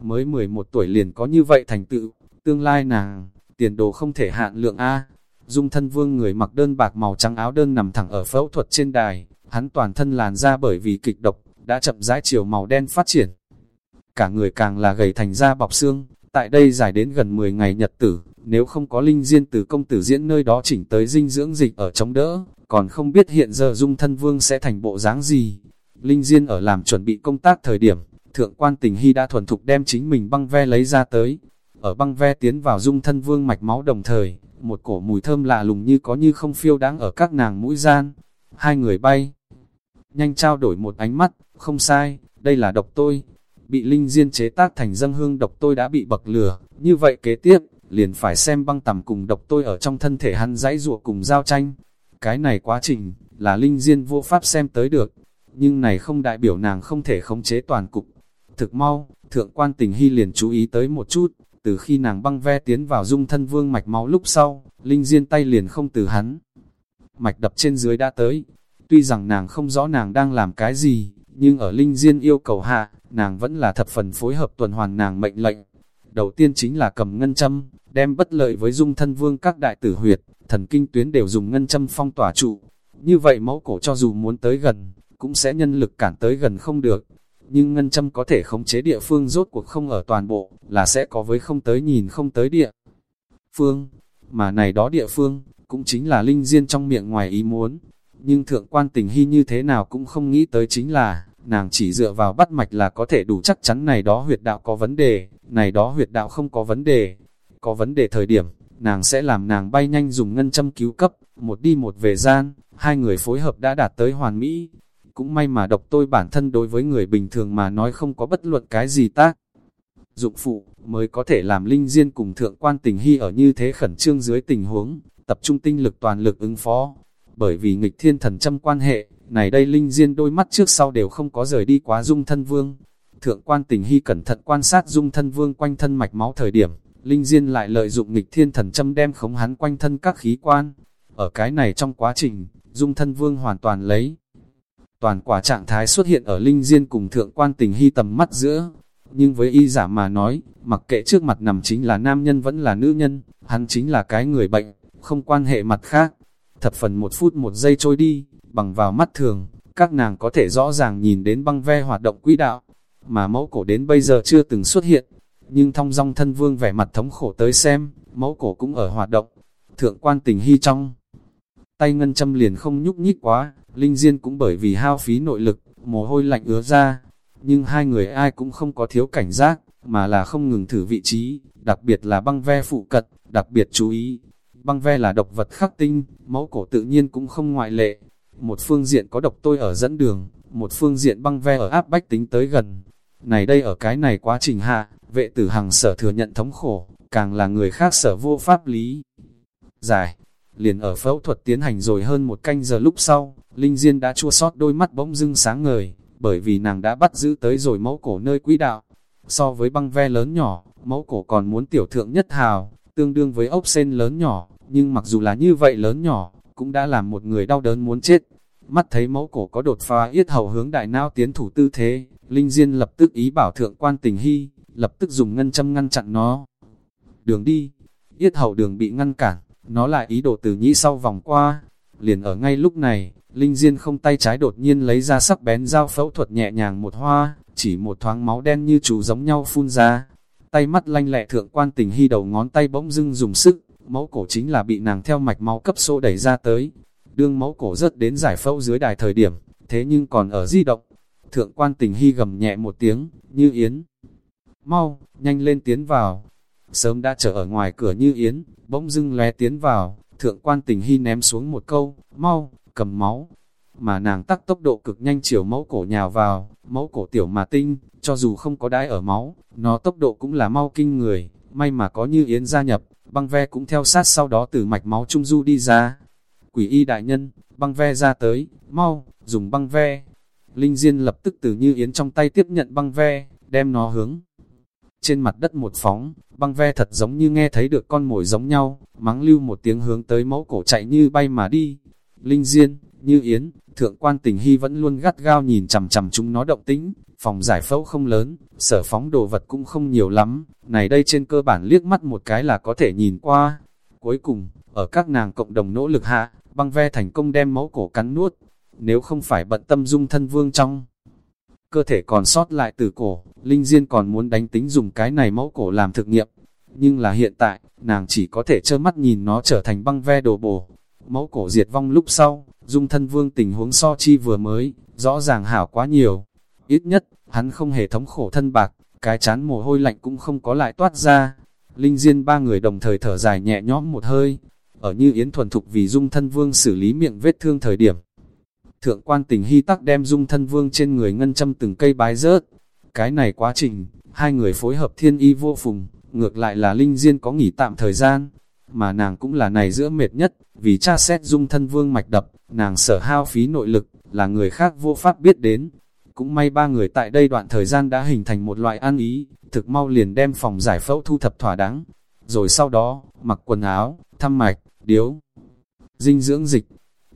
Mới 11 tuổi liền có như vậy thành tựu, tương lai nàng, tiền đồ không thể hạn lượng A. Dung thân vương người mặc đơn bạc màu trắng áo đơn nằm thẳng ở phẫu thuật trên đài, hắn toàn thân làn da bởi vì kịch độc, đã chậm rãi chiều màu đen phát triển. Cả người càng là gầy thành da bọc xương, tại đây dài đến gần 10 ngày nhật tử, nếu không có linh diên từ công tử diễn nơi đó chỉnh tới dinh dưỡng dịch ở chống đỡ, còn không biết hiện giờ dung thân vương sẽ thành bộ dáng gì. Linh diên ở làm chuẩn bị công tác thời điểm, thượng quan tình hy đã thuần thục đem chính mình băng ve lấy ra tới. Ở băng ve tiến vào dung thân vương mạch máu đồng thời, một cổ mùi thơm lạ lùng như có như không phiêu đáng ở các nàng mũi gian. Hai người bay, nhanh trao đổi một ánh mắt, không sai, đây là độc tôi. Bị linh diên chế tác thành dâng hương độc tôi đã bị bậc lửa, như vậy kế tiếp, liền phải xem băng tầm cùng độc tôi ở trong thân thể hắn dãy ruộng cùng giao tranh. Cái này quá trình, là linh diên vô pháp xem tới được, nhưng này không đại biểu nàng không thể khống chế toàn cục. Thực mau, thượng quan tình hy liền chú ý tới một chút, từ khi nàng băng ve tiến vào dung thân vương mạch máu lúc sau, linh diên tay liền không từ hắn. Mạch đập trên dưới đã tới, tuy rằng nàng không rõ nàng đang làm cái gì, nhưng ở linh diên yêu cầu hạ, nàng vẫn là thập phần phối hợp tuần hoàn nàng mệnh lệnh. Đầu tiên chính là cầm ngân châm, đem bất lợi với dung thân vương các đại tử huyệt, thần kinh tuyến đều dùng ngân châm phong tỏa trụ. Như vậy mẫu cổ cho dù muốn tới gần, cũng sẽ nhân lực cản tới gần không được. Nhưng ngân châm có thể khống chế địa phương rốt cuộc không ở toàn bộ, là sẽ có với không tới nhìn không tới địa phương. Mà này đó địa phương, cũng chính là linh diên trong miệng ngoài ý muốn. Nhưng thượng quan tình hy như thế nào cũng không nghĩ tới chính là, nàng chỉ dựa vào bắt mạch là có thể đủ chắc chắn này đó huyệt đạo có vấn đề, này đó huyệt đạo không có vấn đề. Có vấn đề thời điểm, nàng sẽ làm nàng bay nhanh dùng ngân châm cứu cấp, một đi một về gian, hai người phối hợp đã đạt tới hoàn mỹ. Cũng may mà độc tôi bản thân đối với người bình thường mà nói không có bất luận cái gì tác. Dụng phụ, mới có thể làm linh diên cùng thượng quan tình hy ở như thế khẩn trương dưới tình huống, tập trung tinh lực toàn lực ứng phó. Bởi vì nghịch thiên thần châm quan hệ, này đây linh diên đôi mắt trước sau đều không có rời đi quá dung thân vương. Thượng quan tình hy cẩn thận quan sát dung thân vương quanh thân mạch máu thời điểm, linh diên lại lợi dụng nghịch thiên thần châm đem khống hắn quanh thân các khí quan. Ở cái này trong quá trình, dung thân vương hoàn toàn lấy. Toàn quả trạng thái xuất hiện ở linh diên cùng thượng quan tình hy tầm mắt giữa. Nhưng với y giả mà nói, mặc kệ trước mặt nằm chính là nam nhân vẫn là nữ nhân, hắn chính là cái người bệnh, không quan hệ mặt khác. Thập phần một phút một giây trôi đi, bằng vào mắt thường, các nàng có thể rõ ràng nhìn đến băng ve hoạt động quỹ đạo, mà mẫu cổ đến bây giờ chưa từng xuất hiện. Nhưng thong dong thân vương vẻ mặt thống khổ tới xem, mẫu cổ cũng ở hoạt động. Thượng quan tình hy trong, tay ngân châm liền không nhúc nhích quá, linh diên cũng bởi vì hao phí nội lực, mồ hôi lạnh ứa ra. Nhưng hai người ai cũng không có thiếu cảnh giác, mà là không ngừng thử vị trí, đặc biệt là băng ve phụ cận, đặc biệt chú ý. Băng ve là độc vật khắc tinh, mẫu cổ tự nhiên cũng không ngoại lệ, một phương diện có độc tôi ở dẫn đường, một phương diện băng ve ở áp bách tính tới gần. Này đây ở cái này quá trình hạ, vệ tử hằng sở thừa nhận thống khổ, càng là người khác sở vô pháp lý. Giải, liền ở phẫu thuật tiến hành rồi hơn một canh giờ lúc sau, Linh Diên đã chua sót đôi mắt bỗng dưng sáng ngời, bởi vì nàng đã bắt giữ tới rồi mẫu cổ nơi quỹ đạo. So với băng ve lớn nhỏ, mẫu cổ còn muốn tiểu thượng nhất hào, tương đương với ốc sen lớn nhỏ, nhưng mặc dù là như vậy lớn nhỏ, cũng đã làm một người đau đớn muốn chết. Mắt thấy mẫu cổ có đột phá yết hầu hướng đại nao tiến thủ tư thế, Linh Diên lập tức ý bảo thượng quan tình hy, lập tức dùng ngân châm ngăn chặn nó. Đường đi, yết hầu đường bị ngăn cản, nó lại ý đồ từ nhĩ sau vòng qua. Liền ở ngay lúc này, Linh Diên không tay trái đột nhiên lấy ra sắc bén dao phẫu thuật nhẹ nhàng một hoa, chỉ một thoáng máu đen như chú giống nhau phun ra. Tay mắt lanh lẹ thượng quan tình hy đầu ngón tay bỗng dưng dùng sức, mẫu cổ chính là bị nàng theo mạch máu cấp số đẩy ra tới. Đương mẫu cổ rớt đến giải phẫu dưới đài thời điểm, thế nhưng còn ở di động. Thượng quan tình hy gầm nhẹ một tiếng, như yến. Mau, nhanh lên tiến vào. Sớm đã chờ ở ngoài cửa như yến, bỗng dưng lóe tiến vào, thượng quan tình hy ném xuống một câu, mau, cầm máu. Mà nàng tắc tốc độ cực nhanh chiều mẫu cổ nhào vào, mẫu cổ tiểu mà tinh, cho dù không có đái ở máu, nó tốc độ cũng là mau kinh người, may mà có như yến gia nhập, băng ve cũng theo sát sau đó từ mạch máu trung du đi ra. Quỷ y đại nhân, băng ve ra tới, mau, dùng băng ve. Linh Diên lập tức từ như yến trong tay tiếp nhận băng ve, đem nó hướng. Trên mặt đất một phóng, băng ve thật giống như nghe thấy được con mồi giống nhau, mắng lưu một tiếng hướng tới mẫu cổ chạy như bay mà đi. Linh Diên, như Yến, thượng quan tình hy vẫn luôn gắt gao nhìn chằm chằm chúng nó động tĩnh, phòng giải phẫu không lớn, sở phóng đồ vật cũng không nhiều lắm, này đây trên cơ bản liếc mắt một cái là có thể nhìn qua. Cuối cùng, ở các nàng cộng đồng nỗ lực hạ, băng ve thành công đem mẫu cổ cắn nuốt, nếu không phải bận tâm dung thân vương trong. Cơ thể còn sót lại từ cổ, Linh Diên còn muốn đánh tính dùng cái này mẫu cổ làm thực nghiệm, nhưng là hiện tại, nàng chỉ có thể trơ mắt nhìn nó trở thành băng ve đồ bổ. Mẫu cổ diệt vong lúc sau, dung thân vương tình huống so chi vừa mới, rõ ràng hảo quá nhiều. Ít nhất, hắn không hề thống khổ thân bạc, cái chán mồ hôi lạnh cũng không có lại toát ra. Linh Diên ba người đồng thời thở dài nhẹ nhõm một hơi, ở như Yến thuần thục vì dung thân vương xử lý miệng vết thương thời điểm. Thượng quan tình hy tắc đem dung thân vương trên người ngân châm từng cây bái rớt. Cái này quá trình, hai người phối hợp thiên y vô phùng, ngược lại là Linh Diên có nghỉ tạm thời gian, mà nàng cũng là này giữa mệt nhất, vì cha xét dung thân vương mạch đập, nàng sở hao phí nội lực, là người khác vô pháp biết đến. Cũng may ba người tại đây đoạn thời gian đã hình thành một loại an ý, thực mau liền đem phòng giải phẫu thu thập thỏa đáng. Rồi sau đó, mặc quần áo, thăm mạch, điếu, dinh dưỡng dịch.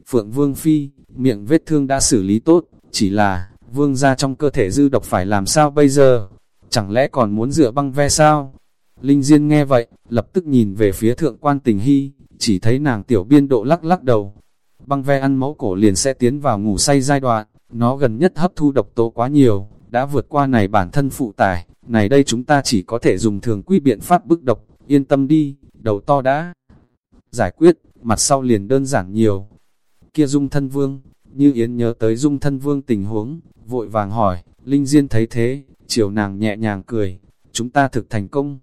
Phượng Vương Phi, miệng vết thương đã xử lý tốt, chỉ là, vương ra trong cơ thể dư độc phải làm sao bây giờ? Chẳng lẽ còn muốn dựa băng ve sao? Linh Diên nghe vậy, lập tức nhìn về phía thượng quan tình hy, chỉ thấy nàng tiểu biên độ lắc lắc đầu. Băng ve ăn mẫu cổ liền sẽ tiến vào ngủ say giai đoạn, nó gần nhất hấp thu độc tố quá nhiều, đã vượt qua này bản thân phụ tải, này đây chúng ta chỉ có thể dùng thường quy biện pháp bức độc, yên tâm đi, đầu to đã giải quyết, mặt sau liền đơn giản nhiều. Kia dung thân vương, như Yến nhớ tới dung thân vương tình huống, vội vàng hỏi, Linh Diên thấy thế, chiều nàng nhẹ nhàng cười, chúng ta thực thành công,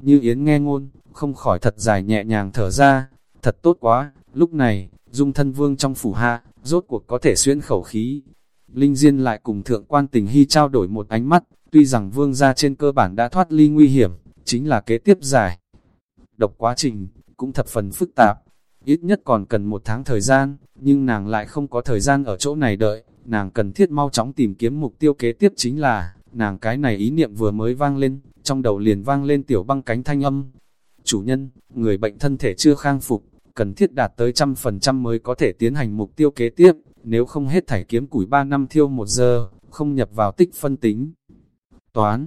như Yến nghe ngôn, không khỏi thật dài nhẹ nhàng thở ra, thật tốt quá, lúc này, dung thân vương trong phủ hạ, rốt cuộc có thể xuyên khẩu khí. Linh Diên lại cùng thượng quan tình hy trao đổi một ánh mắt, tuy rằng vương gia trên cơ bản đã thoát ly nguy hiểm, chính là kế tiếp giải. Độc quá trình, cũng thập phần phức tạp, ít nhất còn cần một tháng thời gian, nhưng nàng lại không có thời gian ở chỗ này đợi, nàng cần thiết mau chóng tìm kiếm mục tiêu kế tiếp chính là, nàng cái này ý niệm vừa mới vang lên, trong đầu liền vang lên tiểu băng cánh thanh âm. Chủ nhân, người bệnh thân thể chưa khang phục, cần thiết đạt tới trăm phần trăm mới có thể tiến hành mục tiêu kế tiếp, nếu không hết thảy kiếm củi 3 năm thiêu 1 giờ, không nhập vào tích phân tính. Toán,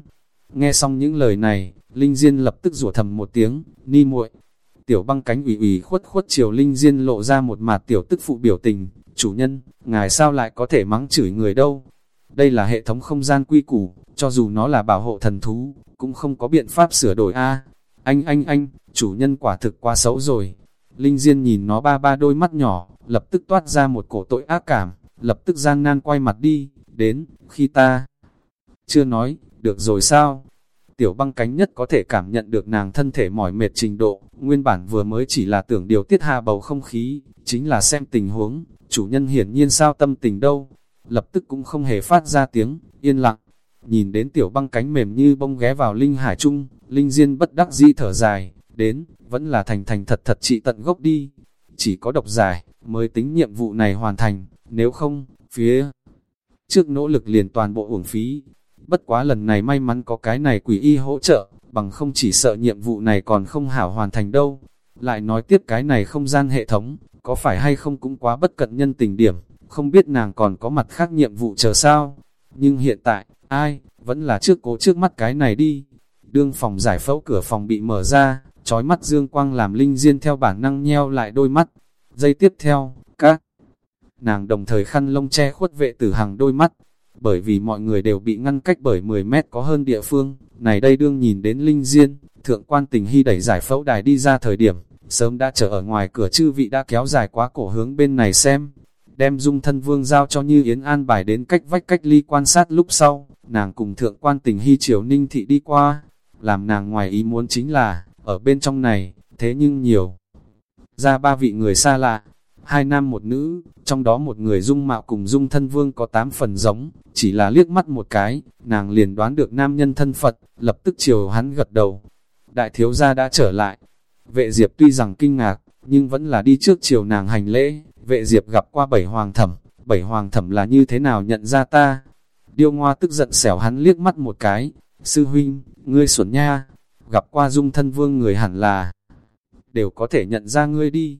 nghe xong những lời này, Linh Diên lập tức rủa thầm một tiếng, ni muội. Tiểu băng cánh ủy ủy khuất khuất chiều Linh Diên lộ ra một mặt tiểu tức phụ biểu tình, chủ nhân, ngài sao lại có thể mắng chửi người đâu, đây là hệ thống không gian quy củ, cho dù nó là bảo hộ thần thú, cũng không có biện pháp sửa đổi a. anh anh anh, chủ nhân quả thực quá xấu rồi. Linh Diên nhìn nó ba ba đôi mắt nhỏ, lập tức toát ra một cổ tội ác cảm, lập tức gian nan quay mặt đi, đến, khi ta chưa nói, được rồi sao? Tiểu băng cánh nhất có thể cảm nhận được nàng thân thể mỏi mệt trình độ, nguyên bản vừa mới chỉ là tưởng điều tiết hà bầu không khí, chính là xem tình huống, chủ nhân hiển nhiên sao tâm tình đâu, lập tức cũng không hề phát ra tiếng, yên lặng. Nhìn đến tiểu băng cánh mềm như bông ghé vào linh hải trung, linh diên bất đắc dĩ thở dài, đến, vẫn là thành thành thật thật trị tận gốc đi. Chỉ có độc giải, mới tính nhiệm vụ này hoàn thành, nếu không, phía trước nỗ lực liền toàn bộ uổng phí. Bất quá lần này may mắn có cái này quỷ y hỗ trợ, bằng không chỉ sợ nhiệm vụ này còn không hảo hoàn thành đâu. Lại nói tiếp cái này không gian hệ thống, có phải hay không cũng quá bất cận nhân tình điểm không biết nàng còn có mặt khác nhiệm vụ chờ sao. Nhưng hiện tại, ai, vẫn là trước cố trước mắt cái này đi. Đương phòng giải phẫu cửa phòng bị mở ra, trói mắt dương quang làm linh diên theo bản năng nheo lại đôi mắt. Giây tiếp theo, các nàng đồng thời khăn lông che khuất vệ tử hàng đôi mắt, bởi vì mọi người đều bị ngăn cách bởi 10 mét có hơn địa phương, này đây đương nhìn đến Linh Diên, thượng quan tình hy đẩy giải phẫu đài đi ra thời điểm, sớm đã chờ ở ngoài cửa chư vị đã kéo dài quá cổ hướng bên này xem, đem dung thân vương giao cho Như Yến an bài đến cách vách cách ly quan sát lúc sau, nàng cùng thượng quan tình hy chiều ninh thị đi qua, làm nàng ngoài ý muốn chính là, ở bên trong này, thế nhưng nhiều. Ra ba vị người xa lạ, hai nam một nữ, trong đó một người dung mạo cùng dung thân vương có tám phần giống, chỉ là liếc mắt một cái, nàng liền đoán được nam nhân thân Phật, lập tức chiều hắn gật đầu. Đại thiếu gia đã trở lại. Vệ diệp tuy rằng kinh ngạc, nhưng vẫn là đi trước chiều nàng hành lễ, vệ diệp gặp qua bảy hoàng thẩm, bảy hoàng thẩm là như thế nào nhận ra ta. Điêu ngoa tức giận xẻo hắn liếc mắt một cái, sư huynh, ngươi xuẩn nha, gặp qua dung thân vương người hẳn là, đều có thể nhận ra ngươi đi.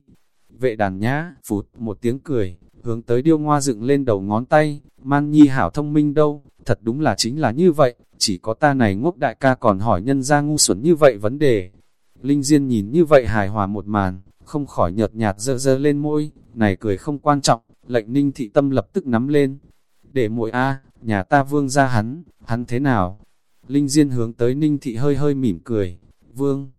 Vệ đàn nhã, phụt, một tiếng cười, hướng tới điêu ngoa dựng lên đầu ngón tay, man nhi hảo thông minh đâu, thật đúng là chính là như vậy, chỉ có ta này ngốc đại ca còn hỏi nhân ra ngu xuẩn như vậy vấn đề. Linh Diên nhìn như vậy hài hòa một màn, không khỏi nhợt nhạt dơ dơ lên môi, này cười không quan trọng, lệnh ninh thị tâm lập tức nắm lên. Để muội a nhà ta vương ra hắn, hắn thế nào? Linh Diên hướng tới ninh thị hơi hơi mỉm cười, vương.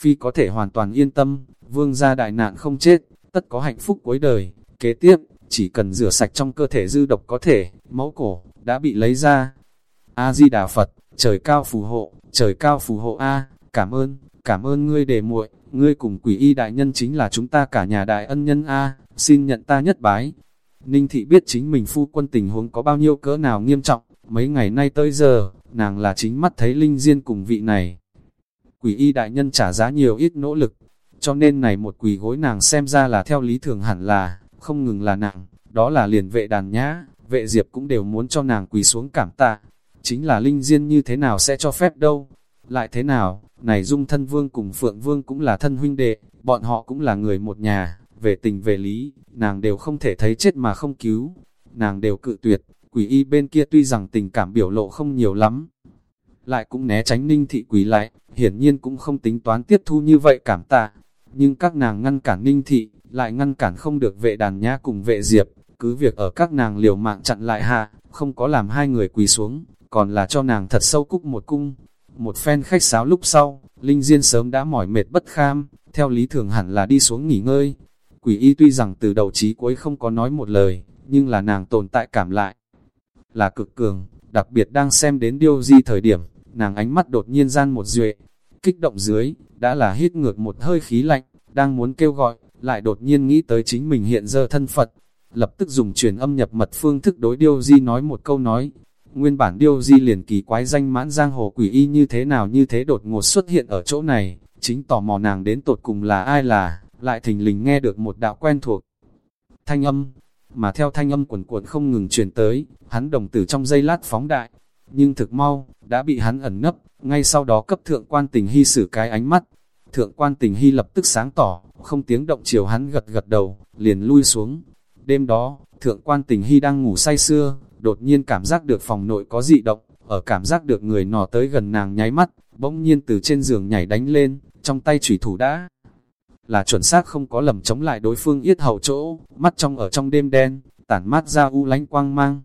Phi có thể hoàn toàn yên tâm, vương gia đại nạn không chết, tất có hạnh phúc cuối đời. Kế tiếp, chỉ cần rửa sạch trong cơ thể dư độc có thể, máu cổ, đã bị lấy ra. A-di-đà Phật, trời cao phù hộ, trời cao phù hộ A, cảm ơn, cảm ơn ngươi đề muội, ngươi cùng quỷ y đại nhân chính là chúng ta cả nhà đại ân nhân A, xin nhận ta nhất bái. Ninh thị biết chính mình phu quân tình huống có bao nhiêu cỡ nào nghiêm trọng, mấy ngày nay tới giờ, nàng là chính mắt thấy Linh Diên cùng vị này. Quỷ y đại nhân trả giá nhiều ít nỗ lực, cho nên này một quỷ gối nàng xem ra là theo lý thường hẳn là, không ngừng là nặng, đó là liền vệ đàn nhã, vệ diệp cũng đều muốn cho nàng quỳ xuống cảm tạ. Chính là Linh Diên như thế nào sẽ cho phép đâu? Lại thế nào, này dung thân vương cùng phượng vương cũng là thân huynh đệ, bọn họ cũng là người một nhà, về tình về lý, nàng đều không thể thấy chết mà không cứu. Nàng đều cự tuyệt, quỷ y bên kia tuy rằng tình cảm biểu lộ không nhiều lắm, lại cũng né tránh ninh thị quỳ lại, hiển nhiên cũng không tính toán tiếp thu như vậy cảm tạ. Nhưng các nàng ngăn cản ninh thị, lại ngăn cản không được vệ đàn nhã cùng vệ diệp, cứ việc ở các nàng liều mạng chặn lại hạ, không có làm hai người quỳ xuống, còn là cho nàng thật sâu cúc một cung. Một phen khách sáo lúc sau, Linh Diên sớm đã mỏi mệt bất kham, theo lý thường hẳn là đi xuống nghỉ ngơi. Quỷ y tuy rằng từ đầu chí cuối không có nói một lời, nhưng là nàng tồn tại cảm lại. Là cực cường, đặc biệt đang xem đến điêu di thời điểm, nàng ánh mắt đột nhiên gian một duệ, kích động dưới, đã là hít ngược một hơi khí lạnh, đang muốn kêu gọi, lại đột nhiên nghĩ tới chính mình hiện giờ thân Phật, lập tức dùng truyền âm nhập mật phương thức đối Điêu Di nói một câu nói. Nguyên bản Điêu Di liền kỳ quái danh mãn giang hồ quỷ y như thế nào như thế đột ngột xuất hiện ở chỗ này, chính tò mò nàng đến tột cùng là ai là, lại thình lình nghe được một đạo quen thuộc. Thanh âm, mà theo thanh âm quần cuộn không ngừng truyền tới, hắn đồng tử trong giây lát phóng đại, nhưng thực mau, đã bị hắn ẩn nấp, ngay sau đó cấp thượng quan tình hy xử cái ánh mắt. Thượng quan tình hy lập tức sáng tỏ, không tiếng động chiều hắn gật gật đầu, liền lui xuống. Đêm đó, thượng quan tình hy đang ngủ say xưa, đột nhiên cảm giác được phòng nội có dị động, ở cảm giác được người nọ tới gần nàng nháy mắt, bỗng nhiên từ trên giường nhảy đánh lên, trong tay chủy thủ đã là chuẩn xác không có lầm chống lại đối phương yết hậu chỗ, mắt trong ở trong đêm đen, tản mát ra u lánh quang mang.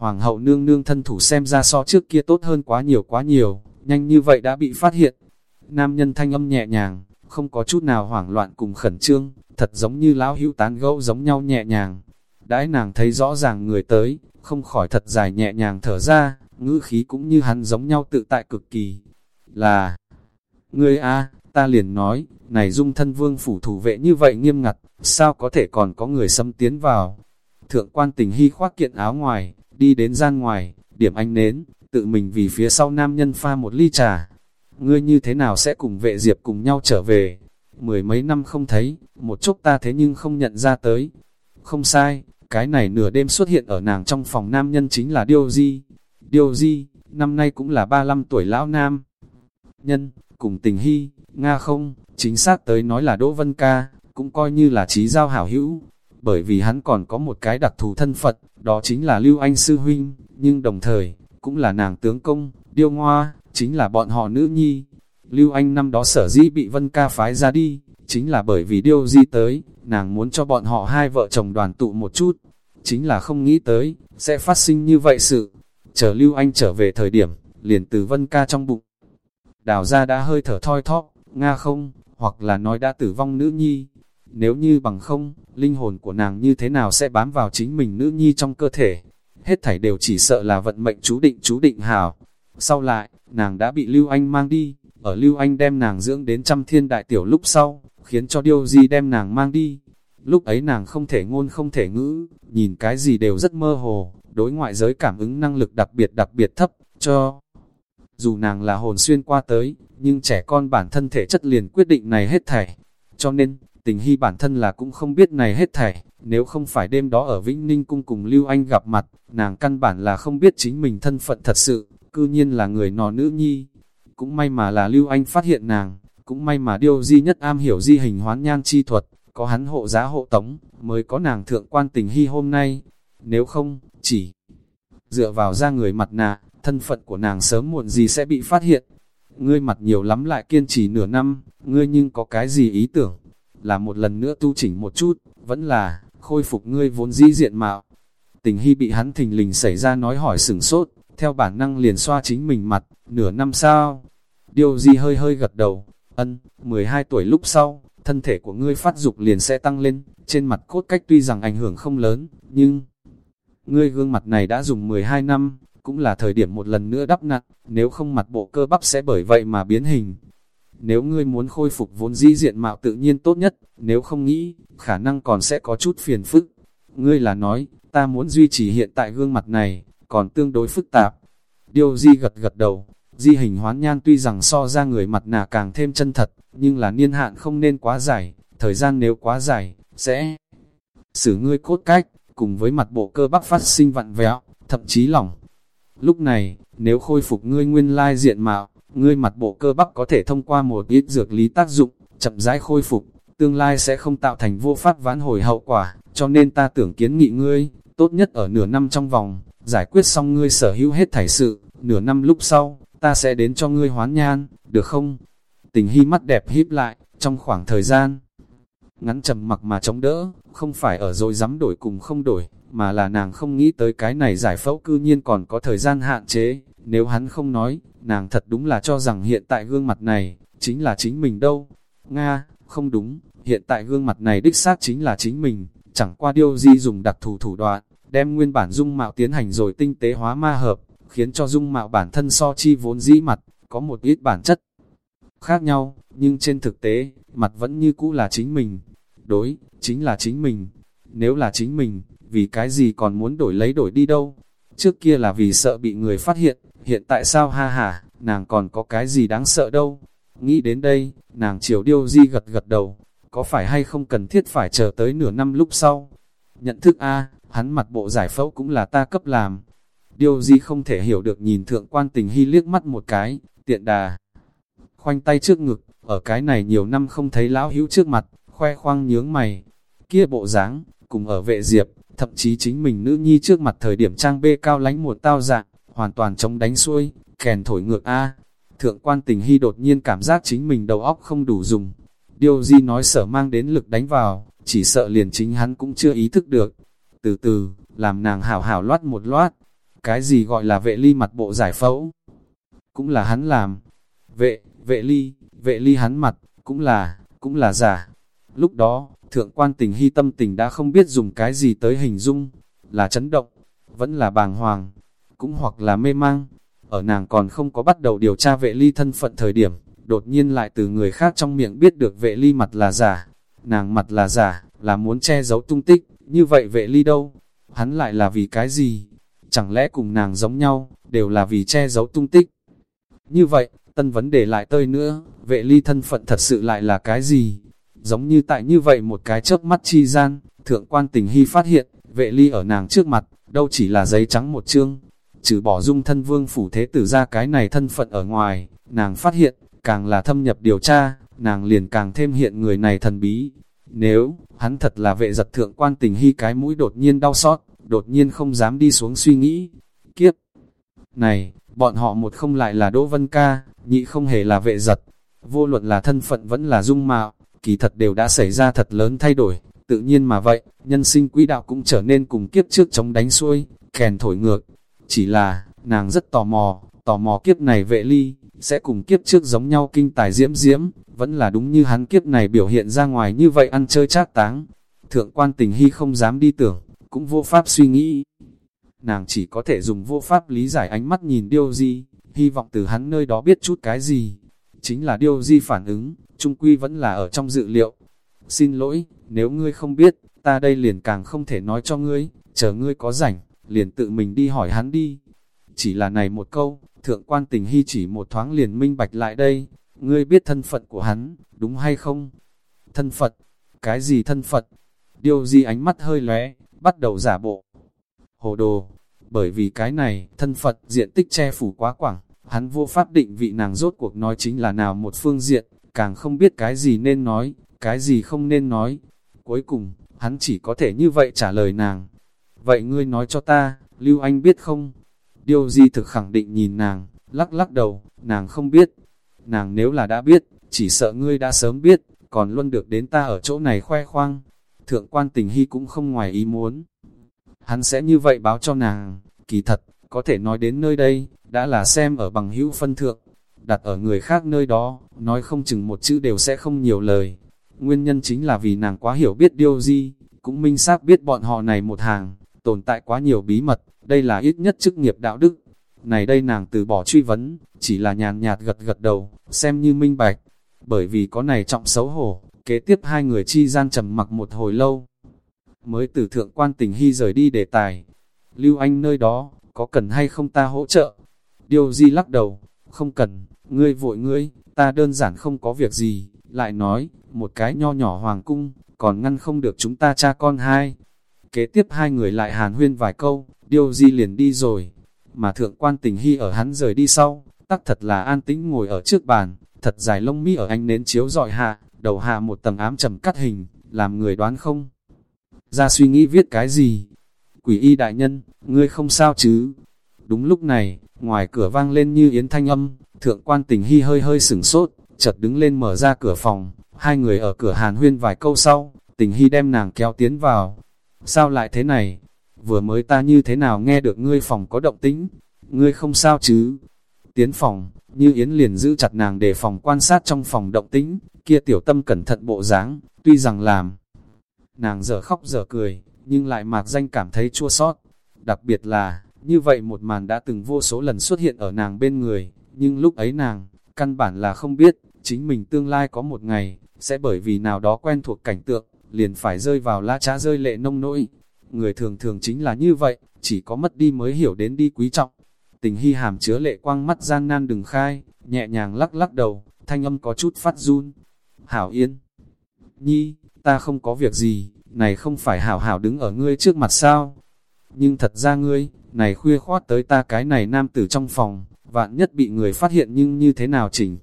Hoàng hậu nương nương thân thủ xem ra so trước kia tốt hơn quá nhiều quá nhiều, nhanh như vậy đã bị phát hiện. Nam nhân thanh âm nhẹ nhàng, không có chút nào hoảng loạn cùng khẩn trương, thật giống như lão hữu tán gẫu giống nhau nhẹ nhàng. Đãi nàng thấy rõ ràng người tới, không khỏi thật dài nhẹ nhàng thở ra, ngữ khí cũng như hắn giống nhau tự tại cực kỳ. Là, ngươi a ta liền nói, này dung thân vương phủ thủ vệ như vậy nghiêm ngặt, sao có thể còn có người xâm tiến vào. Thượng quan tình hy khoác kiện áo ngoài, đi đến gian ngoài, điểm anh nến, tự mình vì phía sau nam nhân pha một ly trà. Ngươi như thế nào sẽ cùng vệ diệp cùng nhau trở về? Mười mấy năm không thấy, một chút ta thế nhưng không nhận ra tới. Không sai, cái này nửa đêm xuất hiện ở nàng trong phòng nam nhân chính là Điêu Di. Điêu Di, năm nay cũng là 35 tuổi lão nam. Nhân, cùng tình hy, Nga không, chính xác tới nói là Đỗ Vân Ca, cũng coi như là trí giao hảo hữu. Bởi vì hắn còn có một cái đặc thù thân Phật, đó chính là Lưu Anh Sư Huynh, nhưng đồng thời, cũng là nàng tướng công, Điêu Ngoa, chính là bọn họ nữ nhi. Lưu Anh năm đó sở dĩ bị Vân Ca phái ra đi, chính là bởi vì điêu di tới, nàng muốn cho bọn họ hai vợ chồng đoàn tụ một chút, chính là không nghĩ tới, sẽ phát sinh như vậy sự. Chờ Lưu Anh trở về thời điểm, liền từ Vân Ca trong bụng. Đào ra đã hơi thở thoi thóp, Nga không, hoặc là nói đã tử vong nữ nhi. Nếu như bằng không, linh hồn của nàng như thế nào sẽ bám vào chính mình nữ nhi trong cơ thể. Hết thảy đều chỉ sợ là vận mệnh chú định chú định hảo. Sau lại, nàng đã bị Lưu Anh mang đi, ở Lưu Anh đem nàng dưỡng đến trăm thiên đại tiểu lúc sau, khiến cho Điêu Di đem nàng mang đi. Lúc ấy nàng không thể ngôn không thể ngữ, nhìn cái gì đều rất mơ hồ, đối ngoại giới cảm ứng năng lực đặc biệt đặc biệt thấp, cho dù nàng là hồn xuyên qua tới, nhưng trẻ con bản thân thể chất liền quyết định này hết thảy. Cho nên, tình hy bản thân là cũng không biết này hết thảy, nếu không phải đêm đó ở Vĩnh Ninh Cung cùng Lưu Anh gặp mặt, nàng căn bản là không biết chính mình thân phận thật sự, cư nhiên là người nò nữ nhi. Cũng may mà là Lưu Anh phát hiện nàng, cũng may mà điều di nhất am hiểu di hình hoán nhan chi thuật, có hắn hộ giá hộ tống, mới có nàng thượng quan tình hy hôm nay. Nếu không, chỉ dựa vào ra người mặt nạ, thân phận của nàng sớm muộn gì sẽ bị phát hiện. Ngươi mặt nhiều lắm lại kiên trì nửa năm, ngươi nhưng có cái gì ý tưởng? Là một lần nữa tu chỉnh một chút, vẫn là, khôi phục ngươi vốn dĩ diện mạo. Tình hy bị hắn thình lình xảy ra nói hỏi sửng sốt, theo bản năng liền xoa chính mình mặt, nửa năm sao? Điều gì hơi hơi gật đầu, ân, 12 tuổi lúc sau, thân thể của ngươi phát dục liền sẽ tăng lên, trên mặt cốt cách tuy rằng ảnh hưởng không lớn, nhưng ngươi gương mặt này đã dùng 12 năm, cũng là thời điểm một lần nữa đắp nặng, nếu không mặt bộ cơ bắp sẽ bởi vậy mà biến hình. Nếu ngươi muốn khôi phục vốn dĩ diện mạo tự nhiên tốt nhất, nếu không nghĩ, khả năng còn sẽ có chút phiền phức. Ngươi là nói, ta muốn duy trì hiện tại gương mặt này, còn tương đối phức tạp. Điều di gật gật đầu, di hình hoán nhan tuy rằng so ra người mặt nạ càng thêm chân thật, nhưng là niên hạn không nên quá dài, thời gian nếu quá dài, sẽ xử ngươi cốt cách, cùng với mặt bộ cơ bắp phát sinh vặn vẹo, thậm chí lỏng. Lúc này, nếu khôi phục ngươi nguyên lai diện mạo, ngươi mặt bộ cơ bắp có thể thông qua một ít dược lý tác dụng, chậm rãi khôi phục, tương lai sẽ không tạo thành vô pháp vãn hồi hậu quả, cho nên ta tưởng kiến nghị ngươi, tốt nhất ở nửa năm trong vòng, giải quyết xong ngươi sở hữu hết thảy sự, nửa năm lúc sau, ta sẽ đến cho ngươi hoán nhan, được không? Tình hy mắt đẹp híp lại, trong khoảng thời gian ngắn trầm mặc mà chống đỡ, không phải ở rồi dám đổi cùng không đổi, mà là nàng không nghĩ tới cái này giải phẫu cư nhiên còn có thời gian hạn chế, nếu hắn không nói, nàng thật đúng là cho rằng hiện tại gương mặt này, chính là chính mình đâu. Nga, không đúng, hiện tại gương mặt này đích xác chính là chính mình, chẳng qua điêu di dùng đặc thù thủ đoạn, đem nguyên bản dung mạo tiến hành rồi tinh tế hóa ma hợp, khiến cho dung mạo bản thân so chi vốn dĩ mặt, có một ít bản chất khác nhau, nhưng trên thực tế, mặt vẫn như cũ là chính mình. Đối, chính là chính mình. Nếu là chính mình, vì cái gì còn muốn đổi lấy đổi đi đâu? Trước kia là vì sợ bị người phát hiện, hiện tại sao ha ha, nàng còn có cái gì đáng sợ đâu? Nghĩ đến đây, nàng chiều điêu di gật gật đầu, có phải hay không cần thiết phải chờ tới nửa năm lúc sau? Nhận thức A, hắn mặt bộ giải phẫu cũng là ta cấp làm. Điêu di không thể hiểu được nhìn thượng quan tình hy liếc mắt một cái, tiện đà. Khoanh tay trước ngực, ở cái này nhiều năm không thấy lão hữu trước mặt, khoe khoang nhướng mày. Kia bộ dáng cùng ở vệ diệp, thậm chí chính mình nữ nhi trước mặt thời điểm trang bê cao lánh một tao dạng, hoàn toàn chống đánh xuôi, kèn thổi ngược A. Thượng quan tình hy đột nhiên cảm giác chính mình đầu óc không đủ dùng. Điều gì nói sở mang đến lực đánh vào, chỉ sợ liền chính hắn cũng chưa ý thức được. Từ từ, làm nàng hảo hảo loát một loát. Cái gì gọi là vệ ly mặt bộ giải phẫu? Cũng là hắn làm. Vệ, vệ ly, vệ ly hắn mặt, cũng là, cũng là giả. Lúc đó, thượng quan tình hy tâm tình đã không biết dùng cái gì tới hình dung, là chấn động, vẫn là bàng hoàng, cũng hoặc là mê mang. Ở nàng còn không có bắt đầu điều tra vệ ly thân phận thời điểm, đột nhiên lại từ người khác trong miệng biết được vệ ly mặt là giả. Nàng mặt là giả, là muốn che giấu tung tích, như vậy vệ ly đâu? Hắn lại là vì cái gì? Chẳng lẽ cùng nàng giống nhau, đều là vì che giấu tung tích? Như vậy, tân vấn đề lại tơi nữa, vệ ly thân phận thật sự lại là cái gì? Giống như tại như vậy một cái chớp mắt chi gian, thượng quan tình hy phát hiện, vệ ly ở nàng trước mặt, đâu chỉ là giấy trắng một chương. Trừ bỏ dung thân vương phủ thế tử ra cái này thân phận ở ngoài, nàng phát hiện, càng là thâm nhập điều tra, nàng liền càng thêm hiện người này thần bí. Nếu, hắn thật là vệ giật thượng quan tình hy cái mũi đột nhiên đau xót, đột nhiên không dám đi xuống suy nghĩ. Kiếp! Này, bọn họ một không lại là Đỗ Vân Ca, nhị không hề là vệ giật. vô luận là thân phận vẫn là dung mạo, kỳ thật đều đã xảy ra thật lớn thay đổi, tự nhiên mà vậy, nhân sinh quỹ đạo cũng trở nên cùng kiếp trước chống đánh xuôi, kèn thổi ngược. Chỉ là, nàng rất tò mò, tò mò kiếp này vệ ly, sẽ cùng kiếp trước giống nhau kinh tài diễm diễm, vẫn là đúng như hắn kiếp này biểu hiện ra ngoài như vậy ăn chơi trác táng. Thượng quan tình hy không dám đi tưởng, cũng vô pháp suy nghĩ. Nàng chỉ có thể dùng vô pháp lý giải ánh mắt nhìn điêu di, hy vọng từ hắn nơi đó biết chút cái gì. Chính là điêu di phản ứng, trung quy vẫn là ở trong dự liệu. Xin lỗi, nếu ngươi không biết, ta đây liền càng không thể nói cho ngươi, chờ ngươi có rảnh, liền tự mình đi hỏi hắn đi. Chỉ là này một câu, thượng quan tình hy chỉ một thoáng liền minh bạch lại đây, ngươi biết thân phận của hắn, đúng hay không? Thân phận cái gì thân phận Điều gì ánh mắt hơi lóe, bắt đầu giả bộ. Hồ đồ, bởi vì cái này, thân phận diện tích che phủ quá quảng, hắn vô pháp định vị nàng rốt cuộc nói chính là nào một phương diện, càng không biết cái gì nên nói, cái gì không nên nói. Cuối cùng, hắn chỉ có thể như vậy trả lời nàng. Vậy ngươi nói cho ta, Lưu Anh biết không? Điều gì thực khẳng định nhìn nàng, lắc lắc đầu, nàng không biết. Nàng nếu là đã biết, chỉ sợ ngươi đã sớm biết, còn luôn được đến ta ở chỗ này khoe khoang. Thượng quan tình hy cũng không ngoài ý muốn. Hắn sẽ như vậy báo cho nàng, kỳ thật, có thể nói đến nơi đây, đã là xem ở bằng hữu phân thượng, đặt ở người khác nơi đó, nói không chừng một chữ đều sẽ không nhiều lời. Nguyên nhân chính là vì nàng quá hiểu biết điều gì, cũng minh xác biết bọn họ này một hàng, tồn tại quá nhiều bí mật, đây là ít nhất chức nghiệp đạo đức. Này đây nàng từ bỏ truy vấn, chỉ là nhàn nhạt gật gật đầu, xem như minh bạch. Bởi vì có này trọng xấu hổ, kế tiếp hai người chi gian trầm mặc một hồi lâu. Mới từ thượng quan tình hy rời đi đề tài. Lưu Anh nơi đó, có cần hay không ta hỗ trợ? Điều Di lắc đầu, không cần, ngươi vội ngươi, ta đơn giản không có việc gì, lại nói, một cái nho nhỏ hoàng cung, còn ngăn không được chúng ta cha con hai. Kế tiếp hai người lại hàn huyên vài câu, Điêu Di liền đi rồi, mà thượng quan tình hy ở hắn rời đi sau, tắc thật là an tĩnh ngồi ở trước bàn, thật dài lông mi ở anh nến chiếu dọi hạ, đầu hạ một tầng ám trầm cắt hình, làm người đoán không. Ra suy nghĩ viết cái gì? Quỷ y đại nhân, ngươi không sao chứ? Đúng lúc này, ngoài cửa vang lên như yến thanh âm, thượng quan tình hy hơi hơi sửng sốt, chợt đứng lên mở ra cửa phòng, hai người ở cửa hàn huyên vài câu sau, tình hy đem nàng kéo tiến vào. Sao lại thế này? Vừa mới ta như thế nào nghe được ngươi phòng có động tĩnh? Ngươi không sao chứ? Tiến phòng, như Yến liền giữ chặt nàng để phòng quan sát trong phòng động tĩnh, kia tiểu tâm cẩn thận bộ dáng, tuy rằng làm. Nàng giờ khóc giờ cười, nhưng lại mạc danh cảm thấy chua sót. Đặc biệt là, như vậy một màn đã từng vô số lần xuất hiện ở nàng bên người, nhưng lúc ấy nàng, căn bản là không biết, chính mình tương lai có một ngày, sẽ bởi vì nào đó quen thuộc cảnh tượng, liền phải rơi vào la trá rơi lệ nông nỗi. Người thường thường chính là như vậy, chỉ có mất đi mới hiểu đến đi quý trọng. Tình hy hàm chứa lệ quang mắt gian nan đừng khai, nhẹ nhàng lắc lắc đầu, thanh âm có chút phát run. Hảo yên, nhi, ta không có việc gì, này không phải hảo hảo đứng ở ngươi trước mặt sao? Nhưng thật ra ngươi, này khuya khoát tới ta cái này nam tử trong phòng, vạn nhất bị người phát hiện nhưng như thế nào chỉnh?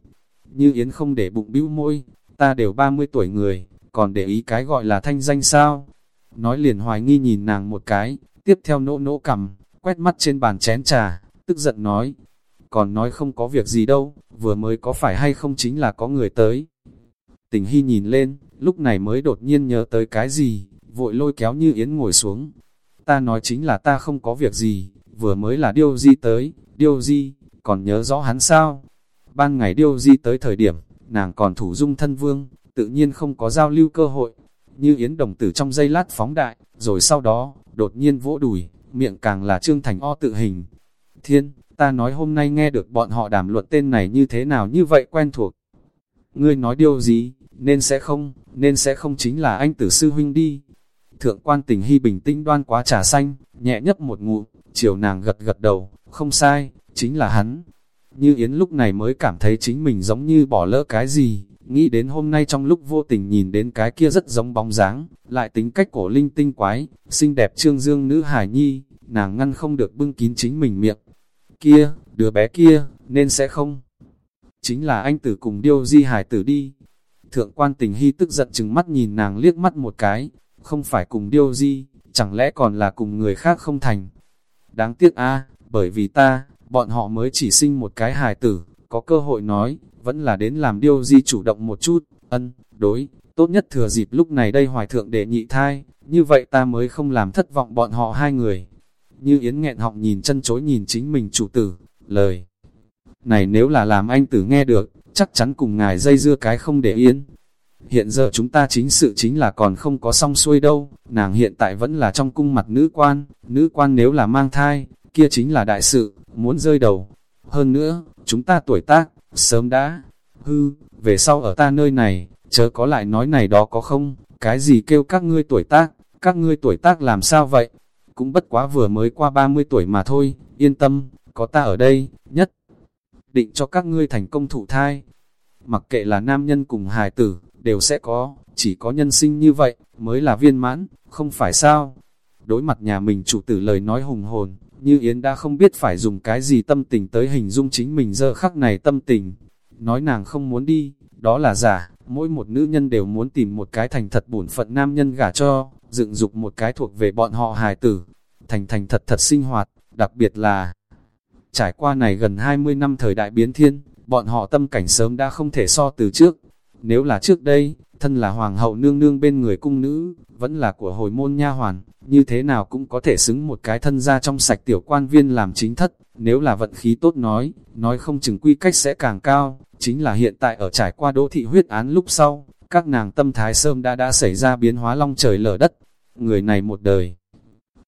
Như Yến không để bụng bĩu môi, ta đều 30 tuổi người, còn để ý cái gọi là thanh danh sao? Nói liền hoài nghi nhìn nàng một cái, tiếp theo nỗ nỗ cầm, quét mắt trên bàn chén trà, tức giận nói, còn nói không có việc gì đâu, vừa mới có phải hay không chính là có người tới. Tình hy nhìn lên, lúc này mới đột nhiên nhớ tới cái gì, vội lôi kéo như yến ngồi xuống. Ta nói chính là ta không có việc gì, vừa mới là điêu di tới, điêu di, còn nhớ rõ hắn sao? Ban ngày điêu di tới thời điểm, nàng còn thủ dung thân vương, tự nhiên không có giao lưu cơ hội. Như yến đồng tử trong giây lát phóng đại, rồi sau đó, đột nhiên vỗ đùi, miệng càng là trương thành o tự hình. Thiên, ta nói hôm nay nghe được bọn họ đàm luận tên này như thế nào như vậy quen thuộc. Ngươi nói điều gì, nên sẽ không, nên sẽ không chính là anh tử sư huynh đi. Thượng quan tình hy bình tĩnh đoan quá trà xanh, nhẹ nhấp một ngụm, chiều nàng gật gật đầu, không sai, chính là hắn. Như Yến lúc này mới cảm thấy chính mình giống như bỏ lỡ cái gì, nghĩ đến hôm nay trong lúc vô tình nhìn đến cái kia rất giống bóng dáng, lại tính cách cổ linh tinh quái, xinh đẹp trương dương nữ hải nhi, nàng ngăn không được bưng kín chính mình miệng. Kia, đứa bé kia, nên sẽ không. Chính là anh tử cùng điêu di hải tử đi. Thượng quan tình hy tức giận chừng mắt nhìn nàng liếc mắt một cái, không phải cùng điêu di, chẳng lẽ còn là cùng người khác không thành. Đáng tiếc a bởi vì ta, bọn họ mới chỉ sinh một cái hài tử, có cơ hội nói, vẫn là đến làm điêu di chủ động một chút, ân, đối, tốt nhất thừa dịp lúc này đây hoài thượng để nhị thai, như vậy ta mới không làm thất vọng bọn họ hai người. Như Yến nghẹn họng nhìn chân chối nhìn chính mình chủ tử, lời. Này nếu là làm anh tử nghe được, chắc chắn cùng ngài dây dưa cái không để yên. Hiện giờ chúng ta chính sự chính là còn không có xong xuôi đâu, nàng hiện tại vẫn là trong cung mặt nữ quan, nữ quan nếu là mang thai, kia chính là đại sự, muốn rơi đầu. Hơn nữa, chúng ta tuổi tác, sớm đã, hư, về sau ở ta nơi này, chớ có lại nói này đó có không, cái gì kêu các ngươi tuổi tác, các ngươi tuổi tác làm sao vậy? Cũng bất quá vừa mới qua 30 tuổi mà thôi, yên tâm, có ta ở đây, nhất định cho các ngươi thành công thụ thai. Mặc kệ là nam nhân cùng hài tử, đều sẽ có, chỉ có nhân sinh như vậy, mới là viên mãn, không phải sao? Đối mặt nhà mình chủ tử lời nói hùng hồn, như Yến đã không biết phải dùng cái gì tâm tình tới hình dung chính mình giờ khắc này tâm tình. Nói nàng không muốn đi, đó là giả, mỗi một nữ nhân đều muốn tìm một cái thành thật bổn phận nam nhân gả cho, dựng dục một cái thuộc về bọn họ hài tử, thành thành thật thật sinh hoạt, đặc biệt là trải qua này gần 20 năm thời đại biến thiên, bọn họ tâm cảnh sớm đã không thể so từ trước. Nếu là trước đây, thân là hoàng hậu nương nương bên người cung nữ, vẫn là của hồi môn nha hoàn, như thế nào cũng có thể xứng một cái thân ra trong sạch tiểu quan viên làm chính thất, nếu là vận khí tốt nói, nói không chừng quy cách sẽ càng cao, chính là hiện tại ở trải qua đỗ thị huyết án lúc sau, các nàng tâm thái sơm đã đã xảy ra biến hóa long trời lở đất, người này một đời.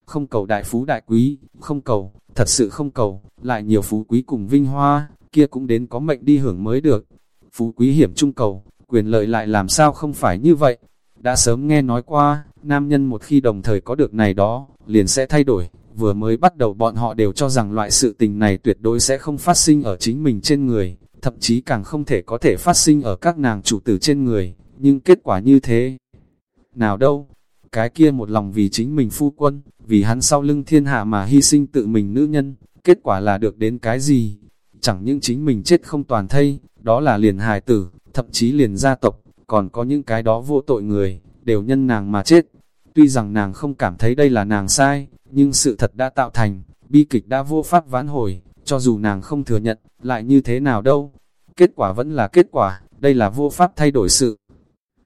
Không cầu đại phú đại quý, không cầu, thật sự không cầu, lại nhiều phú quý cùng vinh hoa, kia cũng đến có mệnh đi hưởng mới được. Phú quý hiểm trung cầu, quyền lợi lại làm sao không phải như vậy. Đã sớm nghe nói qua, nam nhân một khi đồng thời có được này đó, liền sẽ thay đổi. Vừa mới bắt đầu bọn họ đều cho rằng loại sự tình này tuyệt đối sẽ không phát sinh ở chính mình trên người, thậm chí càng không thể có thể phát sinh ở các nàng chủ tử trên người, nhưng kết quả như thế. Nào đâu, cái kia một lòng vì chính mình phu quân, vì hắn sau lưng thiên hạ mà hy sinh tự mình nữ nhân, kết quả là được đến cái gì? Chẳng những chính mình chết không toàn thây, đó là liền hài tử, thậm chí liền gia tộc, còn có những cái đó vô tội người, đều nhân nàng mà chết. Tuy rằng nàng không cảm thấy đây là nàng sai, nhưng sự thật đã tạo thành, bi kịch đã vô pháp vãn hồi, cho dù nàng không thừa nhận, lại như thế nào đâu. Kết quả vẫn là kết quả, đây là vô pháp thay đổi sự.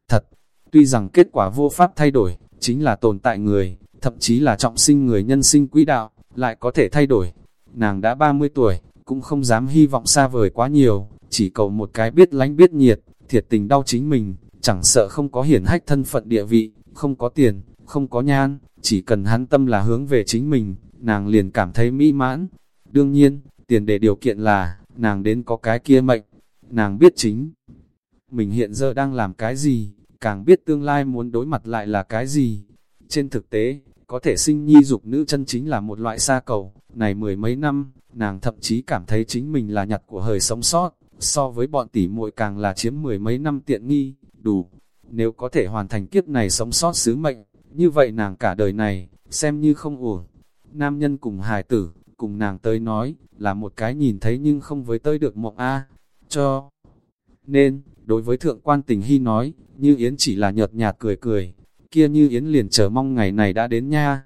Thật, tuy rằng kết quả vô pháp thay đổi, chính là tồn tại người, thậm chí là trọng sinh người nhân sinh quỹ đạo, lại có thể thay đổi. Nàng đã 30 tuổi, cũng không dám hy vọng xa vời quá nhiều, chỉ cầu một cái biết lánh biết nhiệt, thiệt tình đau chính mình, chẳng sợ không có hiển hách thân phận địa vị, không có tiền, không có nhan, chỉ cần hắn tâm là hướng về chính mình, nàng liền cảm thấy mỹ mãn. Đương nhiên, tiền để điều kiện là, nàng đến có cái kia mệnh, nàng biết chính. Mình hiện giờ đang làm cái gì, càng biết tương lai muốn đối mặt lại là cái gì. Trên thực tế, có thể sinh nhi dục nữ chân chính là một loại xa cầu, này mười mấy năm, nàng thậm chí cảm thấy chính mình là nhặt của hời sống sót, so với bọn tỷ muội càng là chiếm mười mấy năm tiện nghi, đủ. Nếu có thể hoàn thành kiếp này sống sót sứ mệnh, như vậy nàng cả đời này, xem như không uổng. Nam nhân cùng hài tử, cùng nàng tới nói, là một cái nhìn thấy nhưng không với tới được mộng A, cho. Nên, đối với thượng quan tình hy nói, như Yến chỉ là nhợt nhạt cười cười, kia như Yến liền chờ mong ngày này đã đến nha.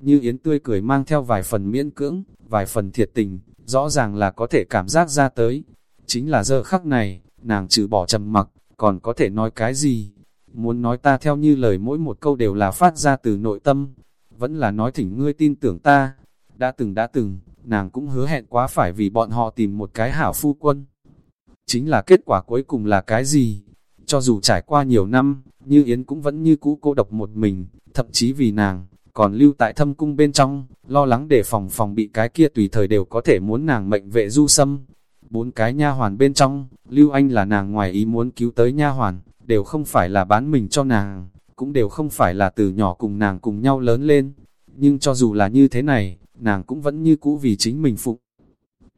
Như Yến tươi cười mang theo vài phần miễn cưỡng, vài phần thiệt tình, rõ ràng là có thể cảm giác ra tới. Chính là giờ khắc này, nàng trừ bỏ trầm mặc, còn có thể nói cái gì? Muốn nói ta theo như lời mỗi một câu đều là phát ra từ nội tâm, vẫn là nói thỉnh ngươi tin tưởng ta. Đã từng đã từng, nàng cũng hứa hẹn quá phải vì bọn họ tìm một cái hảo phu quân. Chính là kết quả cuối cùng là cái gì? Cho dù trải qua nhiều năm, như Yến cũng vẫn như cũ cô độc một mình, thậm chí vì nàng, còn lưu tại thâm cung bên trong, lo lắng để phòng phòng bị cái kia tùy thời đều có thể muốn nàng mệnh vệ du sâm. Bốn cái nha hoàn bên trong, Lưu Anh là nàng ngoài ý muốn cứu tới nha hoàn, đều không phải là bán mình cho nàng, cũng đều không phải là từ nhỏ cùng nàng cùng nhau lớn lên. Nhưng cho dù là như thế này, nàng cũng vẫn như cũ vì chính mình phục.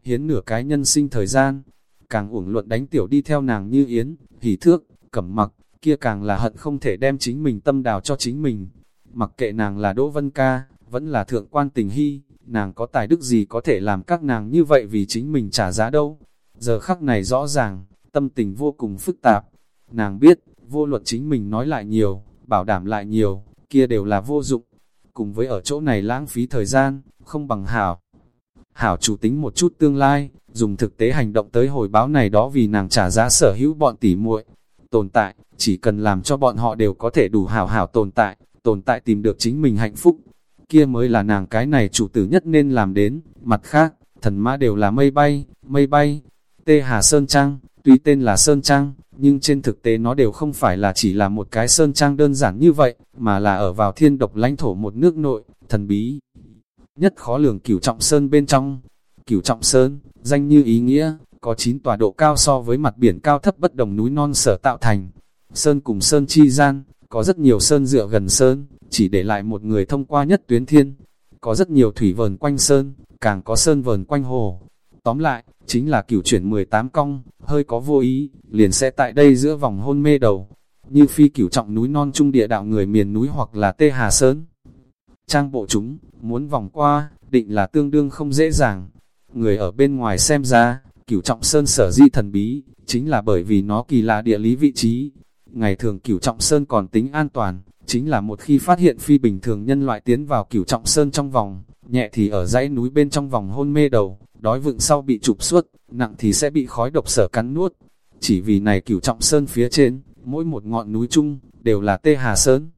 Hiến nửa cái nhân sinh thời gian, càng uổng luận đánh tiểu đi theo nàng như Yến, hỉ thước, cẩm mặc, kia càng là hận không thể đem chính mình tâm đào cho chính mình. Mặc kệ nàng là Đỗ Vân Ca, vẫn là thượng quan tình hy, nàng có tài đức gì có thể làm các nàng như vậy vì chính mình trả giá đâu. Giờ khắc này rõ ràng, tâm tình vô cùng phức tạp. Nàng biết, vô luận chính mình nói lại nhiều, bảo đảm lại nhiều, kia đều là vô dụng. Cùng với ở chỗ này lãng phí thời gian, không bằng hảo. Hảo chủ tính một chút tương lai, dùng thực tế hành động tới hồi báo này đó vì nàng trả giá sở hữu bọn tỉ muội tồn tại, chỉ cần làm cho bọn họ đều có thể đủ hảo hảo tồn tại, tồn tại tìm được chính mình hạnh phúc, kia mới là nàng cái này chủ tử nhất nên làm đến, mặt khác, thần mã đều là mây bay, mây bay, tê hà Sơn Trang, tuy tên là Sơn Trang, nhưng trên thực tế nó đều không phải là chỉ là một cái Sơn Trang đơn giản như vậy, mà là ở vào thiên độc lãnh thổ một nước nội, thần bí. Nhất khó lường cửu trọng Sơn bên trong, cửu trọng Sơn, danh như ý nghĩa, có 9 tòa độ cao so với mặt biển cao thấp bất đồng núi non sở tạo thành. Sơn cùng Sơn chi gian, có rất nhiều Sơn dựa gần Sơn, chỉ để lại một người thông qua nhất tuyến thiên. Có rất nhiều thủy vờn quanh Sơn, càng có Sơn vờn quanh hồ. Tóm lại, chính là cửu chuyển 18 cong, hơi có vô ý, liền sẽ tại đây giữa vòng hôn mê đầu. Như phi cửu trọng núi non trung địa đạo người miền núi hoặc là Tê Hà Sơn. Trang bộ chúng, muốn vòng qua, định là tương đương không dễ dàng. Người ở bên ngoài xem ra, cửu trọng sơn sở di thần bí, chính là bởi vì nó kỳ lạ địa lý vị trí. Ngày thường cửu trọng sơn còn tính an toàn, chính là một khi phát hiện phi bình thường nhân loại tiến vào cửu trọng sơn trong vòng, nhẹ thì ở dãy núi bên trong vòng hôn mê đầu, đói vựng sau bị trục suốt, nặng thì sẽ bị khói độc sở cắn nuốt. Chỉ vì này cửu trọng sơn phía trên, mỗi một ngọn núi chung, đều là tê hà sơn.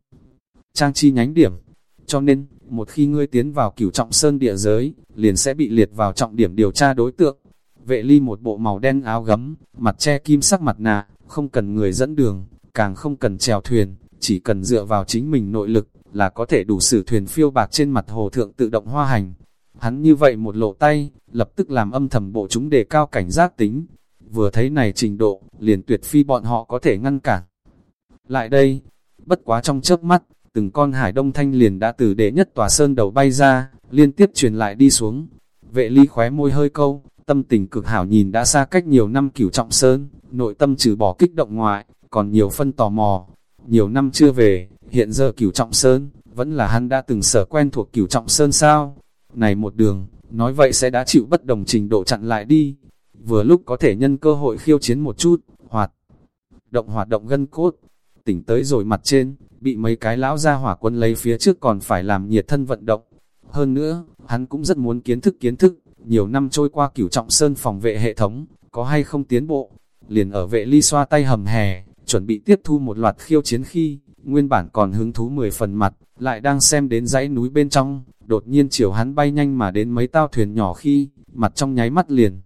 Trang chi nhánh điểm, cho nên, một khi ngươi tiến vào cửu trọng sơn địa giới, liền sẽ bị liệt vào trọng điểm điều tra đối tượng. Vệ ly một bộ màu đen áo gấm, mặt che kim sắc mặt nạ, không cần người dẫn đường, càng không cần chèo thuyền, chỉ cần dựa vào chính mình nội lực, là có thể đủ sử thuyền phiêu bạc trên mặt hồ thượng tự động hoa hành. Hắn như vậy một lộ tay, lập tức làm âm thầm bộ chúng đề cao cảnh giác tính. Vừa thấy này trình độ, liền tuyệt phi bọn họ có thể ngăn cản. Lại đây, bất quá trong chớp mắt, từng con hải đông thanh liền đã từ đệ nhất tòa sơn đầu bay ra, liên tiếp truyền lại đi xuống. Vệ ly khóe môi hơi câu, tâm tình cực hảo nhìn đã xa cách nhiều năm cửu trọng sơn, nội tâm trừ bỏ kích động ngoại, còn nhiều phân tò mò. Nhiều năm chưa về, hiện giờ cửu trọng sơn, vẫn là hắn đã từng sở quen thuộc cửu trọng sơn sao. Này một đường, nói vậy sẽ đã chịu bất đồng trình độ chặn lại đi. Vừa lúc có thể nhân cơ hội khiêu chiến một chút, hoạt động hoạt động gân cốt. Tỉnh tới rồi mặt trên, bị mấy cái lão ra hỏa quân lấy phía trước còn phải làm nhiệt thân vận động. Hơn nữa, hắn cũng rất muốn kiến thức kiến thức, nhiều năm trôi qua cửu trọng sơn phòng vệ hệ thống, có hay không tiến bộ. Liền ở vệ ly xoa tay hầm hè, chuẩn bị tiếp thu một loạt khiêu chiến khi, nguyên bản còn hứng thú 10 phần mặt, lại đang xem đến dãy núi bên trong, đột nhiên chiều hắn bay nhanh mà đến mấy tao thuyền nhỏ khi, mặt trong nháy mắt liền.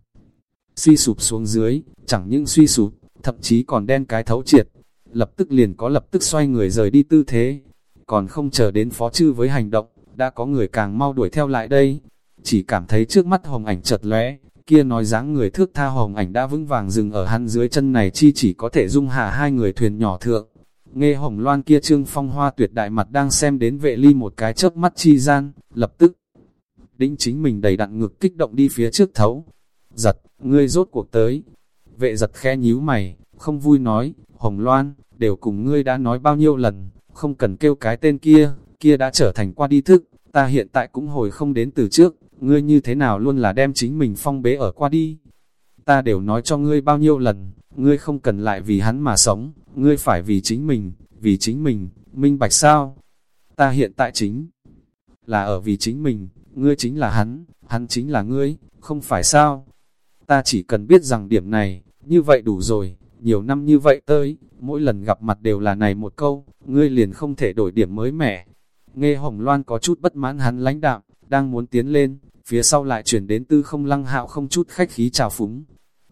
Suy sụp xuống dưới, chẳng những suy sụp, thậm chí còn đen cái thấu triệt, lập tức liền có lập tức xoay người rời đi tư thế, còn không chờ đến phó chư với hành động, đã có người càng mau đuổi theo lại đây, chỉ cảm thấy trước mắt hồng ảnh chật lóe, kia nói dáng người thước tha hồng ảnh đã vững vàng dừng ở hắn dưới chân này chi chỉ có thể dung hạ hai người thuyền nhỏ thượng. Nghe hồng loan kia trương phong hoa tuyệt đại mặt đang xem đến vệ ly một cái chớp mắt chi gian, lập tức đĩnh chính mình đầy đặn ngực kích động đi phía trước thấu. Giật, ngươi rốt cuộc tới. Vệ giật khe nhíu mày, không vui nói, hồng loan, đều cùng ngươi đã nói bao nhiêu lần, không cần kêu cái tên kia, kia đã trở thành qua đi thức, ta hiện tại cũng hồi không đến từ trước, ngươi như thế nào luôn là đem chính mình phong bế ở qua đi. Ta đều nói cho ngươi bao nhiêu lần, ngươi không cần lại vì hắn mà sống, ngươi phải vì chính mình, vì chính mình, minh bạch sao? Ta hiện tại chính là ở vì chính mình, ngươi chính là hắn, hắn chính là ngươi, không phải sao? Ta chỉ cần biết rằng điểm này, như vậy đủ rồi, nhiều năm như vậy tới, mỗi lần gặp mặt đều là này một câu, ngươi liền không thể đổi điểm mới mẻ. Nghe Hồng Loan có chút bất mãn hắn lãnh đạm, đang muốn tiến lên, phía sau lại chuyển đến tư không lăng hạo không chút khách khí chào phúng.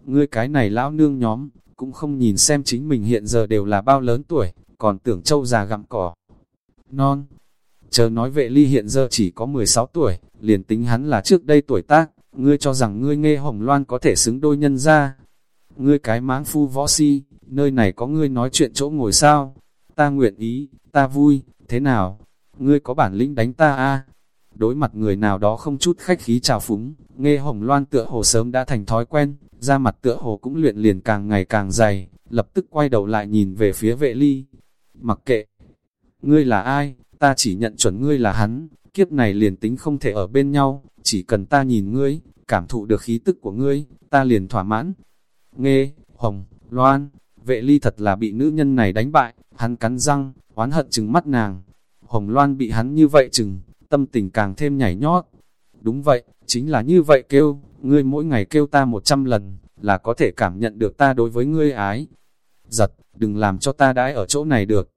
Ngươi cái này lão nương nhóm, cũng không nhìn xem chính mình hiện giờ đều là bao lớn tuổi, còn tưởng châu già gặm cỏ. Non, chờ nói vệ ly hiện giờ chỉ có 16 tuổi, liền tính hắn là trước đây tuổi tác, ngươi cho rằng ngươi nghe hồng loan có thể xứng đôi nhân ra. Ngươi cái máng phu võ si, nơi này có ngươi nói chuyện chỗ ngồi sao? Ta nguyện ý, ta vui, thế nào? Ngươi có bản lĩnh đánh ta a Đối mặt người nào đó không chút khách khí chào phúng, nghe hồng loan tựa hồ sớm đã thành thói quen, ra mặt tựa hồ cũng luyện liền càng ngày càng dày, lập tức quay đầu lại nhìn về phía vệ ly. Mặc kệ, ngươi là ai, ta chỉ nhận chuẩn ngươi là hắn, kiếp này liền tính không thể ở bên nhau, chỉ cần ta nhìn ngươi, cảm thụ được khí tức của ngươi, ta liền thỏa mãn. Nghe, hồng, loan, vệ ly thật là bị nữ nhân này đánh bại, hắn cắn răng, oán hận chừng mắt nàng. Hồng loan bị hắn như vậy chừng, tâm tình càng thêm nhảy nhót. Đúng vậy, Chính là như vậy kêu, ngươi mỗi ngày kêu ta một trăm lần, là có thể cảm nhận được ta đối với ngươi ái. Giật, đừng làm cho ta đãi ở chỗ này được.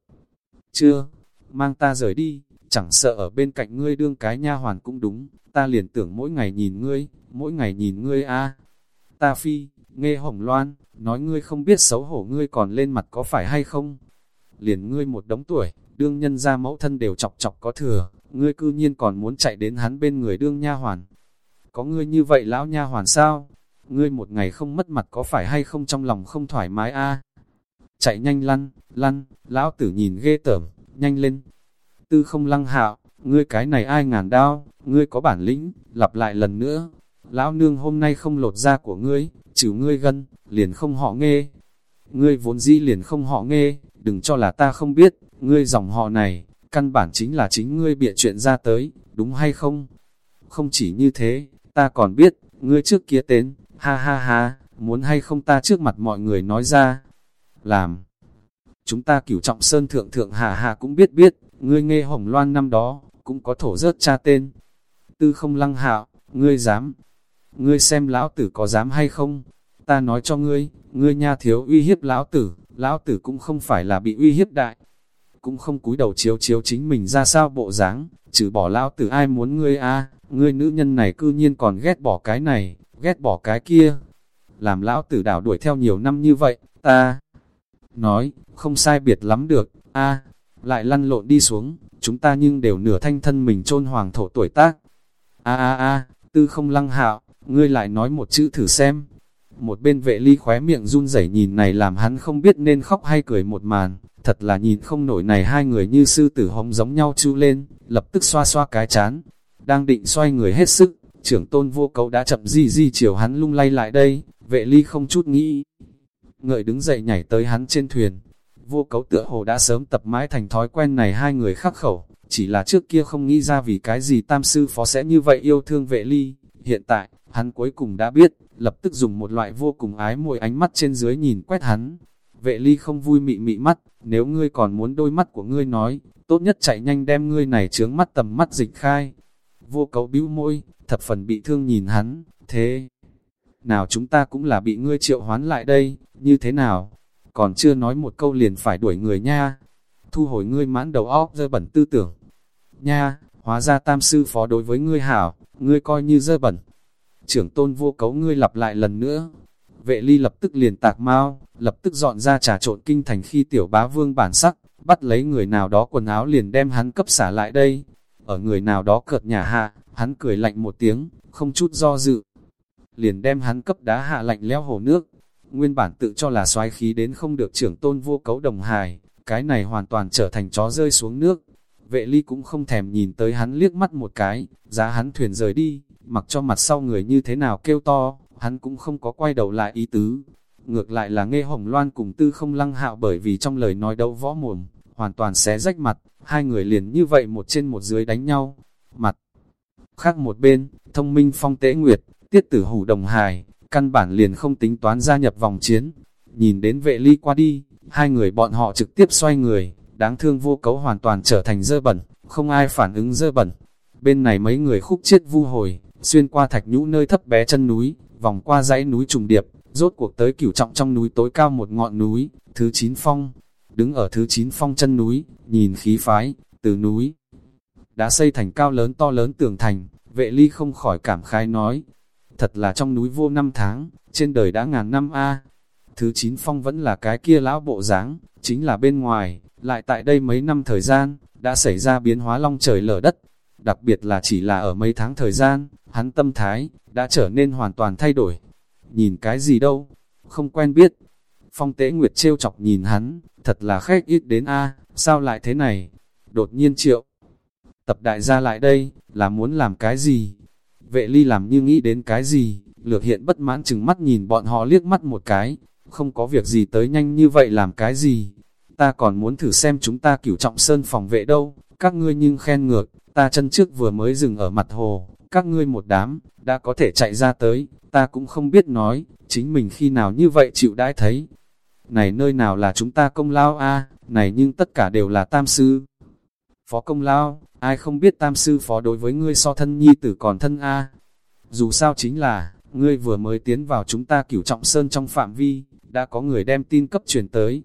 Chưa, mang ta rời đi, chẳng sợ ở bên cạnh ngươi đương cái nha hoàn cũng đúng, ta liền tưởng mỗi ngày nhìn ngươi, mỗi ngày nhìn ngươi a Ta phi, nghe hồng loan, nói ngươi không biết xấu hổ ngươi còn lên mặt có phải hay không? Liền ngươi một đống tuổi, đương nhân ra mẫu thân đều chọc chọc có thừa, ngươi cư nhiên còn muốn chạy đến hắn bên người đương nha hoàn. Có ngươi như vậy lão nha hoàn sao? Ngươi một ngày không mất mặt có phải hay không trong lòng không thoải mái a Chạy nhanh lăn, lăn, lão tử nhìn ghê tởm, nhanh lên. Tư không lăng hạo, ngươi cái này ai ngàn đao, ngươi có bản lĩnh, lặp lại lần nữa. Lão nương hôm nay không lột da của ngươi, trừ ngươi gân, liền không họ nghe. Ngươi vốn dĩ liền không họ nghe, đừng cho là ta không biết, ngươi dòng họ này, căn bản chính là chính ngươi bịa chuyện ra tới, đúng hay không? Không chỉ như thế, ta còn biết, ngươi trước kia tên, ha ha ha, muốn hay không ta trước mặt mọi người nói ra. Làm. Chúng ta cửu trọng sơn thượng thượng hà hà cũng biết biết, ngươi nghe hồng loan năm đó, cũng có thổ rớt cha tên. Tư không lăng hạo, ngươi dám. Ngươi xem lão tử có dám hay không? Ta nói cho ngươi, ngươi nha thiếu uy hiếp lão tử, lão tử cũng không phải là bị uy hiếp đại. Cũng không cúi đầu chiếu chiếu chính mình ra sao bộ dáng, trừ bỏ lão tử ai muốn ngươi a ngươi nữ nhân này cư nhiên còn ghét bỏ cái này, ghét bỏ cái kia. Làm lão tử đảo đuổi theo nhiều năm như vậy, ta nói, không sai biệt lắm được, a lại lăn lộn đi xuống, chúng ta nhưng đều nửa thanh thân mình chôn hoàng thổ tuổi tác. A a a, tư không lăng hạo, ngươi lại nói một chữ thử xem. Một bên vệ ly khóe miệng run rẩy nhìn này làm hắn không biết nên khóc hay cười một màn, thật là nhìn không nổi này hai người như sư tử hống giống nhau chu lên, lập tức xoa xoa cái chán, đang định xoay người hết sức, trưởng tôn vô cấu đã chậm di di chiều hắn lung lay lại đây, vệ ly không chút nghĩ. Ngợi đứng dậy nhảy tới hắn trên thuyền, vô cấu tựa hồ đã sớm tập mãi thành thói quen này hai người khắc khẩu, chỉ là trước kia không nghĩ ra vì cái gì tam sư phó sẽ như vậy yêu thương vệ ly, hiện tại, hắn cuối cùng đã biết, lập tức dùng một loại vô cùng ái môi ánh mắt trên dưới nhìn quét hắn. Vệ ly không vui mị mị mắt, nếu ngươi còn muốn đôi mắt của ngươi nói, tốt nhất chạy nhanh đem ngươi này trướng mắt tầm mắt dịch khai. Vô cấu bĩu môi, thập phần bị thương nhìn hắn, thế nào chúng ta cũng là bị ngươi triệu hoán lại đây, như thế nào? Còn chưa nói một câu liền phải đuổi người nha. Thu hồi ngươi mãn đầu óc dơ bẩn tư tưởng. Nha, hóa ra tam sư phó đối với ngươi hảo, ngươi coi như dơ bẩn. Trưởng tôn vô cấu ngươi lặp lại lần nữa. Vệ ly lập tức liền tạc mau, lập tức dọn ra trà trộn kinh thành khi tiểu bá vương bản sắc, bắt lấy người nào đó quần áo liền đem hắn cấp xả lại đây. Ở người nào đó cợt nhà hạ, hắn cười lạnh một tiếng, không chút do dự. Liền đem hắn cấp đá hạ lạnh leo hồ nước. Nguyên bản tự cho là xoái khí đến không được trưởng tôn vô cấu đồng hài, cái này hoàn toàn trở thành chó rơi xuống nước. Vệ ly cũng không thèm nhìn tới hắn liếc mắt một cái, giá hắn thuyền rời đi, mặc cho mặt sau người như thế nào kêu to, hắn cũng không có quay đầu lại ý tứ. Ngược lại là nghe hồng loan cùng tư không lăng hạo bởi vì trong lời nói đấu võ mồm, hoàn toàn xé rách mặt, hai người liền như vậy một trên một dưới đánh nhau. Mặt khác một bên, thông minh phong tế nguyệt, tiết tử hủ đồng hài, căn bản liền không tính toán gia nhập vòng chiến. Nhìn đến vệ ly qua đi, hai người bọn họ trực tiếp xoay người, đáng thương vô cấu hoàn toàn trở thành dơ bẩn, không ai phản ứng dơ bẩn. Bên này mấy người khúc chết vu hồi, xuyên qua thạch nhũ nơi thấp bé chân núi, vòng qua dãy núi trùng điệp, rốt cuộc tới cửu trọng trong núi tối cao một ngọn núi, thứ chín phong. Đứng ở thứ chín phong chân núi, nhìn khí phái, từ núi. Đã xây thành cao lớn to lớn tường thành, vệ ly không khỏi cảm khai nói. Thật là trong núi vô năm tháng, trên đời đã ngàn năm a Thứ chín phong vẫn là cái kia lão bộ dáng chính là bên ngoài, lại tại đây mấy năm thời gian, đã xảy ra biến hóa long trời lở đất. Đặc biệt là chỉ là ở mấy tháng thời gian, hắn tâm thái, đã trở nên hoàn toàn thay đổi. Nhìn cái gì đâu, không quen biết. Phong tế nguyệt trêu chọc nhìn hắn, thật là khách ít đến a sao lại thế này? Đột nhiên triệu. Tập đại gia lại đây, là muốn làm cái gì? Vệ ly làm như nghĩ đến cái gì, lược hiện bất mãn chừng mắt nhìn bọn họ liếc mắt một cái, không có việc gì tới nhanh như vậy làm cái gì? Ta còn muốn thử xem chúng ta cửu trọng sơn phòng vệ đâu, các ngươi nhưng khen ngược, ta chân trước vừa mới dừng ở mặt hồ, các ngươi một đám, đã có thể chạy ra tới, ta cũng không biết nói, chính mình khi nào như vậy chịu đãi thấy. Này nơi nào là chúng ta công lao a này nhưng tất cả đều là tam sư. Phó công lao, ai không biết tam sư phó đối với ngươi so thân nhi tử còn thân a Dù sao chính là, ngươi vừa mới tiến vào chúng ta cửu trọng sơn trong phạm vi, đã có người đem tin cấp truyền tới.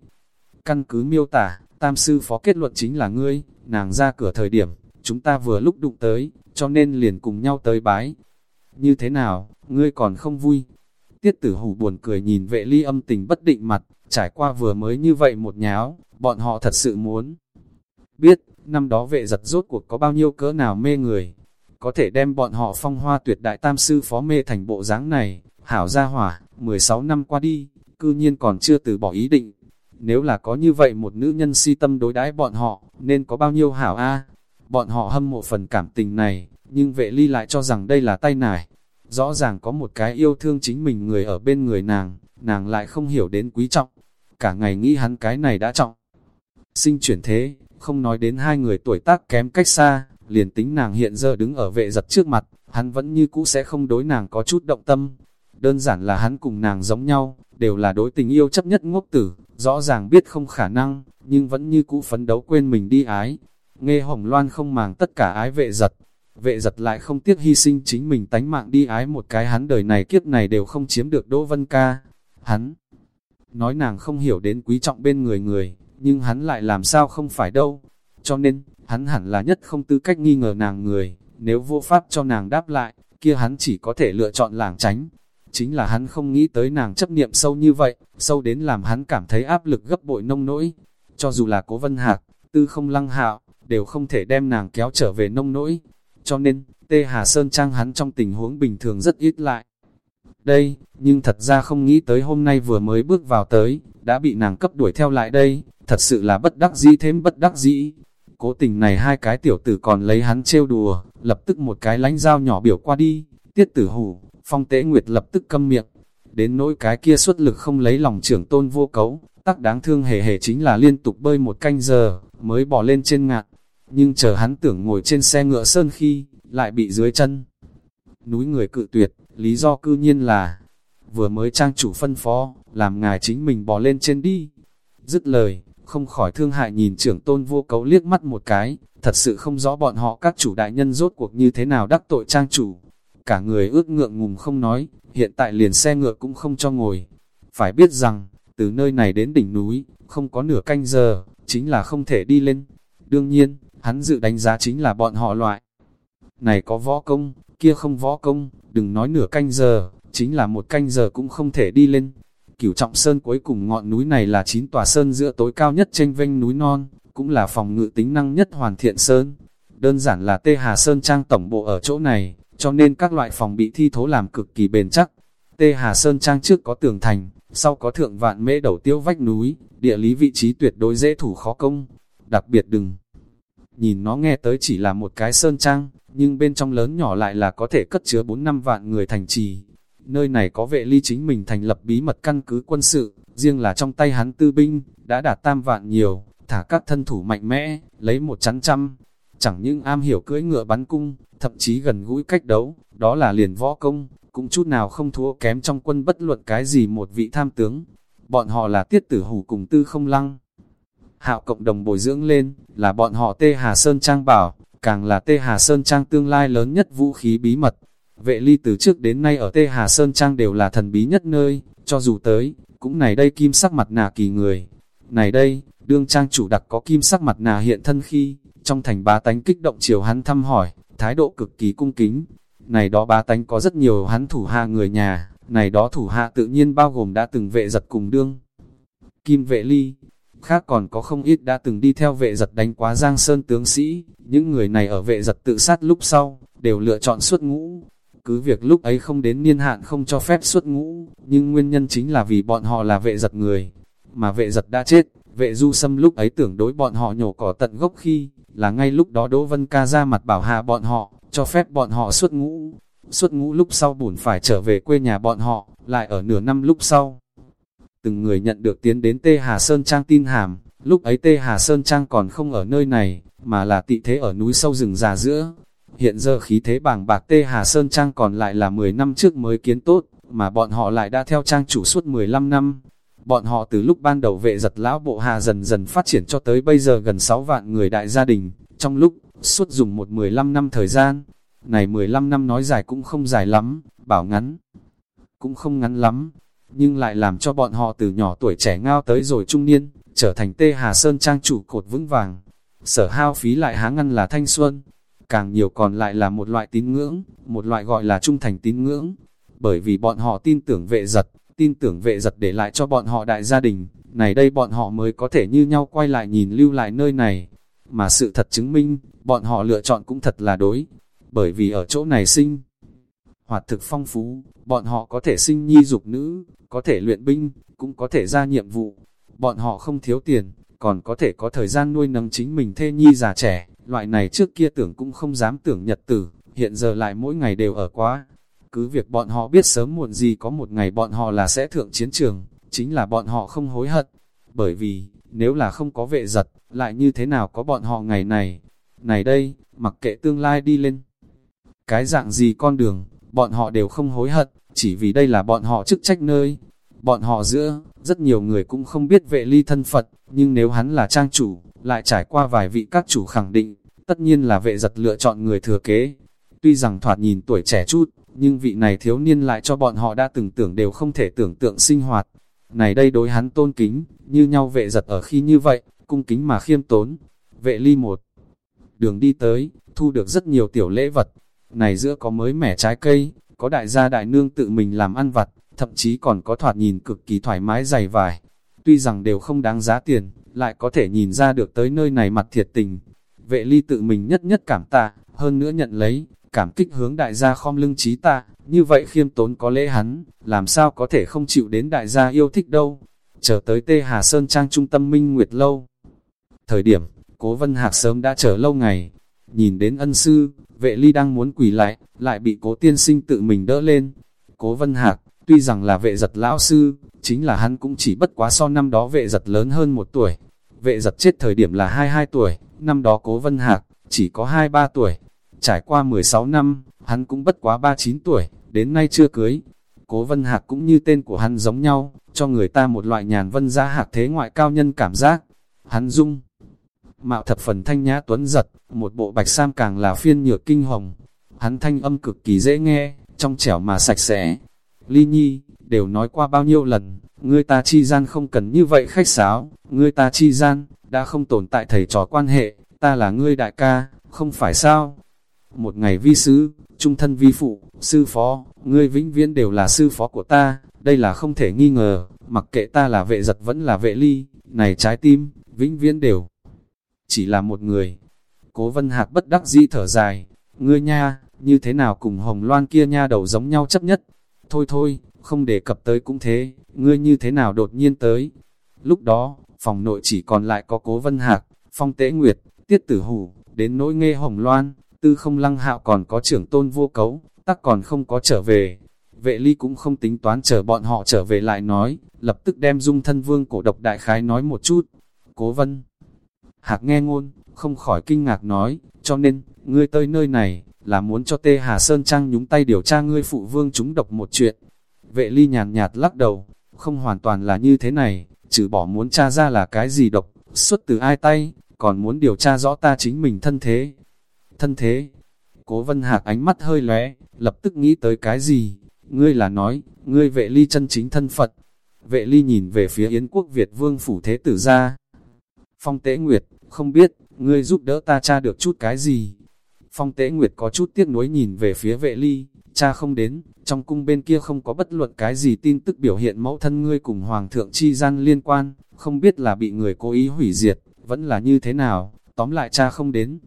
Căn cứ miêu tả, tam sư phó kết luận chính là ngươi, nàng ra cửa thời điểm, chúng ta vừa lúc đụng tới, cho nên liền cùng nhau tới bái. Như thế nào, ngươi còn không vui? Tiết tử hủ buồn cười nhìn vệ ly âm tình bất định mặt, trải qua vừa mới như vậy một nháo, bọn họ thật sự muốn. Biết, năm đó vệ giật rốt cuộc có bao nhiêu cỡ nào mê người, có thể đem bọn họ phong hoa tuyệt đại tam sư phó mê thành bộ dáng này, hảo gia hỏa, 16 năm qua đi, cư nhiên còn chưa từ bỏ ý định. Nếu là có như vậy một nữ nhân si tâm đối đãi bọn họ, nên có bao nhiêu hảo a Bọn họ hâm mộ phần cảm tình này, nhưng vệ ly lại cho rằng đây là tay nải. Rõ ràng có một cái yêu thương chính mình người ở bên người nàng, nàng lại không hiểu đến quý trọng. Cả ngày nghĩ hắn cái này đã trọng. Sinh chuyển thế, không nói đến hai người tuổi tác kém cách xa, liền tính nàng hiện giờ đứng ở vệ giật trước mặt, hắn vẫn như cũ sẽ không đối nàng có chút động tâm. Đơn giản là hắn cùng nàng giống nhau, đều là đối tình yêu chấp nhất ngốc tử, rõ ràng biết không khả năng, nhưng vẫn như cũ phấn đấu quên mình đi ái. Nghe Hồng Loan không màng tất cả ái vệ giật, vệ giật lại không tiếc hy sinh chính mình tánh mạng đi ái một cái hắn đời này kiếp này đều không chiếm được Đỗ Vân Ca. Hắn nói nàng không hiểu đến quý trọng bên người người, nhưng hắn lại làm sao không phải đâu. Cho nên, hắn hẳn là nhất không tư cách nghi ngờ nàng người, nếu vô pháp cho nàng đáp lại, kia hắn chỉ có thể lựa chọn làng tránh. Chính là hắn không nghĩ tới nàng chấp niệm sâu như vậy, sâu đến làm hắn cảm thấy áp lực gấp bội nông nỗi. Cho dù là cố vân hạc, tư không lăng hạo, đều không thể đem nàng kéo trở về nông nỗi. Cho nên, Tê Hà Sơn Trang hắn trong tình huống bình thường rất ít lại. Đây, nhưng thật ra không nghĩ tới hôm nay vừa mới bước vào tới, đã bị nàng cấp đuổi theo lại đây, thật sự là bất đắc dĩ thêm bất đắc dĩ. Cố tình này hai cái tiểu tử còn lấy hắn trêu đùa, lập tức một cái lánh dao nhỏ biểu qua đi, tiết tử hủ, phong tế nguyệt lập tức câm miệng. Đến nỗi cái kia xuất lực không lấy lòng trưởng tôn vô cấu, tắc đáng thương hề hề chính là liên tục bơi một canh giờ, mới bỏ lên trên ngạn. Nhưng chờ hắn tưởng ngồi trên xe ngựa sơn khi, lại bị dưới chân. Núi người cự tuyệt, lý do cư nhiên là, vừa mới trang chủ phân phó, làm ngài chính mình bò lên trên đi. Dứt lời, không khỏi thương hại nhìn trưởng tôn vô cấu liếc mắt một cái, thật sự không rõ bọn họ các chủ đại nhân rốt cuộc như thế nào đắc tội trang chủ. Cả người ước ngượng ngùng không nói, hiện tại liền xe ngựa cũng không cho ngồi. Phải biết rằng, từ nơi này đến đỉnh núi, không có nửa canh giờ, chính là không thể đi lên. Đương nhiên, hắn dự đánh giá chính là bọn họ loại. Này có võ công, kia không võ công, đừng nói nửa canh giờ, chính là một canh giờ cũng không thể đi lên. Cửu trọng sơn cuối cùng ngọn núi này là chín tòa sơn giữa tối cao nhất trên vênh núi non, cũng là phòng ngự tính năng nhất hoàn thiện sơn. Đơn giản là Tê Hà Sơn Trang tổng bộ ở chỗ này, cho nên các loại phòng bị thi thố làm cực kỳ bền chắc. Tê Hà Sơn Trang trước có tường thành, sau có thượng vạn mễ đầu tiêu vách núi, địa lý vị trí tuyệt đối dễ thủ khó công. Đặc biệt đừng nhìn nó nghe tới chỉ là một cái sơn trang, nhưng bên trong lớn nhỏ lại là có thể cất chứa 4 năm vạn người thành trì. Nơi này có vệ ly chính mình thành lập bí mật căn cứ quân sự, riêng là trong tay hắn tư binh, đã đạt tam vạn nhiều, thả các thân thủ mạnh mẽ, lấy một chắn trăm. Chẳng những am hiểu cưỡi ngựa bắn cung, thậm chí gần gũi cách đấu, đó là liền võ công, cũng chút nào không thua kém trong quân bất luận cái gì một vị tham tướng. Bọn họ là tiết tử hủ cùng tư không lăng. Hạo cộng đồng bồi dưỡng lên, là bọn họ Tê Hà Sơn Trang bảo, càng là Tê Hà Sơn Trang tương lai lớn nhất vũ khí bí mật. Vệ ly từ trước đến nay ở Tê Hà Sơn Trang đều là thần bí nhất nơi, cho dù tới, cũng này đây kim sắc mặt nạ kỳ người. Này đây, đương trang chủ đặc có kim sắc mặt nạ hiện thân khi, trong thành bá tánh kích động chiều hắn thăm hỏi, thái độ cực kỳ cung kính. Này đó bá tánh có rất nhiều hắn thủ hạ người nhà, này đó thủ hạ tự nhiên bao gồm đã từng vệ giật cùng đương. Kim vệ ly, khác còn có không ít đã từng đi theo vệ giật đánh quá Giang Sơn tướng sĩ, những người này ở vệ giật tự sát lúc sau, đều lựa chọn xuất ngũ. Cứ việc lúc ấy không đến niên hạn không cho phép xuất ngũ, nhưng nguyên nhân chính là vì bọn họ là vệ giật người. Mà vệ giật đã chết, vệ du xâm lúc ấy tưởng đối bọn họ nhổ cỏ tận gốc khi, là ngay lúc đó Đỗ Vân Ca ra mặt bảo hạ bọn họ, cho phép bọn họ xuất ngũ. Xuất ngũ lúc sau bùn phải trở về quê nhà bọn họ, lại ở nửa năm lúc sau, từng người nhận được tiến đến Tê Hà Sơn Trang tin hàm, lúc ấy Tê Hà Sơn Trang còn không ở nơi này, mà là tị thế ở núi sâu rừng già giữa. Hiện giờ khí thế bảng bạc Tê Hà Sơn Trang còn lại là 10 năm trước mới kiến tốt, mà bọn họ lại đã theo trang chủ suốt 15 năm. Bọn họ từ lúc ban đầu vệ giật lão bộ hà dần dần phát triển cho tới bây giờ gần 6 vạn người đại gia đình, trong lúc suốt dùng một 15 năm thời gian. này 15 năm nói dài cũng không dài lắm, bảo ngắn cũng không ngắn lắm, nhưng lại làm cho bọn họ từ nhỏ tuổi trẻ ngao tới rồi trung niên, trở thành tê Hà Sơn trang chủ cột vững vàng. Sở hao phí lại há ngăn là thanh xuân, càng nhiều còn lại là một loại tín ngưỡng, một loại gọi là trung thành tín ngưỡng, bởi vì bọn họ tin tưởng vệ giật, tin tưởng vệ giật để lại cho bọn họ đại gia đình, này đây bọn họ mới có thể như nhau quay lại nhìn lưu lại nơi này, mà sự thật chứng minh, bọn họ lựa chọn cũng thật là đối, bởi vì ở chỗ này sinh, hoạt thực phong phú, bọn họ có thể sinh nhi dục nữ, có thể luyện binh, cũng có thể ra nhiệm vụ, bọn họ không thiếu tiền, còn có thể có thời gian nuôi nấng chính mình thê nhi già trẻ, loại này trước kia tưởng cũng không dám tưởng nhật tử, hiện giờ lại mỗi ngày đều ở quá. Cứ việc bọn họ biết sớm muộn gì có một ngày bọn họ là sẽ thượng chiến trường, chính là bọn họ không hối hận, bởi vì, nếu là không có vệ giật, lại như thế nào có bọn họ ngày này. Này đây, mặc kệ tương lai đi lên. Cái dạng gì con đường, bọn họ đều không hối hận, chỉ vì đây là bọn họ chức trách nơi. Bọn họ giữa, rất nhiều người cũng không biết vệ ly thân Phật, nhưng nếu hắn là trang chủ, lại trải qua vài vị các chủ khẳng định, tất nhiên là vệ giật lựa chọn người thừa kế. Tuy rằng thoạt nhìn tuổi trẻ chút, nhưng vị này thiếu niên lại cho bọn họ đã từng tưởng đều không thể tưởng tượng sinh hoạt. Này đây đối hắn tôn kính, như nhau vệ giật ở khi như vậy, cung kính mà khiêm tốn. Vệ ly một đường đi tới, thu được rất nhiều tiểu lễ vật. Này giữa có mới mẻ trái cây, có đại gia đại nương tự mình làm ăn vặt, thậm chí còn có thoạt nhìn cực kỳ thoải mái dày vải. Tuy rằng đều không đáng giá tiền, lại có thể nhìn ra được tới nơi này mặt thiệt tình. Vệ ly tự mình nhất nhất cảm tạ, hơn nữa nhận lấy, cảm kích hướng đại gia khom lưng trí tạ, như vậy khiêm tốn có lễ hắn, làm sao có thể không chịu đến đại gia yêu thích đâu. Chờ tới Tê Hà Sơn Trang trung tâm Minh Nguyệt Lâu. Thời điểm, cố vân hạc sớm đã chờ lâu ngày, nhìn đến ân sư, vệ ly đang muốn quỳ lại, lại bị cố tiên sinh tự mình đỡ lên. Cố vân hạc, tuy rằng là vệ giật lão sư, chính là hắn cũng chỉ bất quá so năm đó vệ giật lớn hơn một tuổi. Vệ giật chết thời điểm là 22 tuổi, năm đó cố vân hạc, chỉ có 2-3 tuổi. Trải qua 16 năm, hắn cũng bất quá 39 tuổi, đến nay chưa cưới. Cố vân hạc cũng như tên của hắn giống nhau, cho người ta một loại nhàn vân gia hạc thế ngoại cao nhân cảm giác. Hắn dung, mạo thập phần thanh nhã tuấn giật, một bộ bạch sam càng là phiên nhược kinh hồng. Hắn thanh âm cực kỳ dễ nghe, trong trẻo mà sạch sẽ. Ly nhi, đều nói qua bao nhiêu lần, ngươi ta chi gian không cần như vậy khách sáo, ngươi ta chi gian, đã không tồn tại thầy trò quan hệ, ta là ngươi đại ca, không phải sao? Một ngày vi sứ, trung thân vi phụ, sư phó, ngươi vĩnh viễn đều là sư phó của ta, đây là không thể nghi ngờ, mặc kệ ta là vệ giật vẫn là vệ ly, này trái tim, vĩnh viễn đều. Chỉ là một người. Cố vân hạc bất đắc dĩ thở dài, ngươi nha, như thế nào cùng hồng loan kia nha đầu giống nhau chấp nhất. Thôi thôi, không đề cập tới cũng thế, ngươi như thế nào đột nhiên tới. Lúc đó, phòng nội chỉ còn lại có cố vân hạc, phong tế nguyệt, tiết tử hủ, đến nỗi nghe hồng loan, tư không lăng hạo còn có trưởng tôn vô cấu, tắc còn không có trở về. Vệ ly cũng không tính toán chờ bọn họ trở về lại nói, lập tức đem dung thân vương cổ độc đại khái nói một chút. Cố vân Hạc nghe ngôn, không khỏi kinh ngạc nói, cho nên, ngươi tới nơi này, là muốn cho Tê Hà Sơn Trang nhúng tay điều tra ngươi phụ vương chúng độc một chuyện. Vệ ly nhàn nhạt lắc đầu, không hoàn toàn là như thế này, trừ bỏ muốn tra ra là cái gì độc, xuất từ ai tay, còn muốn điều tra rõ ta chính mình thân thế. Thân thế, cố vân hạc ánh mắt hơi lóe, lập tức nghĩ tới cái gì, ngươi là nói, ngươi vệ ly chân chính thân Phật. Vệ ly nhìn về phía Yến quốc Việt vương phủ thế tử ra. Phong tế nguyệt, không biết, ngươi giúp đỡ ta tra được chút cái gì. Phong tế nguyệt có chút tiếc nuối nhìn về phía vệ ly, cha không đến, trong cung bên kia không có bất luận cái gì tin tức biểu hiện mẫu thân ngươi cùng hoàng thượng chi gian liên quan, không biết là bị người cố ý hủy diệt, vẫn là như thế nào, tóm lại cha không đến.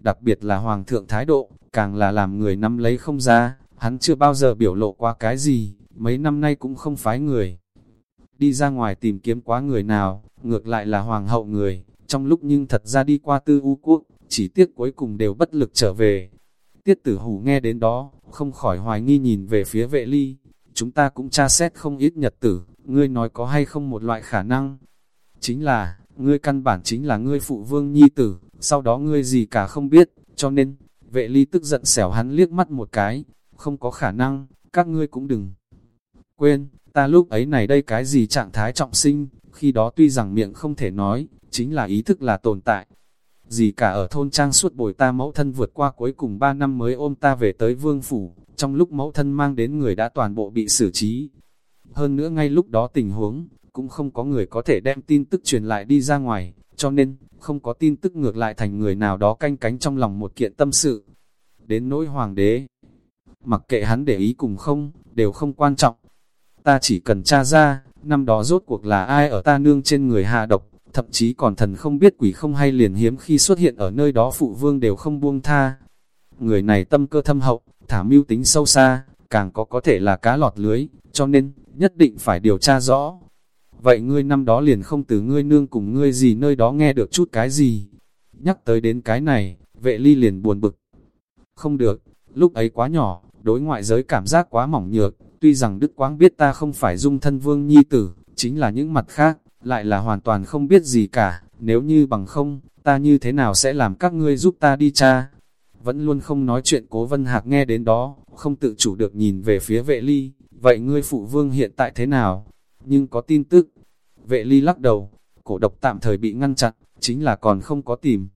Đặc biệt là hoàng thượng thái độ, càng là làm người nắm lấy không ra, hắn chưa bao giờ biểu lộ qua cái gì, mấy năm nay cũng không phái người. Đi ra ngoài tìm kiếm quá người nào, ngược lại là hoàng hậu người, trong lúc nhưng thật ra đi qua tư u quốc, chỉ tiếc cuối cùng đều bất lực trở về. Tiết tử hủ nghe đến đó, không khỏi hoài nghi nhìn về phía vệ ly, chúng ta cũng tra xét không ít nhật tử, ngươi nói có hay không một loại khả năng. Chính là, ngươi căn bản chính là ngươi phụ vương nhi tử, sau đó ngươi gì cả không biết, cho nên, vệ ly tức giận xẻo hắn liếc mắt một cái, không có khả năng, các ngươi cũng đừng. Quên, ta lúc ấy này đây cái gì trạng thái trọng sinh, khi đó tuy rằng miệng không thể nói, chính là ý thức là tồn tại. gì cả ở thôn trang suốt bồi ta mẫu thân vượt qua cuối cùng 3 năm mới ôm ta về tới vương phủ, trong lúc mẫu thân mang đến người đã toàn bộ bị xử trí. Hơn nữa ngay lúc đó tình huống, cũng không có người có thể đem tin tức truyền lại đi ra ngoài, cho nên, không có tin tức ngược lại thành người nào đó canh cánh trong lòng một kiện tâm sự. Đến nỗi hoàng đế, mặc kệ hắn để ý cùng không, đều không quan trọng. Ta chỉ cần tra ra, năm đó rốt cuộc là ai ở ta nương trên người hạ độc, thậm chí còn thần không biết quỷ không hay liền hiếm khi xuất hiện ở nơi đó phụ vương đều không buông tha. Người này tâm cơ thâm hậu, thả mưu tính sâu xa, càng có có thể là cá lọt lưới, cho nên, nhất định phải điều tra rõ. Vậy ngươi năm đó liền không từ ngươi nương cùng ngươi gì nơi đó nghe được chút cái gì? Nhắc tới đến cái này, vệ ly liền buồn bực. Không được, lúc ấy quá nhỏ, đối ngoại giới cảm giác quá mỏng nhược, tuy rằng Đức Quang biết ta không phải dung thân vương nhi tử, chính là những mặt khác, lại là hoàn toàn không biết gì cả, nếu như bằng không, ta như thế nào sẽ làm các ngươi giúp ta đi cha? Vẫn luôn không nói chuyện cố vân hạc nghe đến đó, không tự chủ được nhìn về phía vệ ly, vậy ngươi phụ vương hiện tại thế nào? Nhưng có tin tức, vệ ly lắc đầu, cổ độc tạm thời bị ngăn chặn, chính là còn không có tìm.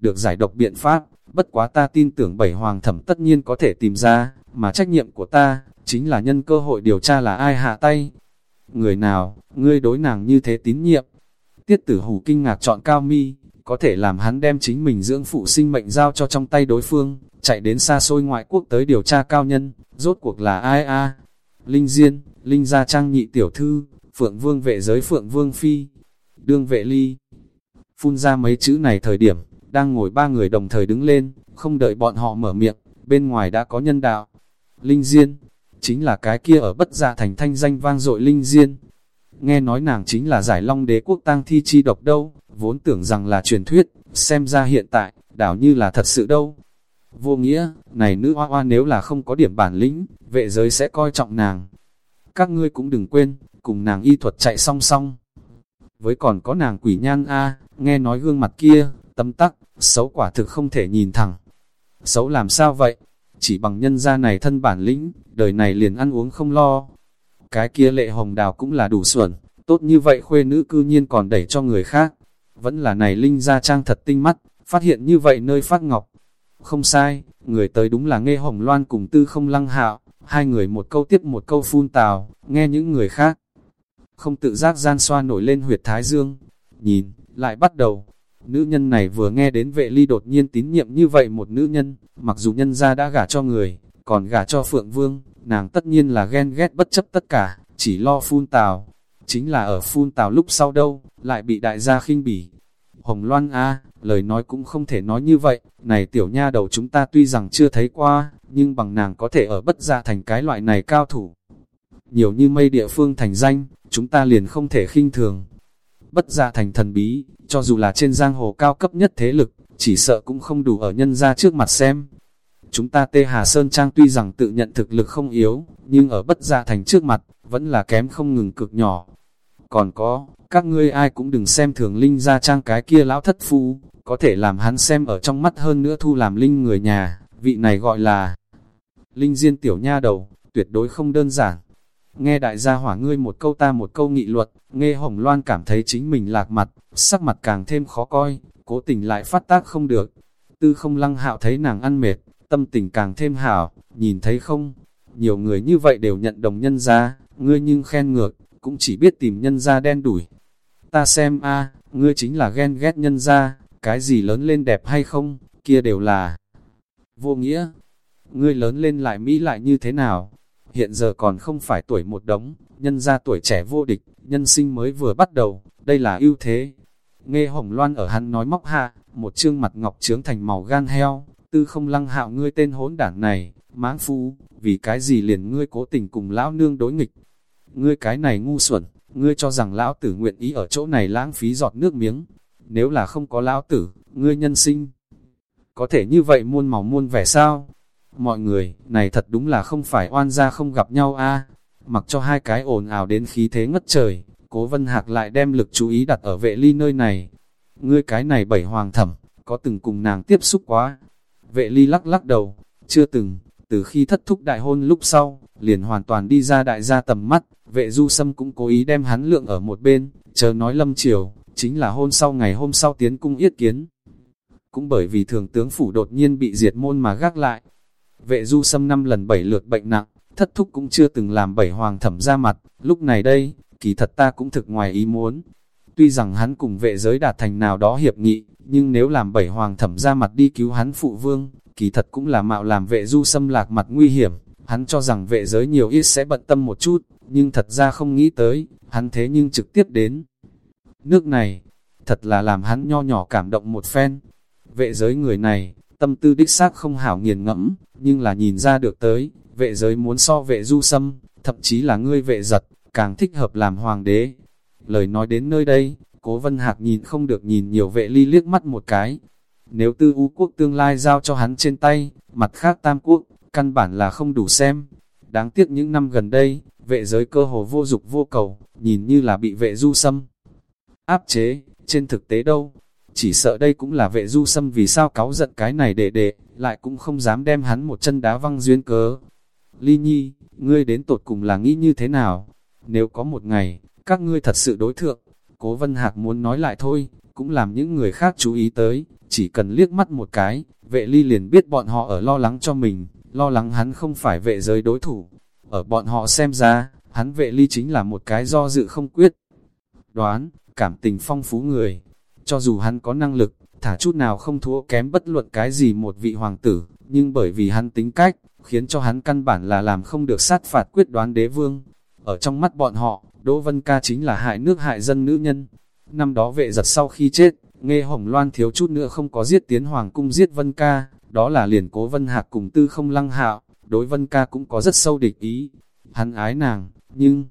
Được giải độc biện pháp, bất quá ta tin tưởng bảy hoàng thẩm tất nhiên có thể tìm ra, mà trách nhiệm của ta, chính là nhân cơ hội điều tra là ai hạ tay. Người nào, ngươi đối nàng như thế tín nhiệm. Tiết tử hủ kinh ngạc chọn cao mi, có thể làm hắn đem chính mình dưỡng phụ sinh mệnh giao cho trong tay đối phương, chạy đến xa xôi ngoại quốc tới điều tra cao nhân, rốt cuộc là ai a Linh Diên, Linh Gia Trang nhị tiểu thư, Phượng Vương vệ giới Phượng Vương Phi, đương vệ ly. Phun ra mấy chữ này thời điểm, đang ngồi ba người đồng thời đứng lên, không đợi bọn họ mở miệng, bên ngoài đã có nhân đạo. Linh Diên, chính là cái kia ở bất gia thành thanh danh vang dội Linh Diên. Nghe nói nàng chính là giải long đế quốc tang thi chi độc đâu, vốn tưởng rằng là truyền thuyết, xem ra hiện tại, đảo như là thật sự đâu. Vô nghĩa, này nữ hoa hoa nếu là không có điểm bản lĩnh, vệ giới sẽ coi trọng nàng. Các ngươi cũng đừng quên, cùng nàng y thuật chạy song song. Với còn có nàng quỷ nhan A, nghe nói gương mặt kia, tâm tắc, xấu quả thực không thể nhìn thẳng. Xấu làm sao vậy? Chỉ bằng nhân gia này thân bản lĩnh, đời này liền ăn uống không lo. Cái kia lệ hồng đào cũng là đủ xuẩn, tốt như vậy khuê nữ cư nhiên còn đẩy cho người khác. Vẫn là này linh gia trang thật tinh mắt, phát hiện như vậy nơi phát ngọc. Không sai, người tới đúng là nghe hồng loan cùng tư không lăng hạo, hai người một câu tiếp một câu phun tào, nghe những người khác. Không tự giác gian xoa nổi lên huyệt thái dương, nhìn, lại bắt đầu, Nữ nhân này vừa nghe đến vệ ly đột nhiên tín nhiệm như vậy một nữ nhân, mặc dù nhân gia đã gả cho người, còn gả cho Phượng Vương, nàng tất nhiên là ghen ghét bất chấp tất cả, chỉ lo phun tào. Chính là ở phun tào lúc sau đâu, lại bị đại gia khinh bỉ. Hồng Loan A, lời nói cũng không thể nói như vậy, này tiểu nha đầu chúng ta tuy rằng chưa thấy qua, nhưng bằng nàng có thể ở bất gia thành cái loại này cao thủ. Nhiều như mây địa phương thành danh, chúng ta liền không thể khinh thường. Bất gia thành thần bí, cho dù là trên giang hồ cao cấp nhất thế lực, chỉ sợ cũng không đủ ở nhân ra trước mặt xem. Chúng ta Tê Hà Sơn Trang tuy rằng tự nhận thực lực không yếu, nhưng ở bất gia thành trước mặt, vẫn là kém không ngừng cực nhỏ. Còn có, các ngươi ai cũng đừng xem thường Linh gia trang cái kia lão thất phu, có thể làm hắn xem ở trong mắt hơn nữa thu làm Linh người nhà, vị này gọi là Linh Diên tiểu nha đầu, tuyệt đối không đơn giản. Nghe đại gia hỏa ngươi một câu ta một câu nghị luật, nghe Hồng Loan cảm thấy chính mình lạc mặt, sắc mặt càng thêm khó coi, cố tình lại phát tác không được. Tư không lăng hạo thấy nàng ăn mệt, tâm tình càng thêm hảo, nhìn thấy không? Nhiều người như vậy đều nhận đồng nhân ra, ngươi nhưng khen ngược, cũng chỉ biết tìm nhân ra đen đuổi. Ta xem a ngươi chính là ghen ghét nhân ra, cái gì lớn lên đẹp hay không, kia đều là vô nghĩa. Ngươi lớn lên lại Mỹ lại như thế nào? Hiện giờ còn không phải tuổi một đống, nhân ra tuổi trẻ vô địch, nhân sinh mới vừa bắt đầu, đây là ưu thế, Nghe Hồng Loan ở hắn nói móc hạ, một trương mặt ngọc trướng thành màu gan heo, tư không lăng hạo ngươi tên hỗn đảng này, máng phu, vì cái gì liền ngươi cố tình cùng lão nương đối nghịch. Ngươi cái này ngu xuẩn, ngươi cho rằng lão tử nguyện ý ở chỗ này lãng phí giọt nước miếng. Nếu là không có lão tử, ngươi nhân sinh. Có thể như vậy muôn màu muôn vẻ sao? Mọi người, này thật đúng là không phải oan gia không gặp nhau a Mặc cho hai cái ồn ào đến khí thế ngất trời, Cố Vân Hạc lại đem lực chú ý đặt ở vệ ly nơi này. Ngươi cái này bảy hoàng thẩm, có từng cùng nàng tiếp xúc quá. Vệ ly lắc lắc đầu, chưa từng, từ khi thất thúc đại hôn lúc sau, liền hoàn toàn đi ra đại gia tầm mắt, vệ du sâm cũng cố ý đem hắn lượng ở một bên, chờ nói lâm chiều, chính là hôn sau ngày hôm sau tiến cung yết kiến. cũng bởi vì thường tướng phủ đột nhiên bị diệt môn mà gác lại. Vệ du xâm năm lần bảy lượt bệnh nặng, thất thúc cũng chưa từng làm bảy hoàng thẩm ra mặt, lúc này đây, kỳ thật ta cũng thực ngoài ý muốn. Tuy rằng hắn cùng vệ giới đạt thành nào đó hiệp nghị, nhưng nếu làm bảy hoàng thẩm ra mặt đi cứu hắn phụ vương, kỳ thật cũng là mạo làm vệ du xâm lạc mặt nguy hiểm. Hắn cho rằng vệ giới nhiều ít sẽ bận tâm một chút, nhưng thật ra không nghĩ tới, hắn thế nhưng trực tiếp đến. Nước này, thật là làm hắn nho nhỏ cảm động một phen. Vệ giới người này, tâm tư đích xác không hảo nghiền ngẫm, nhưng là nhìn ra được tới, vệ giới muốn so vệ du sâm, thậm chí là ngươi vệ giật, càng thích hợp làm hoàng đế. Lời nói đến nơi đây, cố vân hạc nhìn không được nhìn nhiều vệ ly liếc mắt một cái. Nếu tư u quốc tương lai giao cho hắn trên tay, mặt khác tam quốc, căn bản là không đủ xem. Đáng tiếc những năm gần đây, vệ giới cơ hồ vô dục vô cầu, nhìn như là bị vệ du sâm áp chế, trên thực tế đâu. Chỉ sợ đây cũng là vệ du sâm vì sao cáu giận cái này đệ đệ, lại cũng không dám đem hắn một chân đá văng duyên cớ. Ly Nhi, ngươi đến tột cùng là nghĩ như thế nào? Nếu có một ngày, các ngươi thật sự đối thượng, Cố Vân Hạc muốn nói lại thôi, cũng làm những người khác chú ý tới, chỉ cần liếc mắt một cái, vệ ly liền biết bọn họ ở lo lắng cho mình, lo lắng hắn không phải vệ giới đối thủ. Ở bọn họ xem ra, hắn vệ ly chính là một cái do dự không quyết. Đoán, cảm tình phong phú người, cho dù hắn có năng lực, thả chút nào không thua kém bất luận cái gì một vị hoàng tử, nhưng bởi vì hắn tính cách, khiến cho hắn căn bản là làm không được sát phạt quyết đoán đế vương. Ở trong mắt bọn họ, Đỗ Vân Ca chính là hại nước hại dân nữ nhân. Năm đó vệ giật sau khi chết, nghe Hồng Loan thiếu chút nữa không có giết tiến Hoàng cung giết Vân Ca, đó là liền cố Vân Hạc cùng tư không lăng hạo, đối Vân Ca cũng có rất sâu địch ý. Hắn ái nàng, nhưng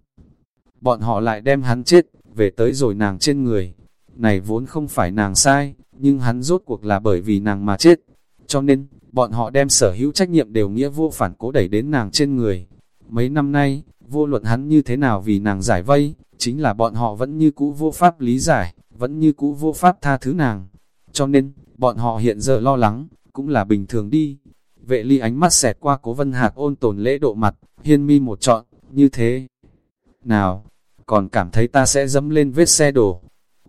bọn họ lại đem hắn chết, về tới rồi nàng trên người. Này vốn không phải nàng sai, nhưng hắn rốt cuộc là bởi vì nàng mà chết. Cho nên, bọn họ đem sở hữu trách nhiệm đều nghĩa vô phản cố đẩy đến nàng trên người. Mấy năm nay, vô luận hắn như thế nào vì nàng giải vây, chính là bọn họ vẫn như cũ vô pháp lý giải, vẫn như cũ vô pháp tha thứ nàng. Cho nên, bọn họ hiện giờ lo lắng, cũng là bình thường đi. Vệ ly ánh mắt xẹt qua cố vân hạc ôn tồn lễ độ mặt, hiên mi một trọn, như thế. Nào, còn cảm thấy ta sẽ dẫm lên vết xe đổ.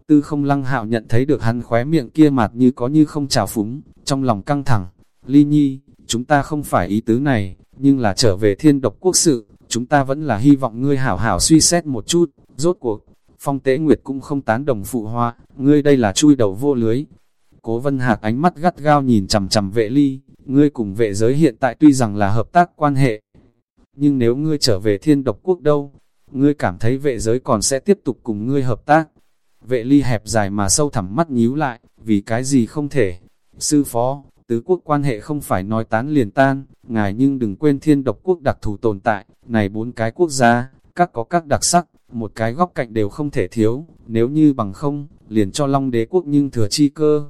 Tư không lăng hạo nhận thấy được hắn khóe miệng kia mặt như có như không trào phúng, trong lòng căng thẳng. Ly nhi, chúng ta không phải ý tứ này, nhưng là trở về thiên độc quốc sự, chúng ta vẫn là hy vọng ngươi hảo hảo suy xét một chút, rốt cuộc. Phong tế nguyệt cũng không tán đồng phụ hoa, ngươi đây là chui đầu vô lưới. Cố vân hạc ánh mắt gắt gao nhìn chầm chầm vệ ly, ngươi cùng vệ giới hiện tại tuy rằng là hợp tác quan hệ. Nhưng nếu ngươi trở về thiên độc quốc đâu, ngươi cảm thấy vệ giới còn sẽ tiếp tục cùng ngươi hợp tác. Vệ ly hẹp dài mà sâu thẳm mắt nhíu lại, vì cái gì không thể. Sư phó, tứ quốc quan hệ không phải nói tán liền tan, ngài nhưng đừng quên thiên độc quốc đặc thù tồn tại, này bốn cái quốc gia, các có các đặc sắc, một cái góc cạnh đều không thể thiếu, nếu như bằng không, liền cho long đế quốc nhưng thừa chi cơ.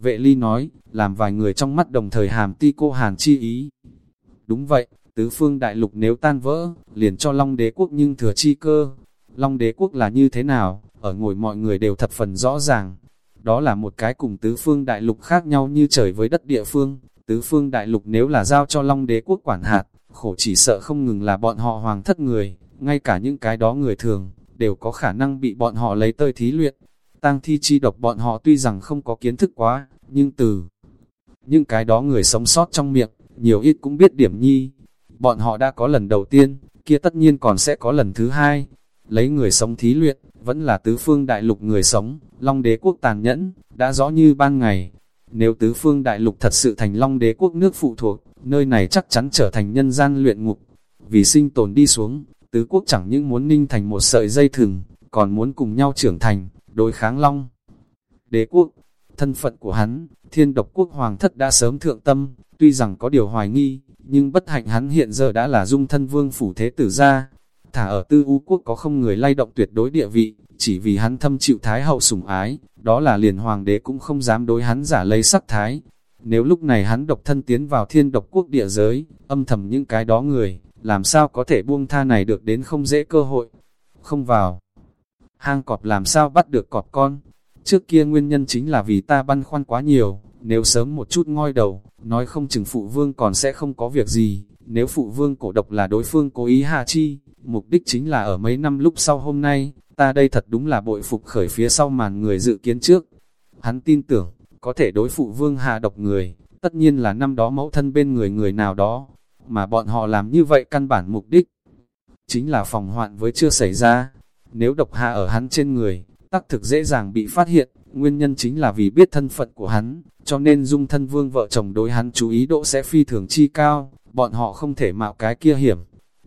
Vệ ly nói, làm vài người trong mắt đồng thời hàm ti cô hàn chi ý. Đúng vậy, tứ phương đại lục nếu tan vỡ, liền cho Long đế quốc nhưng thừa chi cơ. Long đế quốc là như thế nào, ở ngồi mọi người đều thập phần rõ ràng. Đó là một cái cùng tứ phương đại lục khác nhau như trời với đất địa phương. Tứ phương đại lục nếu là giao cho Long đế quốc quản hạt, khổ chỉ sợ không ngừng là bọn họ hoàng thất người, ngay cả những cái đó người thường, đều có khả năng bị bọn họ lấy tơi thí luyện. Tăng thi chi độc bọn họ tuy rằng không có kiến thức quá, nhưng từ những cái đó người sống sót trong miệng, nhiều ít cũng biết điểm nhi, Bọn họ đã có lần đầu tiên, kia tất nhiên còn sẽ có lần thứ hai. Lấy người sống thí luyện, vẫn là tứ phương đại lục người sống, long đế quốc tàn nhẫn, đã rõ như ban ngày. Nếu tứ phương đại lục thật sự thành long đế quốc nước phụ thuộc, nơi này chắc chắn trở thành nhân gian luyện ngục. Vì sinh tồn đi xuống, tứ quốc chẳng những muốn ninh thành một sợi dây thừng, còn muốn cùng nhau trưởng thành, đối kháng long. Đế quốc, thân phận của hắn, thiên độc quốc hoàng thất đã sớm thượng tâm, tuy rằng có điều hoài nghi, nhưng bất hạnh hắn hiện giờ đã là dung thân vương phủ thế tử gia. Thả ở tư u quốc có không người lay động tuyệt đối địa vị, chỉ vì hắn thâm chịu thái hậu sủng ái, đó là liền hoàng đế cũng không dám đối hắn giả lấy sắc thái. Nếu lúc này hắn độc thân tiến vào thiên độc quốc địa giới, âm thầm những cái đó người, làm sao có thể buông tha này được đến không dễ cơ hội, không vào. Hang cọp làm sao bắt được cọp con, trước kia nguyên nhân chính là vì ta băn khoăn quá nhiều, nếu sớm một chút ngoi đầu, nói không chừng phụ vương còn sẽ không có việc gì. Nếu phụ vương cổ độc là đối phương cố ý hạ chi, mục đích chính là ở mấy năm lúc sau hôm nay, ta đây thật đúng là bội phục khởi phía sau màn người dự kiến trước. Hắn tin tưởng, có thể đối phụ vương hạ độc người, tất nhiên là năm đó mẫu thân bên người người nào đó, mà bọn họ làm như vậy căn bản mục đích, chính là phòng hoạn với chưa xảy ra. Nếu độc hạ ở hắn trên người, tắc thực dễ dàng bị phát hiện, nguyên nhân chính là vì biết thân phận của hắn, cho nên dung thân vương vợ chồng đối hắn chú ý độ sẽ phi thường chi cao, bọn họ không thể mạo cái kia hiểm.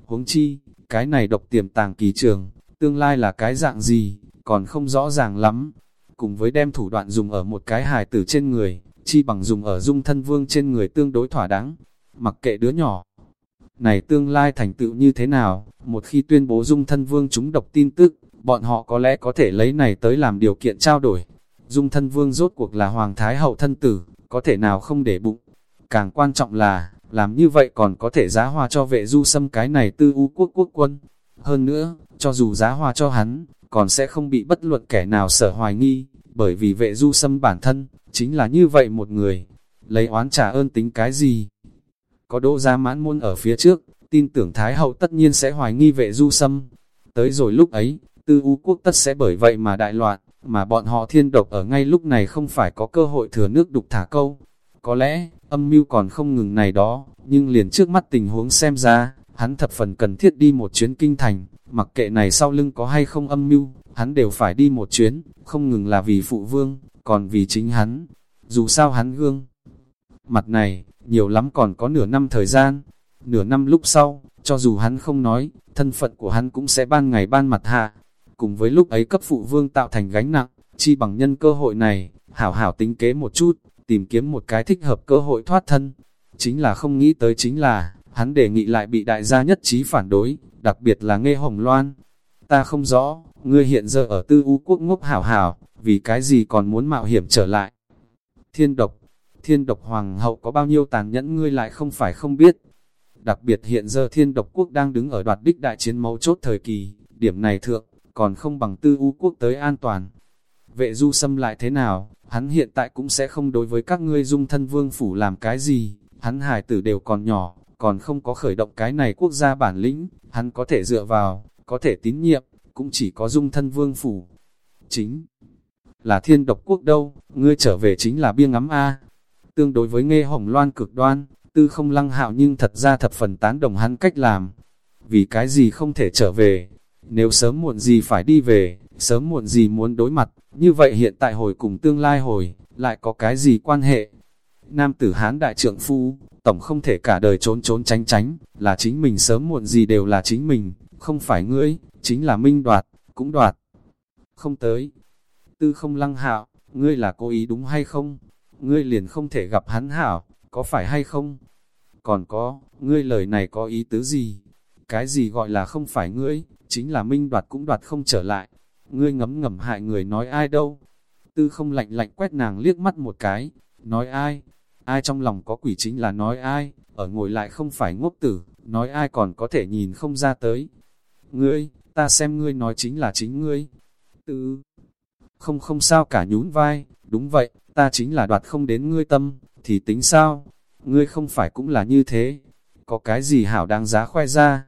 Huống chi, cái này độc tiềm tàng kỳ trường, tương lai là cái dạng gì, còn không rõ ràng lắm. Cùng với đem thủ đoạn dùng ở một cái hài tử trên người, chi bằng dùng ở dung thân vương trên người tương đối thỏa đáng. Mặc kệ đứa nhỏ, này tương lai thành tựu như thế nào, một khi tuyên bố dung thân vương chúng độc tin tức, bọn họ có lẽ có thể lấy này tới làm điều kiện trao đổi. Dung thân vương rốt cuộc là hoàng thái hậu thân tử, có thể nào không để bụng. Càng quan trọng là, làm như vậy còn có thể giá hoa cho vệ du xâm cái này tư u quốc quốc quân. Hơn nữa, cho dù giá hoa cho hắn, còn sẽ không bị bất luận kẻ nào sở hoài nghi, bởi vì vệ du xâm bản thân, chính là như vậy một người. Lấy oán trả ơn tính cái gì? Có đỗ ra mãn môn ở phía trước, tin tưởng Thái Hậu tất nhiên sẽ hoài nghi vệ du xâm. Tới rồi lúc ấy, tư u quốc tất sẽ bởi vậy mà đại loạn, mà bọn họ thiên độc ở ngay lúc này không phải có cơ hội thừa nước đục thả câu. Có lẽ, âm mưu còn không ngừng này đó, nhưng liền trước mắt tình huống xem ra, hắn thập phần cần thiết đi một chuyến kinh thành, mặc kệ này sau lưng có hay không âm mưu, hắn đều phải đi một chuyến, không ngừng là vì phụ vương, còn vì chính hắn. Dù sao hắn gương, mặt này, nhiều lắm còn có nửa năm thời gian. Nửa năm lúc sau, cho dù hắn không nói, thân phận của hắn cũng sẽ ban ngày ban mặt hạ. Cùng với lúc ấy cấp phụ vương tạo thành gánh nặng, chi bằng nhân cơ hội này, hảo hảo tính kế một chút, tìm kiếm một cái thích hợp cơ hội thoát thân. Chính là không nghĩ tới chính là, hắn đề nghị lại bị đại gia nhất trí phản đối, đặc biệt là nghe hồng loan. Ta không rõ, ngươi hiện giờ ở tư u quốc ngốc hảo hảo, vì cái gì còn muốn mạo hiểm trở lại. Thiên độc, thiên độc hoàng hậu có bao nhiêu tàn nhẫn ngươi lại không phải không biết. Đặc biệt hiện giờ thiên độc quốc đang đứng ở đoạt đích đại chiến mấu chốt thời kỳ, điểm này thượng, còn không bằng tư u quốc tới an toàn. Vệ du xâm lại thế nào, hắn hiện tại cũng sẽ không đối với các ngươi dung thân vương phủ làm cái gì, hắn hài tử đều còn nhỏ, còn không có khởi động cái này quốc gia bản lĩnh, hắn có thể dựa vào, có thể tín nhiệm, cũng chỉ có dung thân vương phủ. Chính là thiên độc quốc đâu, ngươi trở về chính là bia ngắm A. Tương đối với nghe hồng loan cực đoan, tư không lăng hạo nhưng thật ra thập phần tán đồng hắn cách làm. Vì cái gì không thể trở về, nếu sớm muộn gì phải đi về, sớm muộn gì muốn đối mặt, như vậy hiện tại hồi cùng tương lai hồi, lại có cái gì quan hệ? Nam tử Hán đại trượng phu, tổng không thể cả đời trốn trốn tránh tránh, là chính mình sớm muộn gì đều là chính mình, không phải ngươi, chính là minh đoạt, cũng đoạt. Không tới. Tư không lăng hạo, ngươi là cố ý đúng hay không? Ngươi liền không thể gặp hắn hảo, có phải hay không? Còn có, ngươi lời này có ý tứ gì? Cái gì gọi là không phải ngươi, chính là minh đoạt cũng đoạt không trở lại. Ngươi ngấm ngầm hại người nói ai đâu? Tư không lạnh lạnh quét nàng liếc mắt một cái, nói ai? Ai trong lòng có quỷ chính là nói ai, ở ngồi lại không phải ngốc tử, nói ai còn có thể nhìn không ra tới. Ngươi, ta xem ngươi nói chính là chính ngươi. Tư, không không sao cả nhún vai, đúng vậy, ta chính là đoạt không đến ngươi tâm, thì tính sao? Ngươi không phải cũng là như thế, có cái gì hảo đáng giá khoe ra?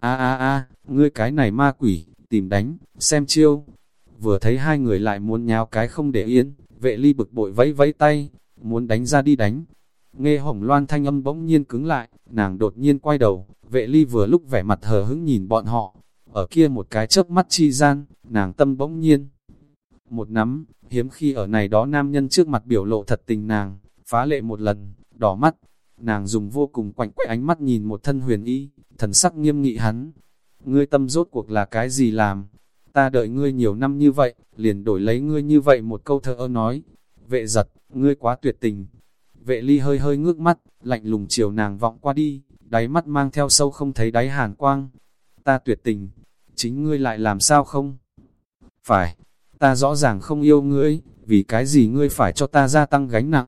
A a a, ngươi cái này ma quỷ, tìm đánh, xem chiêu. Vừa thấy hai người lại muốn nhào cái không để yên, vệ ly bực bội vẫy vẫy tay, muốn đánh ra đi đánh. Nghe hồng loan thanh âm bỗng nhiên cứng lại, nàng đột nhiên quay đầu, vệ ly vừa lúc vẻ mặt hờ hững nhìn bọn họ. Ở kia một cái chớp mắt chi gian, nàng tâm bỗng nhiên. Một nắm, hiếm khi ở này đó nam nhân trước mặt biểu lộ thật tình nàng, phá lệ một lần, đỏ mắt. Nàng dùng vô cùng quạnh quẽ ánh mắt nhìn một thân huyền y, thần sắc nghiêm nghị hắn. Ngươi tâm rốt cuộc là cái gì làm? Ta đợi ngươi nhiều năm như vậy, liền đổi lấy ngươi như vậy một câu thơ nói. Vệ giật, ngươi quá tuyệt tình. Vệ ly hơi hơi ngước mắt, lạnh lùng chiều nàng vọng qua đi, đáy mắt mang theo sâu không thấy đáy hàn quang. Ta tuyệt tình, chính ngươi lại làm sao không? Phải, ta rõ ràng không yêu ngươi, vì cái gì ngươi phải cho ta gia tăng gánh nặng,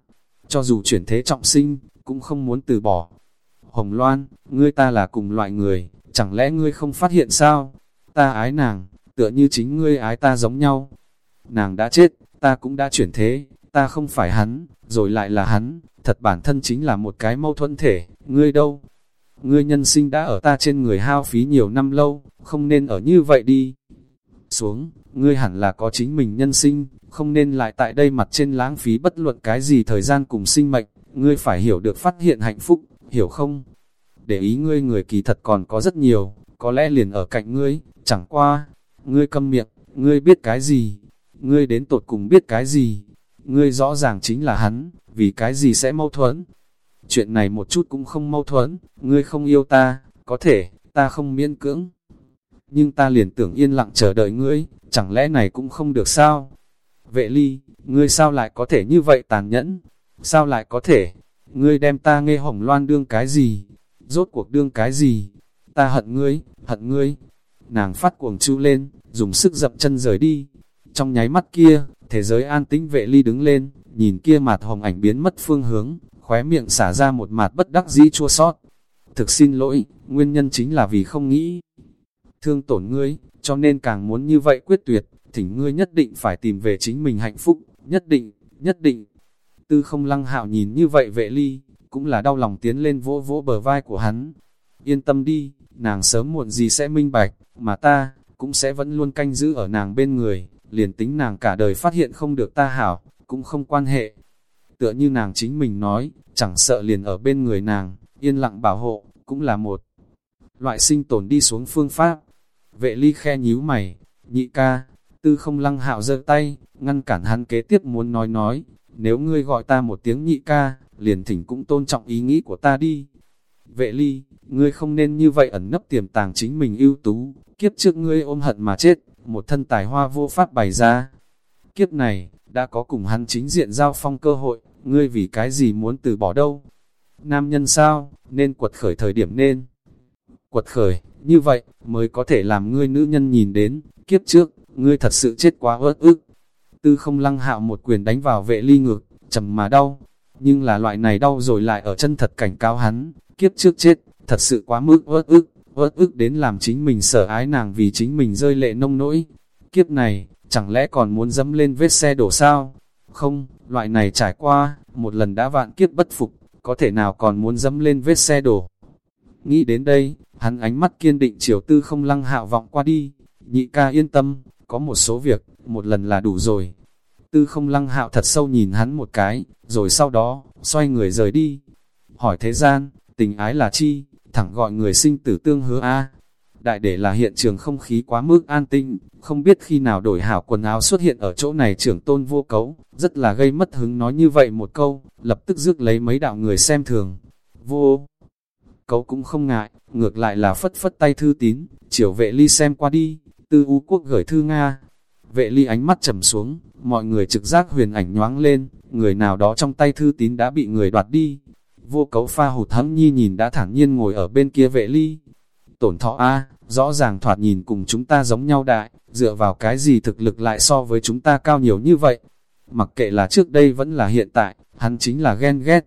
cho dù chuyển thế trọng sinh, cũng không muốn từ bỏ. Hồng Loan, ngươi ta là cùng loại người, chẳng lẽ ngươi không phát hiện sao? Ta ái nàng, tựa như chính ngươi ái ta giống nhau. Nàng đã chết, ta cũng đã chuyển thế, ta không phải hắn, rồi lại là hắn, thật bản thân chính là một cái mâu thuẫn thể, ngươi đâu? Ngươi nhân sinh đã ở ta trên người hao phí nhiều năm lâu, không nên ở như vậy đi. xuống, ngươi hẳn là có chính mình nhân sinh, không nên lại tại đây mặt trên lãng phí bất luận cái gì thời gian cùng sinh mệnh, ngươi phải hiểu được phát hiện hạnh phúc, hiểu không? Để ý ngươi người kỳ thật còn có rất nhiều, có lẽ liền ở cạnh ngươi, chẳng qua, ngươi câm miệng, ngươi biết cái gì, ngươi đến tột cùng biết cái gì, ngươi rõ ràng chính là hắn, vì cái gì sẽ mâu thuẫn. Chuyện này một chút cũng không mâu thuẫn, ngươi không yêu ta, có thể, ta không miễn cưỡng. Nhưng ta liền tưởng yên lặng chờ đợi ngươi, chẳng lẽ này cũng không được sao? Vệ ly, ngươi sao lại có thể như vậy tàn nhẫn? Sao lại có thể? Ngươi đem ta nghe hồng loan đương cái gì? Rốt cuộc đương cái gì? Ta hận ngươi, hận ngươi. Nàng phát cuồng chu lên, dùng sức dậm chân rời đi. Trong nháy mắt kia, thế giới an tĩnh vệ ly đứng lên, nhìn kia mặt hồng ảnh biến mất phương hướng, khóe miệng xả ra một mặt bất đắc dĩ chua sót. Thực xin lỗi, nguyên nhân chính là vì không nghĩ thương tổn ngươi, cho nên càng muốn như vậy quyết tuyệt, thỉnh ngươi nhất định phải tìm về chính mình hạnh phúc, nhất định, nhất định. Tư không lăng hạo nhìn như vậy vệ ly, cũng là đau lòng tiến lên vỗ vỗ bờ vai của hắn. Yên tâm đi, nàng sớm muộn gì sẽ minh bạch, mà ta, cũng sẽ vẫn luôn canh giữ ở nàng bên người, liền tính nàng cả đời phát hiện không được ta hảo, cũng không quan hệ. Tựa như nàng chính mình nói, chẳng sợ liền ở bên người nàng, yên lặng bảo hộ, cũng là một loại sinh tồn đi xuống phương pháp. Vệ ly khe nhíu mày, nhị ca, tư không lăng hạo giơ tay, ngăn cản hắn kế tiếp muốn nói nói, nếu ngươi gọi ta một tiếng nhị ca, liền thỉnh cũng tôn trọng ý nghĩ của ta đi. Vệ ly, ngươi không nên như vậy ẩn nấp tiềm tàng chính mình ưu tú, kiếp trước ngươi ôm hận mà chết, một thân tài hoa vô pháp bày ra. Kiếp này, đã có cùng hắn chính diện giao phong cơ hội, ngươi vì cái gì muốn từ bỏ đâu? Nam nhân sao, nên quật khởi thời điểm nên. Quật khởi, như vậy, mới có thể làm ngươi nữ nhân nhìn đến, kiếp trước, ngươi thật sự chết quá ớt ức. Tư không lăng hạo một quyền đánh vào vệ ly ngược, chầm mà đau, nhưng là loại này đau rồi lại ở chân thật cảnh cáo hắn, kiếp trước chết, thật sự quá mức uất ức, uất ức đến làm chính mình sợ ái nàng vì chính mình rơi lệ nông nỗi. Kiếp này, chẳng lẽ còn muốn dẫm lên vết xe đổ sao? Không, loại này trải qua, một lần đã vạn kiếp bất phục, có thể nào còn muốn dẫm lên vết xe đổ. Nghĩ đến đây, hắn ánh mắt kiên định chiều tư không lăng hạo vọng qua đi, nhị ca yên tâm, có một số việc, một lần là đủ rồi. Tư không lăng hạo thật sâu nhìn hắn một cái, rồi sau đó, xoay người rời đi. Hỏi thế gian, tình ái là chi, thẳng gọi người sinh tử tương hứa A. Đại để là hiện trường không khí quá mức an tinh, không biết khi nào đổi hảo quần áo xuất hiện ở chỗ này trưởng tôn vô cấu, rất là gây mất hứng nói như vậy một câu, lập tức rước lấy mấy đạo người xem thường. Vô cấu cũng không ngại, ngược lại là phất phất tay thư tín, chiều vệ ly xem qua đi, tư u quốc gửi thư Nga. Vệ ly ánh mắt trầm xuống, mọi người trực giác huyền ảnh nhoáng lên, người nào đó trong tay thư tín đã bị người đoạt đi. Vô cấu pha hụt hẫng nhi nhìn đã thẳng nhiên ngồi ở bên kia vệ ly. Tổn thọ A, rõ ràng thoạt nhìn cùng chúng ta giống nhau đại, dựa vào cái gì thực lực lại so với chúng ta cao nhiều như vậy. Mặc kệ là trước đây vẫn là hiện tại, hắn chính là ghen ghét.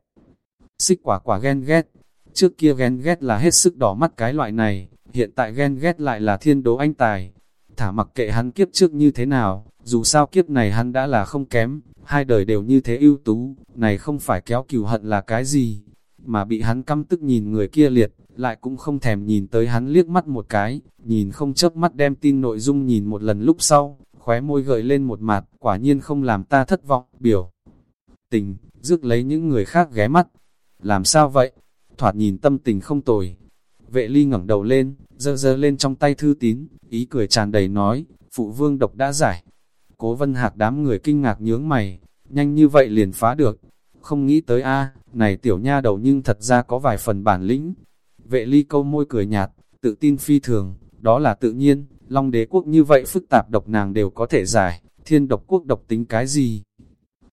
Xích quả quả ghen ghét, Trước kia ghen ghét là hết sức đỏ mắt cái loại này, hiện tại ghen ghét lại là thiên đố anh tài. Thả mặc kệ hắn kiếp trước như thế nào, dù sao kiếp này hắn đã là không kém, hai đời đều như thế ưu tú, này không phải kéo cừu hận là cái gì, mà bị hắn căm tức nhìn người kia liệt, lại cũng không thèm nhìn tới hắn liếc mắt một cái, nhìn không chớp mắt đem tin nội dung nhìn một lần lúc sau, khóe môi gợi lên một mặt, quả nhiên không làm ta thất vọng, biểu. Tình, rước lấy những người khác ghé mắt. Làm sao vậy? thoạt nhìn tâm tình không tồi. Vệ ly ngẩng đầu lên, dơ dơ lên trong tay thư tín, ý cười tràn đầy nói, phụ vương độc đã giải. Cố vân hạc đám người kinh ngạc nhướng mày, nhanh như vậy liền phá được. Không nghĩ tới a này tiểu nha đầu nhưng thật ra có vài phần bản lĩnh. Vệ ly câu môi cười nhạt, tự tin phi thường, đó là tự nhiên, long đế quốc như vậy phức tạp độc nàng đều có thể giải, thiên độc quốc độc tính cái gì.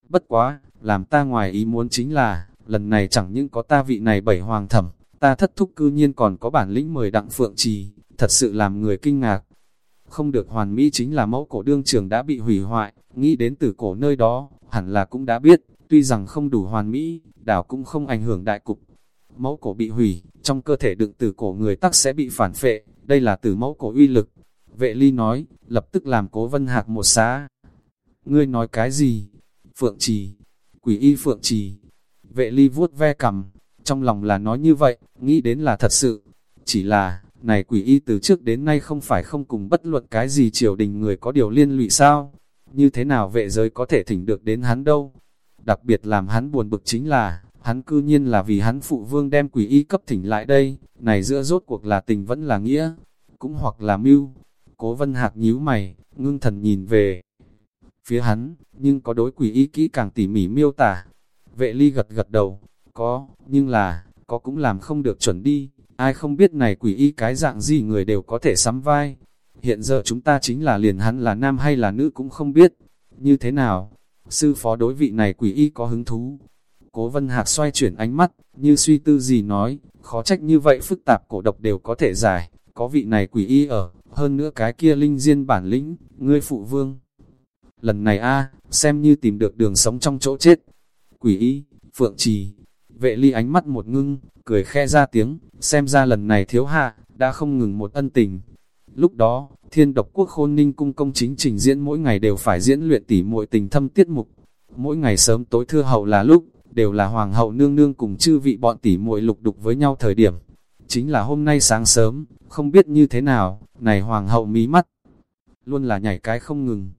Bất quá, làm ta ngoài ý muốn chính là, lần này chẳng những có ta vị này bảy hoàng thẩm, ta thất thúc cư nhiên còn có bản lĩnh mời đặng phượng trì, thật sự làm người kinh ngạc. Không được hoàn mỹ chính là mẫu cổ đương trường đã bị hủy hoại, nghĩ đến từ cổ nơi đó, hẳn là cũng đã biết, tuy rằng không đủ hoàn mỹ, đảo cũng không ảnh hưởng đại cục. Mẫu cổ bị hủy, trong cơ thể đựng từ cổ người tắc sẽ bị phản phệ, đây là từ mẫu cổ uy lực. Vệ ly nói, lập tức làm cố vân hạc một xá. Ngươi nói cái gì? Phượng trì, quỷ y phượng trì, Vệ ly vuốt ve cầm, trong lòng là nói như vậy, nghĩ đến là thật sự. Chỉ là, này quỷ y từ trước đến nay không phải không cùng bất luận cái gì triều đình người có điều liên lụy sao, như thế nào vệ giới có thể thỉnh được đến hắn đâu. Đặc biệt làm hắn buồn bực chính là, hắn cư nhiên là vì hắn phụ vương đem quỷ y cấp thỉnh lại đây, này giữa rốt cuộc là tình vẫn là nghĩa, cũng hoặc là mưu. Cố vân hạc nhíu mày, ngưng thần nhìn về phía hắn, nhưng có đối quỷ y kỹ càng tỉ mỉ miêu tả. Vệ ly gật gật đầu, có, nhưng là, có cũng làm không được chuẩn đi, ai không biết này quỷ y cái dạng gì người đều có thể sắm vai. Hiện giờ chúng ta chính là liền hắn là nam hay là nữ cũng không biết. Như thế nào? Sư phó đối vị này quỷ y có hứng thú. Cố vân hạc xoay chuyển ánh mắt, như suy tư gì nói, khó trách như vậy phức tạp cổ độc đều có thể giải, có vị này quỷ y ở, hơn nữa cái kia linh diên bản lĩnh, ngươi phụ vương. Lần này a xem như tìm được đường sống trong chỗ chết. Quỷ y, phượng trì, vệ ly ánh mắt một ngưng, cười khe ra tiếng, xem ra lần này thiếu hạ, đã không ngừng một ân tình. Lúc đó, thiên độc quốc khôn ninh cung công chính trình diễn mỗi ngày đều phải diễn luyện tỉ muội tình thâm tiết mục. Mỗi ngày sớm tối thưa hậu là lúc, đều là hoàng hậu nương nương cùng chư vị bọn tỉ muội lục đục với nhau thời điểm. Chính là hôm nay sáng sớm, không biết như thế nào, này hoàng hậu mí mắt, luôn là nhảy cái không ngừng.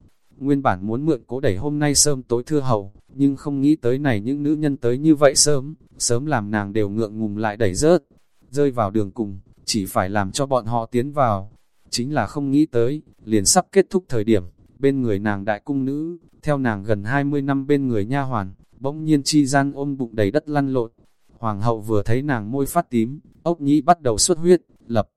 Nguyên bản muốn mượn cố đẩy hôm nay sớm tối thưa hậu, nhưng không nghĩ tới này những nữ nhân tới như vậy sớm, sớm làm nàng đều ngượng ngùng lại đẩy rớt, rơi vào đường cùng, chỉ phải làm cho bọn họ tiến vào. Chính là không nghĩ tới, liền sắp kết thúc thời điểm, bên người nàng đại cung nữ, theo nàng gần 20 năm bên người nha hoàn, bỗng nhiên chi gian ôm bụng đầy đất lăn lộn. Hoàng hậu vừa thấy nàng môi phát tím, ốc nhĩ bắt đầu xuất huyết, lập.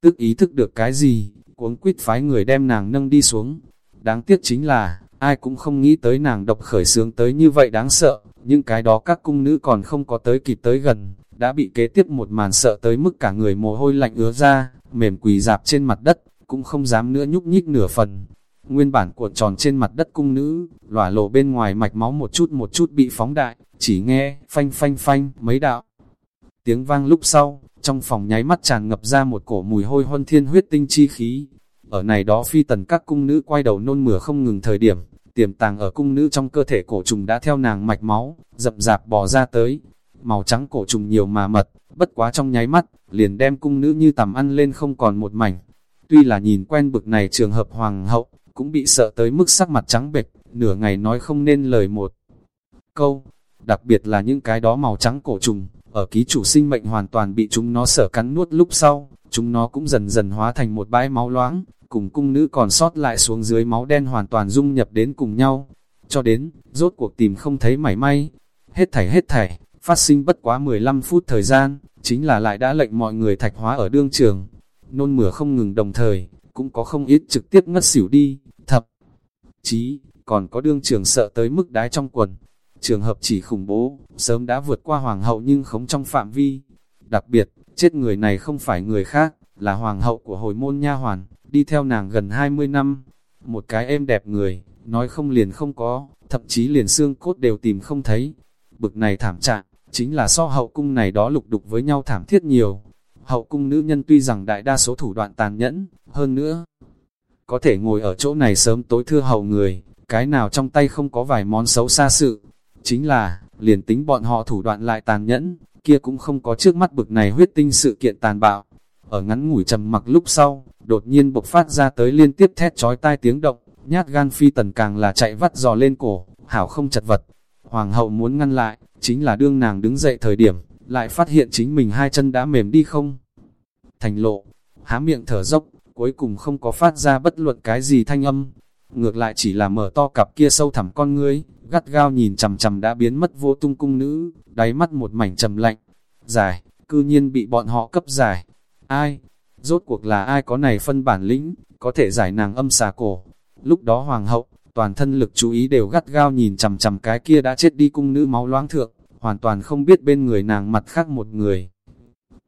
Tức ý thức được cái gì, cuống quýt phái người đem nàng nâng đi xuống. Đáng tiếc chính là, ai cũng không nghĩ tới nàng độc khởi sướng tới như vậy đáng sợ, nhưng cái đó các cung nữ còn không có tới kịp tới gần, đã bị kế tiếp một màn sợ tới mức cả người mồ hôi lạnh ứa ra, mềm quỳ dạp trên mặt đất, cũng không dám nữa nhúc nhích nửa phần. Nguyên bản cuộn tròn trên mặt đất cung nữ, lỏa lộ bên ngoài mạch máu một chút một chút bị phóng đại, chỉ nghe, phanh phanh phanh, mấy đạo. Tiếng vang lúc sau, trong phòng nháy mắt tràn ngập ra một cổ mùi hôi huân thiên huyết tinh chi khí. Ở này đó phi tần các cung nữ quay đầu nôn mửa không ngừng thời điểm, tiềm tàng ở cung nữ trong cơ thể cổ trùng đã theo nàng mạch máu, dập dạp bò ra tới. Màu trắng cổ trùng nhiều mà mật, bất quá trong nháy mắt, liền đem cung nữ như tầm ăn lên không còn một mảnh. Tuy là nhìn quen bực này trường hợp hoàng hậu, cũng bị sợ tới mức sắc mặt trắng bệch, nửa ngày nói không nên lời một câu. Đặc biệt là những cái đó màu trắng cổ trùng, ở ký chủ sinh mệnh hoàn toàn bị chúng nó sở cắn nuốt lúc sau, chúng nó cũng dần dần hóa thành một bãi máu loãng, cùng cung nữ còn sót lại xuống dưới máu đen hoàn toàn dung nhập đến cùng nhau. Cho đến, rốt cuộc tìm không thấy mảy may. Hết thảy hết thảy, phát sinh bất quá 15 phút thời gian, chính là lại đã lệnh mọi người thạch hóa ở đương trường. Nôn mửa không ngừng đồng thời, cũng có không ít trực tiếp ngất xỉu đi, thập. Chí, còn có đương trường sợ tới mức đái trong quần. Trường hợp chỉ khủng bố, sớm đã vượt qua hoàng hậu nhưng không trong phạm vi. Đặc biệt, chết người này không phải người khác, là hoàng hậu của hồi môn nha hoàn, đi theo nàng gần 20 năm. Một cái êm đẹp người, nói không liền không có, thậm chí liền xương cốt đều tìm không thấy. Bực này thảm trạng, chính là so hậu cung này đó lục đục với nhau thảm thiết nhiều. Hậu cung nữ nhân tuy rằng đại đa số thủ đoạn tàn nhẫn, hơn nữa, có thể ngồi ở chỗ này sớm tối thưa hậu người, cái nào trong tay không có vài món xấu xa sự. Chính là, liền tính bọn họ thủ đoạn lại tàn nhẫn, kia cũng không có trước mắt bực này huyết tinh sự kiện tàn bạo. Ở ngắn ngủi trầm mặc lúc sau, đột nhiên bộc phát ra tới liên tiếp thét chói tai tiếng động, nhát gan phi tần càng là chạy vắt giò lên cổ, hảo không chật vật. Hoàng hậu muốn ngăn lại, chính là đương nàng đứng dậy thời điểm, lại phát hiện chính mình hai chân đã mềm đi không. Thành lộ, há miệng thở dốc, cuối cùng không có phát ra bất luận cái gì thanh âm. Ngược lại chỉ là mở to cặp kia sâu thẳm con ngươi, gắt gao nhìn chầm chầm đã biến mất vô tung cung nữ, đáy mắt một mảnh trầm lạnh. Giải, cư nhiên bị bọn họ cấp giải. Ai? Rốt cuộc là ai có này phân bản lĩnh, có thể giải nàng âm xà cổ. Lúc đó hoàng hậu, toàn thân lực chú ý đều gắt gao nhìn chầm chầm cái kia đã chết đi cung nữ máu loáng thượng, hoàn toàn không biết bên người nàng mặt khác một người.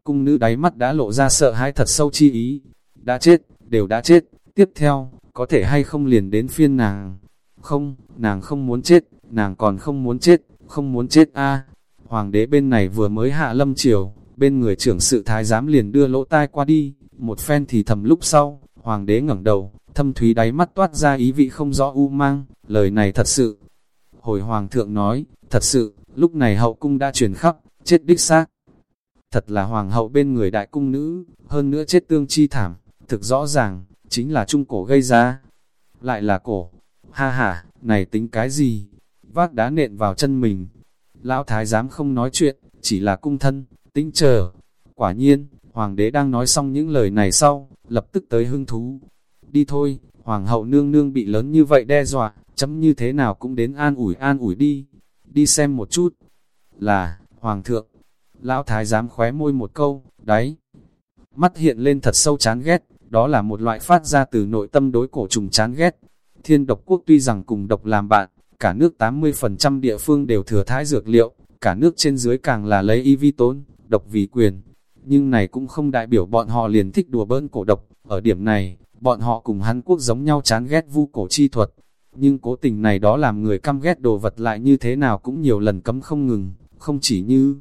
Cung nữ đáy mắt đã lộ ra sợ hãi thật sâu chi ý, đã chết, đều đã chết, tiếp theo, có thể hay không liền đến phiên nàng. Không, nàng không muốn chết, nàng còn không muốn chết, không muốn chết a Hoàng đế bên này vừa mới hạ lâm triều, bên người trưởng sự thái giám liền đưa lỗ tai qua đi, một phen thì thầm lúc sau, hoàng đế ngẩng đầu, thâm thúy đáy mắt toát ra ý vị không rõ u mang, lời này thật sự. Hồi hoàng thượng nói, thật sự, lúc này hậu cung đã truyền khắp, chết đích xác. thật là hoàng hậu bên người đại cung nữ, hơn nữa chết tương chi thảm, thực rõ ràng, chính là trung cổ gây ra. Lại là cổ, ha ha, này tính cái gì? Vác đá nện vào chân mình. Lão thái giám không nói chuyện, chỉ là cung thân, tính chờ. Quả nhiên, hoàng đế đang nói xong những lời này sau, lập tức tới hưng thú. Đi thôi, hoàng hậu nương nương bị lớn như vậy đe dọa, chấm như thế nào cũng đến an ủi an ủi đi. Đi xem một chút. Là, hoàng thượng. Lão thái giám khóe môi một câu, đấy. Mắt hiện lên thật sâu chán ghét, đó là một loại phát ra từ nội tâm đối cổ trùng chán ghét. Thiên độc quốc tuy rằng cùng độc làm bạn, cả nước 80% địa phương đều thừa thái dược liệu, cả nước trên dưới càng là lấy y vi tốn, độc vì quyền. Nhưng này cũng không đại biểu bọn họ liền thích đùa bỡn cổ độc, ở điểm này, bọn họ cùng Hàn Quốc giống nhau chán ghét vu cổ chi thuật. Nhưng cố tình này đó làm người căm ghét đồ vật lại như thế nào cũng nhiều lần cấm không ngừng, không chỉ như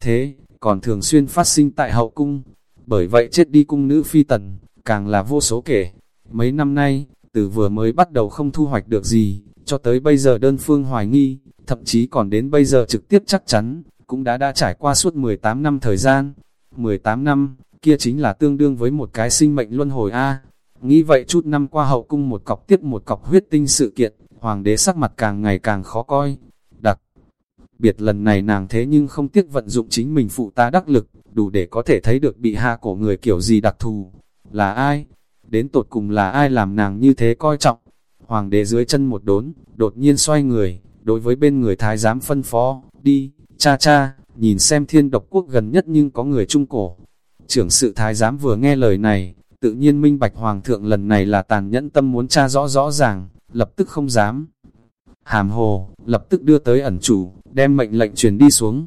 thế, còn thường xuyên phát sinh tại hậu cung. Bởi vậy chết đi cung nữ phi tần, càng là vô số kể. Mấy năm nay, từ vừa mới bắt đầu không thu hoạch được gì, cho tới bây giờ đơn phương hoài nghi, thậm chí còn đến bây giờ trực tiếp chắc chắn, cũng đã đã trải qua suốt 18 năm thời gian. 18 năm, kia chính là tương đương với một cái sinh mệnh luân hồi A. Nghĩ vậy chút năm qua hậu cung một cọc tiếp một cọc huyết tinh sự kiện, hoàng đế sắc mặt càng ngày càng khó coi. Đặc biệt lần này nàng thế nhưng không tiếc vận dụng chính mình phụ ta đắc lực, đủ để có thể thấy được bị hạ cổ người kiểu gì đặc thù. Là ai? Đến tột cùng là ai làm nàng như thế coi trọng? Hoàng đế dưới chân một đốn, đột nhiên xoay người, đối với bên người thái giám phân phó, đi, cha cha, nhìn xem thiên độc quốc gần nhất nhưng có người trung cổ. Trưởng sự thái giám vừa nghe lời này, tự nhiên minh bạch hoàng thượng lần này là tàn nhẫn tâm muốn tra rõ rõ ràng, lập tức không dám. Hàm hồ, lập tức đưa tới ẩn chủ, đem mệnh lệnh truyền đi xuống.